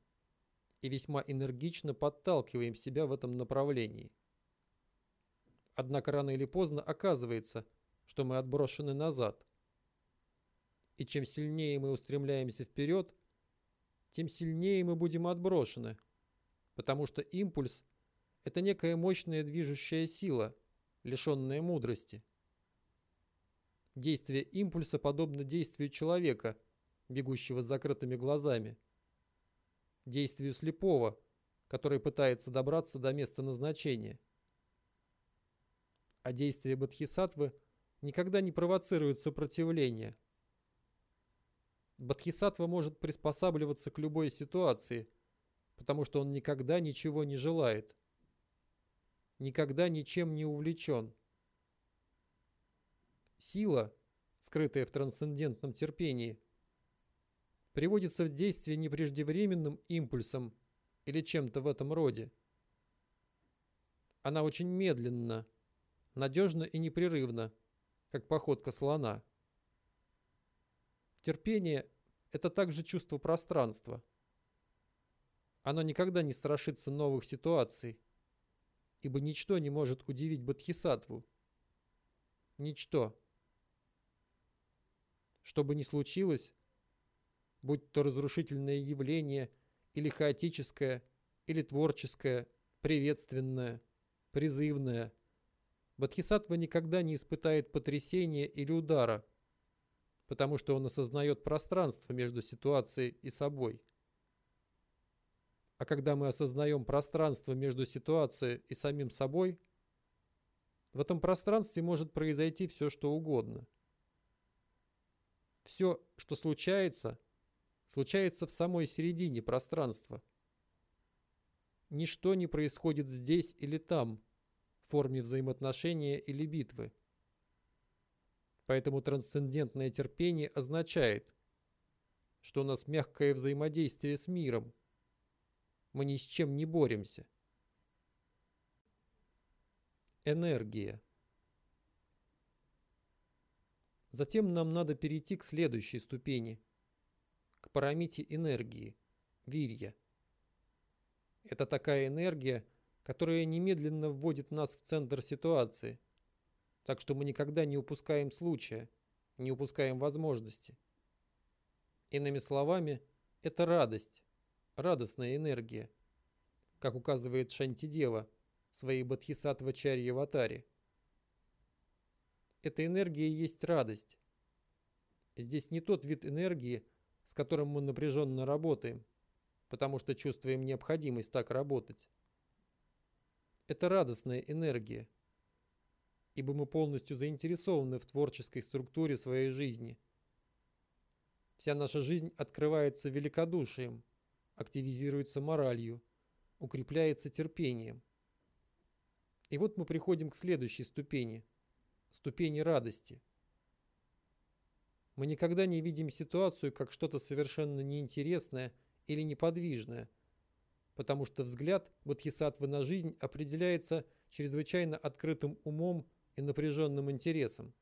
и весьма энергично подталкиваем себя в этом направлении. Однако рано или поздно оказывается, что мы отброшены назад. И чем сильнее мы устремляемся вперед, тем сильнее мы будем отброшены, потому что импульс – это некая мощная движущая сила, лишенная мудрости. Действие импульса подобно действию человека, бегущего с закрытыми глазами. Действию слепого, который пытается добраться до места назначения – а действия бодхисаттвы никогда не провоцируют сопротивление. Бодхисаттва может приспосабливаться к любой ситуации, потому что он никогда ничего не желает, никогда ничем не увлечен. Сила, скрытая в трансцендентном терпении, приводится в действие не преждевременным импульсом или чем-то в этом роде. Она очень медленно, надежно и непрерывно, как походка слона. Терпение – это также чувство пространства. Оно никогда не страшится новых ситуаций, ибо ничто не может удивить Бодхисаттву. Ничто. Что бы ни случилось, будь то разрушительное явление или хаотическое, или творческое, приветственное, призывное – Бодхисаттва никогда не испытает потрясения или удара, потому что он осознает пространство между ситуацией и собой. А когда мы осознаем пространство между ситуацией и самим собой, в этом пространстве может произойти все, что угодно. Все, что случается, случается в самой середине пространства. Ничто не происходит здесь или там – форме взаимоотношения или битвы. Поэтому трансцендентное терпение означает, что у нас мягкое взаимодействие с миром. Мы ни с чем не боремся. Энергия. Затем нам надо перейти к следующей ступени, к парамите энергии, вирья. Это такая энергия, которая немедленно вводит нас в центр ситуации. Так что мы никогда не упускаем случая, не упускаем возможности. Иными словами, это радость, радостная энергия, как указывает Шантидева в своей Бодхисаттва-чарье Ватаре. Эта энергия есть радость. Здесь не тот вид энергии, с которым мы напряженно работаем, потому что чувствуем необходимость так работать. Это радостная энергия, ибо мы полностью заинтересованы в творческой структуре своей жизни. Вся наша жизнь открывается великодушием, активизируется моралью, укрепляется терпением. И вот мы приходим к следующей ступени, ступени радости. Мы никогда не видим ситуацию как что-то совершенно неинтересное или неподвижное, потому что взгляд бодхисаттвы на жизнь определяется чрезвычайно открытым умом и напряженным интересом.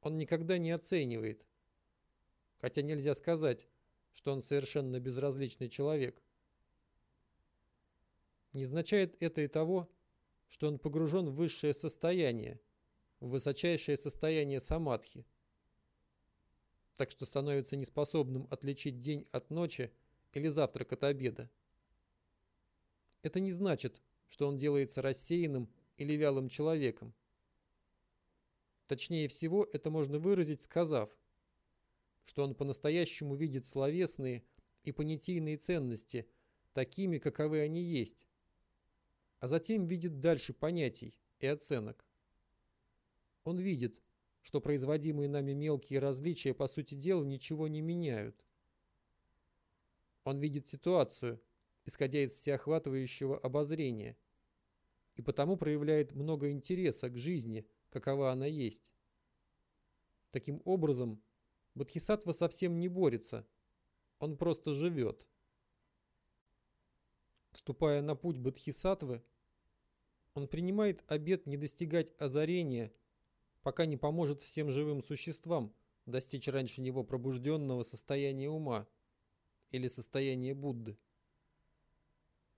Он никогда не оценивает, хотя нельзя сказать, что он совершенно безразличный человек. Не означает это и того, что он погружен в высшее состояние, в высочайшее состояние самадхи, так что становится неспособным отличить день от ночи или завтрак от обеда. Это не значит, что он делается рассеянным или вялым человеком. Точнее всего, это можно выразить, сказав, что он по-настоящему видит словесные и понятийные ценности такими, каковы они есть, а затем видит дальше понятий и оценок. Он видит, что производимые нами мелкие различия по сути дела ничего не меняют. Он видит ситуацию, исходя из всеохватывающего обозрения, и потому проявляет много интереса к жизни – какова она есть. Таким образом, Бодхисаттва совсем не борется, он просто живет. Вступая на путь Бодхисаттвы, он принимает обет не достигать озарения, пока не поможет всем живым существам достичь раньше него пробужденного состояния ума или состояния Будды.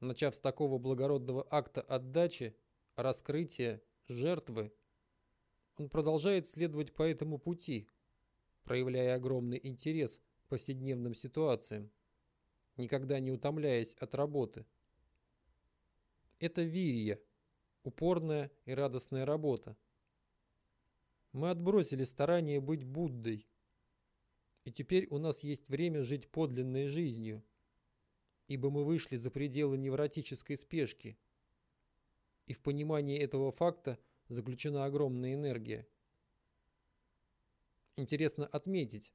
Начав с такого благородного акта отдачи, раскрытия, жертвы, он продолжает следовать по этому пути, проявляя огромный интерес к повседневным ситуациям, никогда не утомляясь от работы. Это вирия, упорная и радостная работа. Мы отбросили старание быть Буддой, и теперь у нас есть время жить подлинной жизнью, ибо мы вышли за пределы невротической спешки. И в понимании этого факта – заключена огромная энергия. Интересно отметить,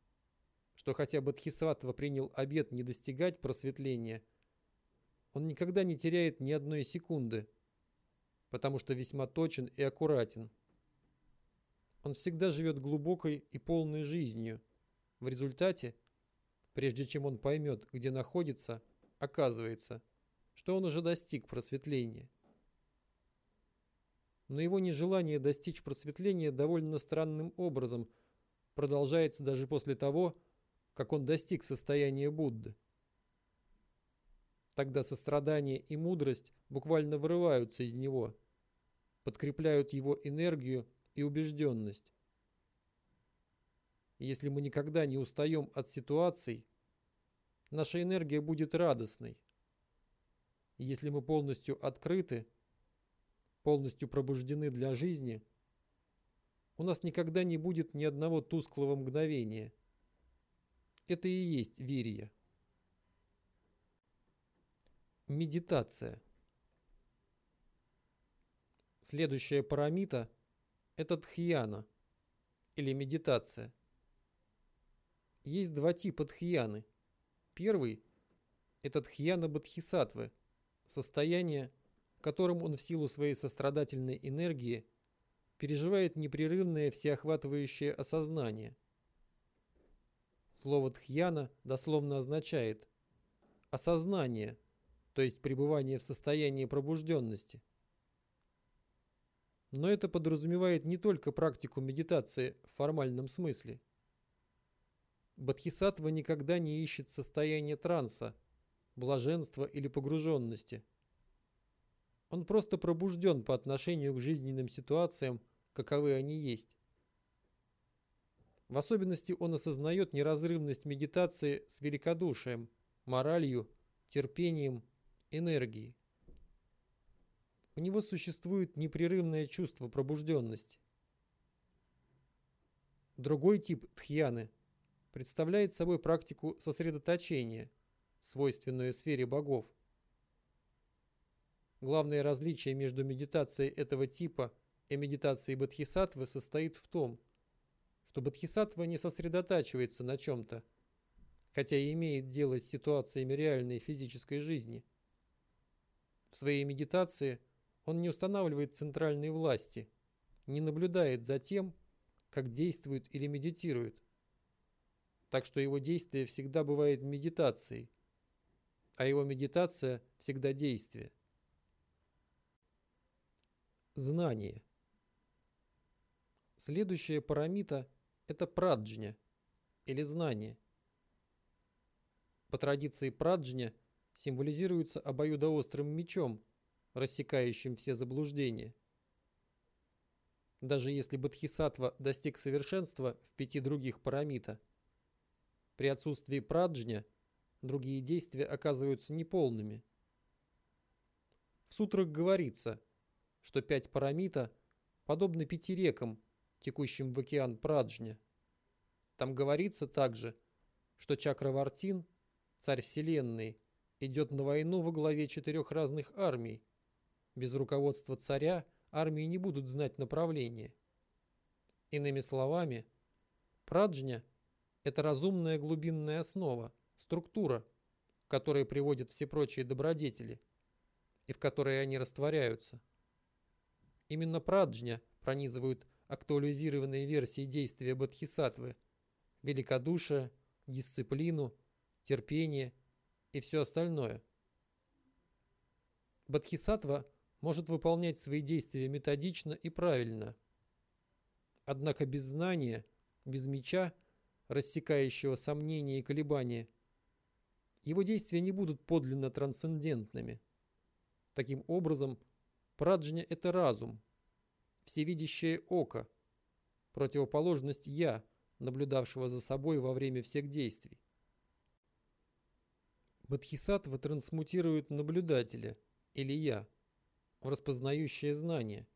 что хотя Бодхисаттва принял обет не достигать просветления, он никогда не теряет ни одной секунды, потому что весьма точен и аккуратен. Он всегда живет глубокой и полной жизнью. В результате, прежде чем он поймет, где находится, оказывается, что он уже достиг просветления но его нежелание достичь просветления довольно странным образом продолжается даже после того, как он достиг состояния Будды. Тогда сострадание и мудрость буквально вырываются из него, подкрепляют его энергию и убежденность. Если мы никогда не устаем от ситуаций, наша энергия будет радостной. Если мы полностью открыты, полностью пробуждены для жизни, у нас никогда не будет ни одного тусклого мгновения. Это и есть вирья. Медитация. Следующая парамита – это тхьяна или медитация. Есть два типа тхьяны. Первый – это тхьяна бодхисаттвы, состояние, которым он в силу своей сострадательной энергии переживает непрерывное всеохватывающее осознание. Слово «тхьяна» дословно означает «осознание», то есть пребывание в состоянии пробужденности. Но это подразумевает не только практику медитации в формальном смысле. Бодхисаттва никогда не ищет состояние транса, блаженства или погруженности – он просто пробужден по отношению к жизненным ситуациям, каковы они есть. В особенности он осознает неразрывность медитации с великодушием, моралью, терпением, энергией. У него существует непрерывное чувство пробужденности. Другой тип тхьяны представляет собой практику сосредоточения, свойственную сфере богов. Главное различие между медитацией этого типа и медитацией бодхисаттвы состоит в том, что бодхисаттва не сосредотачивается на чем-то, хотя и имеет дело с ситуациями реальной физической жизни. В своей медитации он не устанавливает центральной власти, не наблюдает за тем, как действует или медитирует. Так что его действие всегда бывает медитацией, а его медитация всегда действие. Знание. Следующая парамита – это праджня, или знание. По традиции праджня символизируется обоюдоострым мечом, рассекающим все заблуждения. Даже если Бодхисаттва достиг совершенства в пяти других парамита, при отсутствии праджня другие действия оказываются неполными. В сутрах говорится, что пять парамита подобны пяти рекам, текущим в океан праджня. Там говорится также, что Чакравартин, царь вселенной, идет на войну во главе четырех разных армий. Без руководства царя армии не будут знать направление. Иными словами, праджня – это разумная глубинная основа, структура, в которой приводят все прочие добродетели и в которой они растворяются. Именно праджня пронизывают актуализированные версии действия бодхисаттвы, великодушие, дисциплину, терпение и все остальное. Бодхисаттва может выполнять свои действия методично и правильно. Однако без знания, без меча, рассекающего сомнения и колебания, его действия не будут подлинно трансцендентными. Таким образом, праджня – это разум, всевидящее око, противоположность «я», наблюдавшего за собой во время всех действий. Бодхисаттва трансмутирует наблюдателя, или «я», в распознающее знание,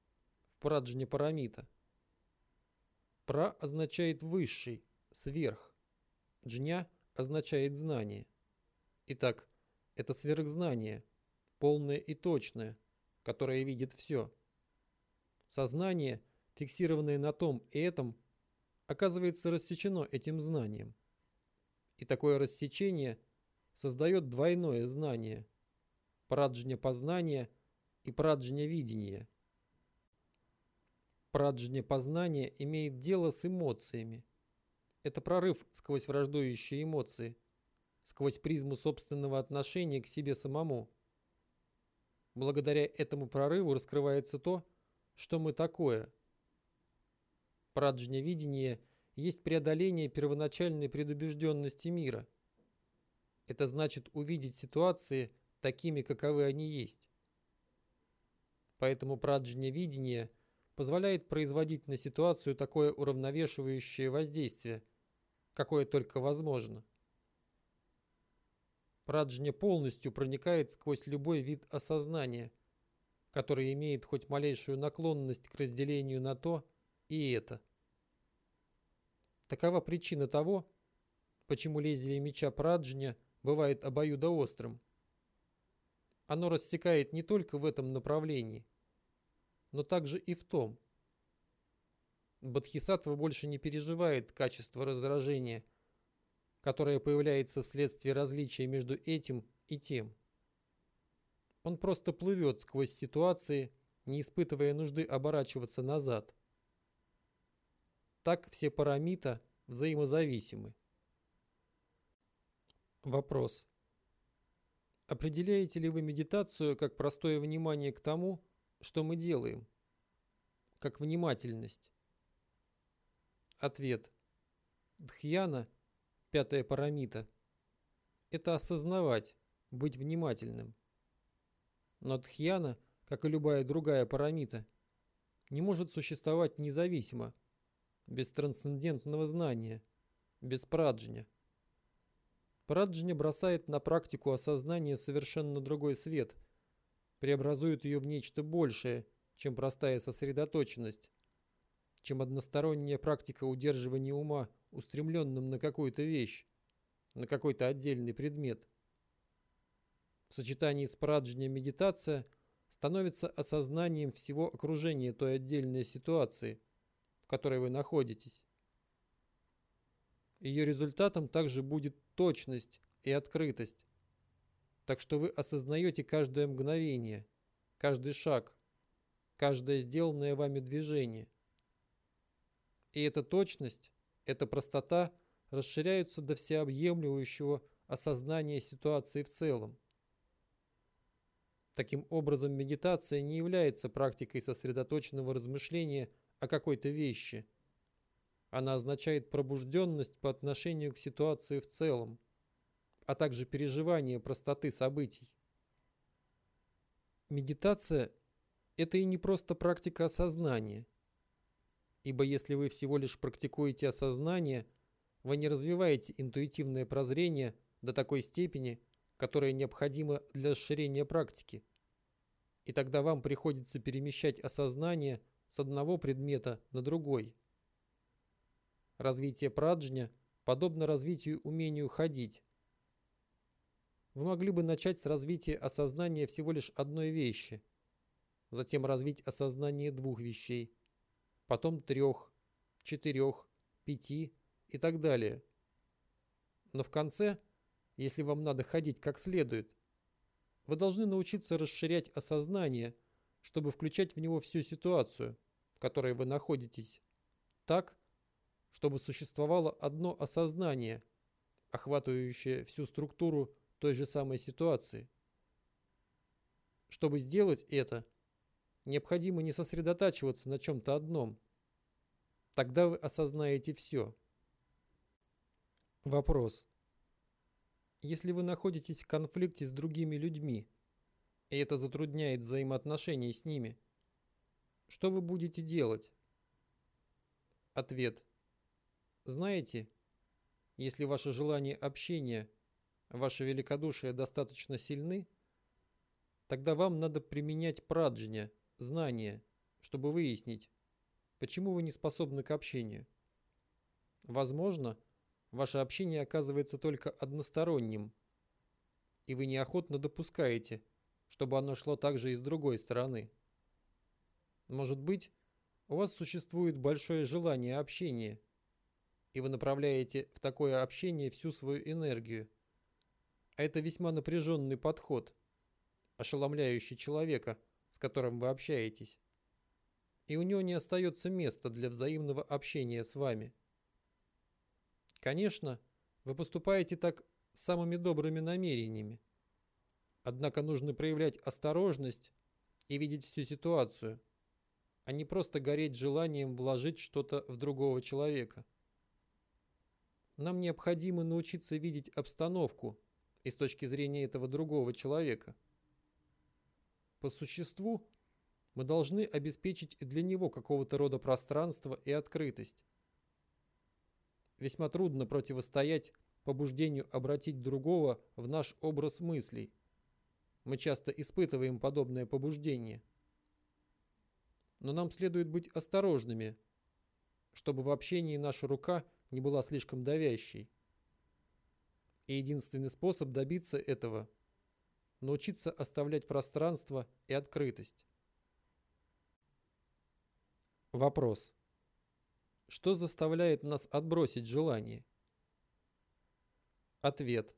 в праджне парамита. Пра означает «высший», «сверх», джня означает «знание». Итак, это сверхзнание, полное и точное, которое видит все. Сознание, фиксированное на том и этом, оказывается рассечено этим знанием. И такое рассечение создает двойное знание – праджня познания и праджня видения. Праджня познания имеет дело с эмоциями. Это прорыв сквозь враждующие эмоции, сквозь призму собственного отношения к себе самому. Благодаря этому прорыву раскрывается то, что мы такое. Праджня-видение есть преодоление первоначальной предубежденности мира. Это значит увидеть ситуации такими, каковы они есть. Поэтому праджня-видение позволяет производить на ситуацию такое уравновешивающее воздействие, какое только возможно. Праджня полностью проникает сквозь любой вид осознания – который имеет хоть малейшую наклонность к разделению на то и это. Такова причина того, почему лезвие меча Праджня бывает обоюдоострым. Оно рассекает не только в этом направлении, но также и в том. Бодхисаттва больше не переживает качество раздражения, которое появляется вследствие различия между этим и тем. Он просто плывет сквозь ситуации, не испытывая нужды оборачиваться назад. Так все парамита взаимозависимы. Вопрос. Определяете ли вы медитацию как простое внимание к тому, что мы делаем? Как внимательность? Ответ. Дхьяна, пятая парамита, это осознавать, быть внимательным. Но Дхьяна, как и любая другая парамита, не может существовать независимо, без трансцендентного знания, без праджня. Праджня бросает на практику осознания совершенно другой свет, преобразует ее в нечто большее, чем простая сосредоточенность, чем односторонняя практика удерживания ума, устремленным на какую-то вещь, на какой-то отдельный предмет – в сочетании с праджня медитация становится осознанием всего окружения той отдельной ситуации, в которой вы находитесь. Ее результатом также будет точность и открытость. Так что вы осознаете каждое мгновение, каждый шаг, каждое сделанное вами движение. И эта точность, эта простота расширяются до всеобъемлющего осознания ситуации в целом. Таким образом, медитация не является практикой сосредоточенного размышления о какой-то вещи. Она означает пробужденность по отношению к ситуации в целом, а также переживание простоты событий. Медитация – это и не просто практика осознания, ибо если вы всего лишь практикуете осознание, вы не развиваете интуитивное прозрение до такой степени, которая необходима для расширения практики. И тогда вам приходится перемещать осознание с одного предмета на другой. Развитие праджня подобно развитию умению ходить, вы могли бы начать с развития осознания всего лишь одной вещи, затем развить осознание двух вещей, потом трех, четырех, пяти и так далее. Но в конце, если вам надо ходить как следует, вы должны научиться расширять осознание, чтобы включать в него всю ситуацию, в которой вы находитесь, так, чтобы существовало одно осознание, охватывающее всю структуру той же самой ситуации. Чтобы сделать это, необходимо не сосредотачиваться на чем-то одном. Тогда вы осознаете все. Вопрос. Если вы находитесь в конфликте с другими людьми, и это затрудняет взаимоотношения с ними, что вы будете делать? Ответ. Знаете, если ваше желание общения – ваше великодушие достаточно сильны, тогда вам надо применять праджня, знания, чтобы выяснить, почему вы не способны к общению. Возможно, ваше общение оказывается только односторонним, и вы неохотно допускаете, чтобы оно шло также и с другой стороны. Может быть, у вас существует большое желание общения, и вы направляете в такое общение всю свою энергию – а это весьма напряженный подход, ошеломляющий человека, с которым вы общаетесь. И у него не остается места для взаимного общения с вами. Конечно, вы поступаете так с самыми добрыми намерениями. Однако нужно проявлять осторожность и видеть всю ситуацию, а не просто гореть желанием вложить что-то в другого человека. Нам необходимо научиться видеть обстановку – и с точки зрения этого другого человека. По существу, мы должны обеспечить для него какого-то рода пространство и открытость. Весьма трудно противостоять побуждению обратить другого в наш образ мыслей. Мы часто испытываем подобное побуждение. Но нам следует быть осторожными, чтобы в общении наша рука не была слишком давящей. И единственный способ добиться этого – научиться оставлять пространство и открытость. Вопрос. Что заставляет нас отбросить желание? Ответ.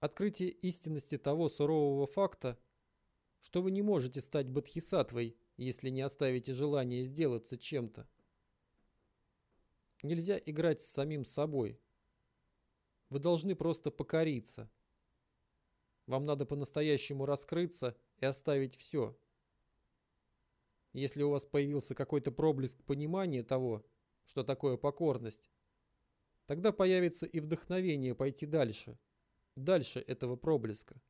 Открытие истинности того сурового факта, что вы не можете стать бодхисаттвой, если не оставите желание сделаться чем-то. Нельзя играть с самим собой – вы должны просто покориться. Вам надо по-настоящему раскрыться и оставить все. Если у вас появился какой-то проблеск понимания того, что такое покорность, тогда появится и вдохновение пойти дальше, дальше этого проблеска.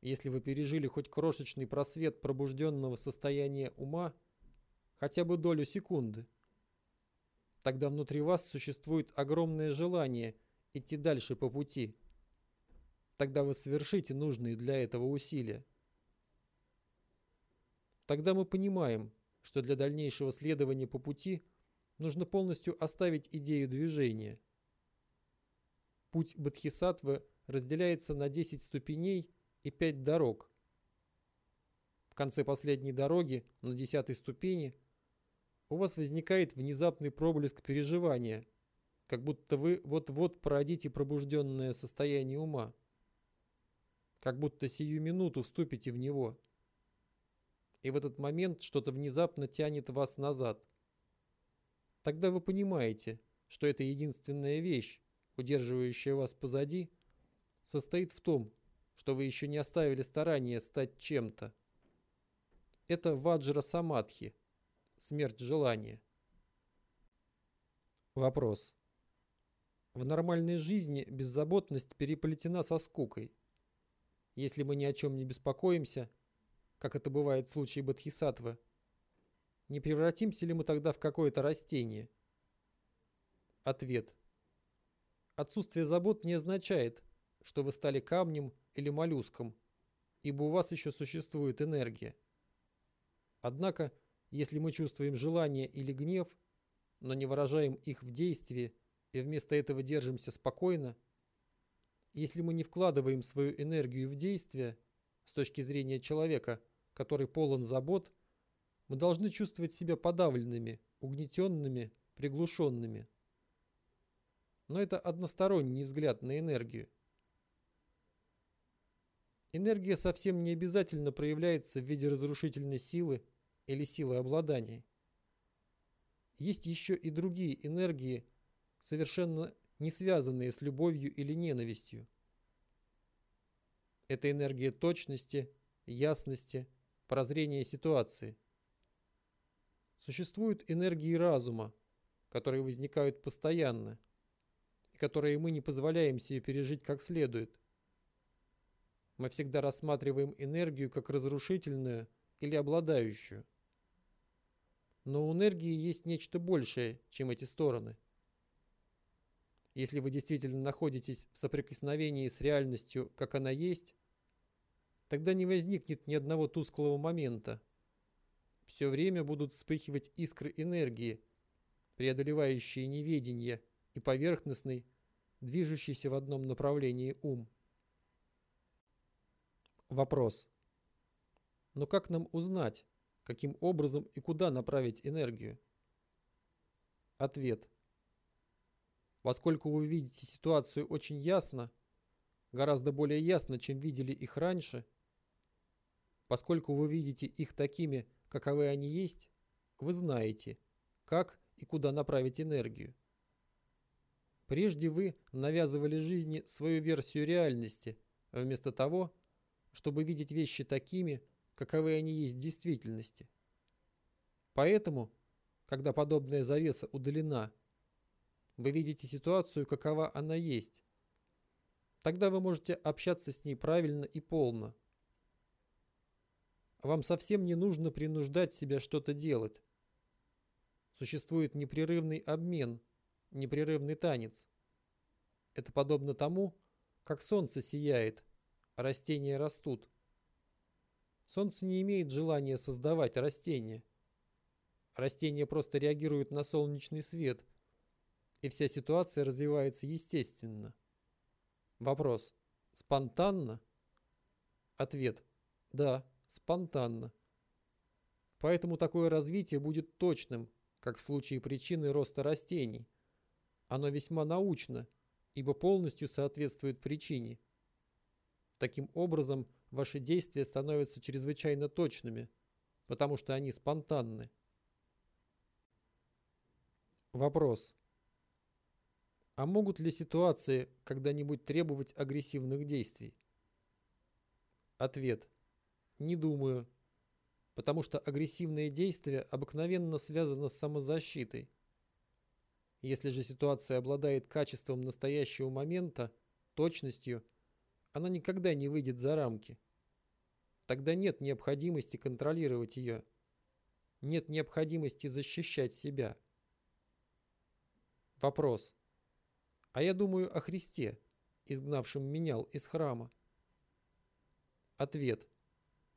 Если вы пережили хоть крошечный просвет пробужденного состояния ума, хотя бы долю секунды, Тогда внутри вас существует огромное желание идти дальше по пути. Тогда вы совершите нужные для этого усилия. Тогда мы понимаем, что для дальнейшего следования по пути нужно полностью оставить идею движения. Путь Бодхисаттвы разделяется на 10 ступеней и 5 дорог. В конце последней дороги, на 10 ступени, у вас возникает внезапный проблеск переживания, как будто вы вот-вот породите пробужденное состояние ума, как будто сию минуту вступите в него. И в этот момент что-то внезапно тянет вас назад. Тогда вы понимаете, что эта единственная вещь, удерживающая вас позади, состоит в том, что вы еще не оставили старания стать чем-то. Это ваджра самадхи, смерть желания. Вопрос. В нормальной жизни беззаботность переплетена со скукой. Если мы ни о чем не беспокоимся, как это бывает в случае бодхисаттвы, не превратимся ли мы тогда в какое-то растение? Ответ. Отсутствие забот не означает, что вы стали камнем или моллюском, ибо у вас еще существует энергия. Однако, если мы чувствуем желание или гнев, но не выражаем их в действии и вместо этого держимся спокойно, если мы не вкладываем свою энергию в действие с точки зрения человека, который полон забот, мы должны чувствовать себя подавленными, угнетенными, приглушенными. Но это односторонний взгляд на энергию. Энергия совсем не обязательно проявляется в виде разрушительной силы или силы обладания. Есть еще и другие энергии, совершенно не связанные с любовью или ненавистью. Это энергия точности, ясности, прозрения ситуации. Существуют энергии разума, которые возникают постоянно, и которые мы не позволяем себе пережить как следует. Мы всегда рассматриваем энергию как разрушительную или обладающую. Но у энергии есть нечто большее, чем эти стороны. Если вы действительно находитесь в соприкосновении с реальностью, как она есть, тогда не возникнет ни одного тусклого момента. Все время будут вспыхивать искры энергии, преодолевающие неведение и поверхностный, движущийся в одном направлении ум. Вопрос. Но как нам узнать, каким образом и куда направить энергию? Ответ. Поскольку вы видите ситуацию очень ясно, гораздо более ясно, чем видели их раньше, поскольку вы видите их такими, каковы они есть, вы знаете, как и куда направить энергию. Прежде вы навязывали жизни свою версию реальности, вместо того, чтобы видеть вещи такими, каковы они есть в действительности. Поэтому, когда подобная завеса удалена, вы видите ситуацию, какова она есть. Тогда вы можете общаться с ней правильно и полно. Вам совсем не нужно принуждать себя что-то делать. Существует непрерывный обмен, непрерывный танец. Это подобно тому, как солнце сияет, а растения растут. Солнце не имеет желания создавать растения. Растения просто реагируют на солнечный свет, и вся ситуация развивается естественно. Вопрос. Спонтанно? Ответ. Да, спонтанно. Поэтому такое развитие будет точным, как в случае причины роста растений. Оно весьма научно, ибо полностью соответствует причине. Таким образом, ваши действия становятся чрезвычайно точными, потому что они спонтанны. Вопрос. А могут ли ситуации когда-нибудь требовать агрессивных действий? Ответ. Не думаю. Потому что агрессивные действия обыкновенно связаны с самозащитой. Если же ситуация обладает качеством настоящего момента, точностью, она никогда не выйдет за рамки. Тогда нет необходимости контролировать ее. Нет необходимости защищать себя. Вопрос. А я думаю о Христе, изгнавшем менял из храма. Ответ.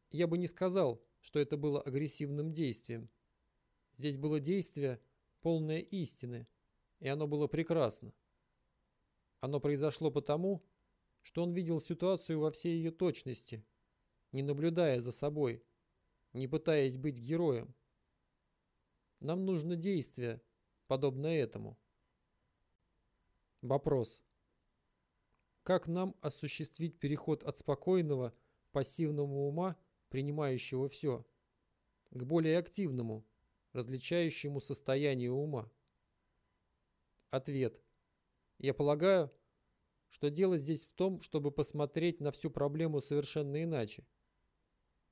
Я бы не сказал, что это было агрессивным действием. Здесь было действие, полное истины, и оно было прекрасно. Оно произошло потому, что он видел ситуацию во всей ее точности, не наблюдая за собой, не пытаясь быть героем. Нам нужно действие, подобное этому. Вопрос. Как нам осуществить переход от спокойного, пассивного ума, принимающего все, к более активному, различающему состоянию ума? Ответ. Я полагаю, что дело здесь в том, чтобы посмотреть на всю проблему совершенно иначе.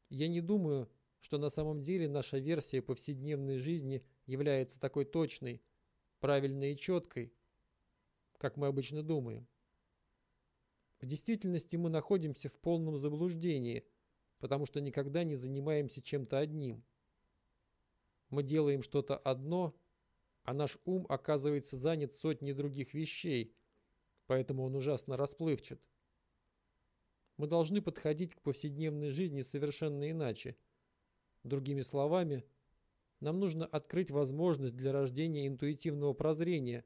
Я не думаю, что на самом деле наша версия повседневной жизни является такой точной, правильной и четкой, как мы обычно думаем. В действительности мы находимся в полном заблуждении, потому что никогда не занимаемся чем-то одним. Мы делаем что-то одно, а наш ум оказывается занят сотней других вещей, поэтому он ужасно расплывчат. Мы должны подходить к повседневной жизни совершенно иначе. Другими словами, нам нужно открыть возможность для рождения интуитивного прозрения,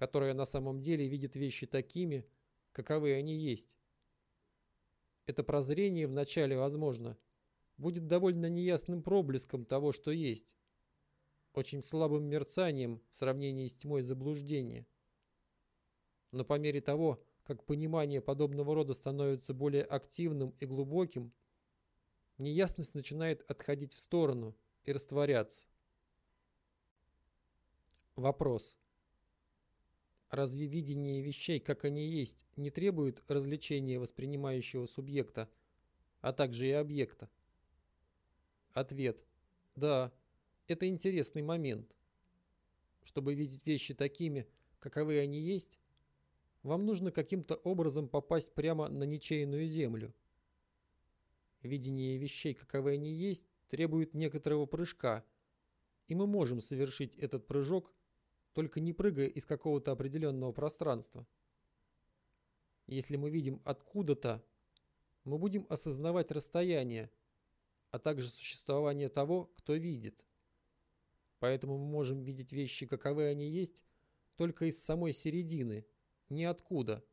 которое на самом деле видит вещи такими, каковы они есть. Это прозрение вначале, возможно, будет довольно неясным проблеском того, что есть, очень слабым мерцанием в сравнении с тьмой заблуждения. Но по мере того, как понимание подобного рода становится более активным и глубоким, неясность начинает отходить в сторону и растворяться. Вопрос. Разве видение вещей, как они есть, не требует развлечения воспринимающего субъекта, а также и объекта? Ответ. Да, это интересный момент. Чтобы видеть вещи такими, каковы они есть, вам нужно каким-то образом попасть прямо на ничейную землю. Видение вещей, каковы они есть, требует некоторого прыжка, и мы можем совершить этот прыжок, только не прыгая из какого-то определенного пространства. Если мы видим откуда-то, мы будем осознавать расстояние, а также существование того, кто видит. Поэтому мы можем видеть вещи, каковы они есть, только из самой середины, ниоткуда.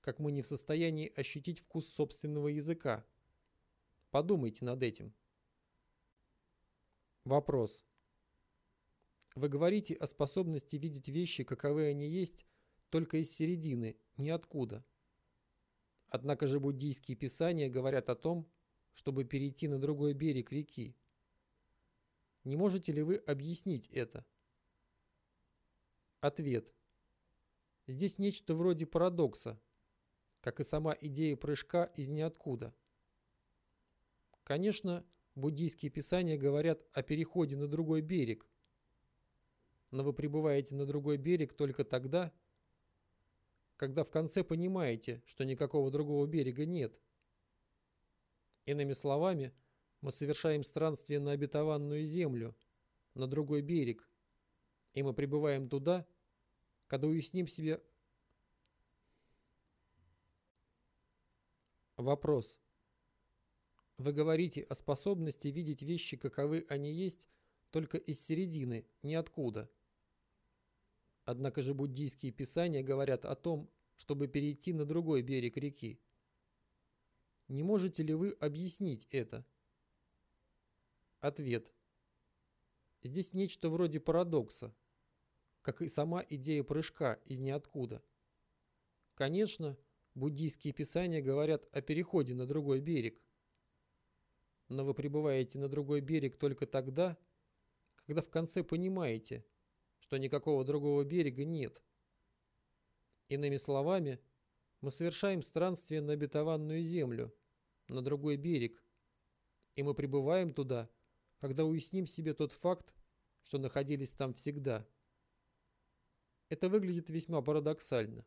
Как мы не в состоянии ощутить вкус собственного языка. Подумайте над этим. Вопрос. Вы говорите о способности видеть вещи, каковы они есть, только из середины, ниоткуда. Однако же буддийские писания говорят о том, чтобы перейти на другой берег реки. Не можете ли вы объяснить это? Ответ. Здесь нечто вроде парадокса, как и сама идея прыжка из ниоткуда. Конечно, буддийские писания говорят о переходе на другой берег, но вы прибываете на другой берег только тогда, когда в конце понимаете, что никакого другого берега нет. Иными словами, мы совершаем странствие на обетованную землю, на другой берег, и мы прибываем туда, когда уясним себе... Вопрос. Вы говорите о способности видеть вещи, каковы они есть, только из середины, ниоткуда. Однако же буддийские писания говорят о том, чтобы перейти на другой берег реки. Не можете ли вы объяснить это? Ответ. Здесь нечто вроде парадокса, как и сама идея прыжка из ниоткуда. Конечно, буддийские писания говорят о переходе на другой берег. Но вы прибываете на другой берег только тогда, когда в конце понимаете, что никакого другого берега нет. Иными словами, мы совершаем странствие на обетованную землю, на другой берег, и мы прибываем туда, когда уясним себе тот факт, что находились там всегда. Это выглядит весьма парадоксально.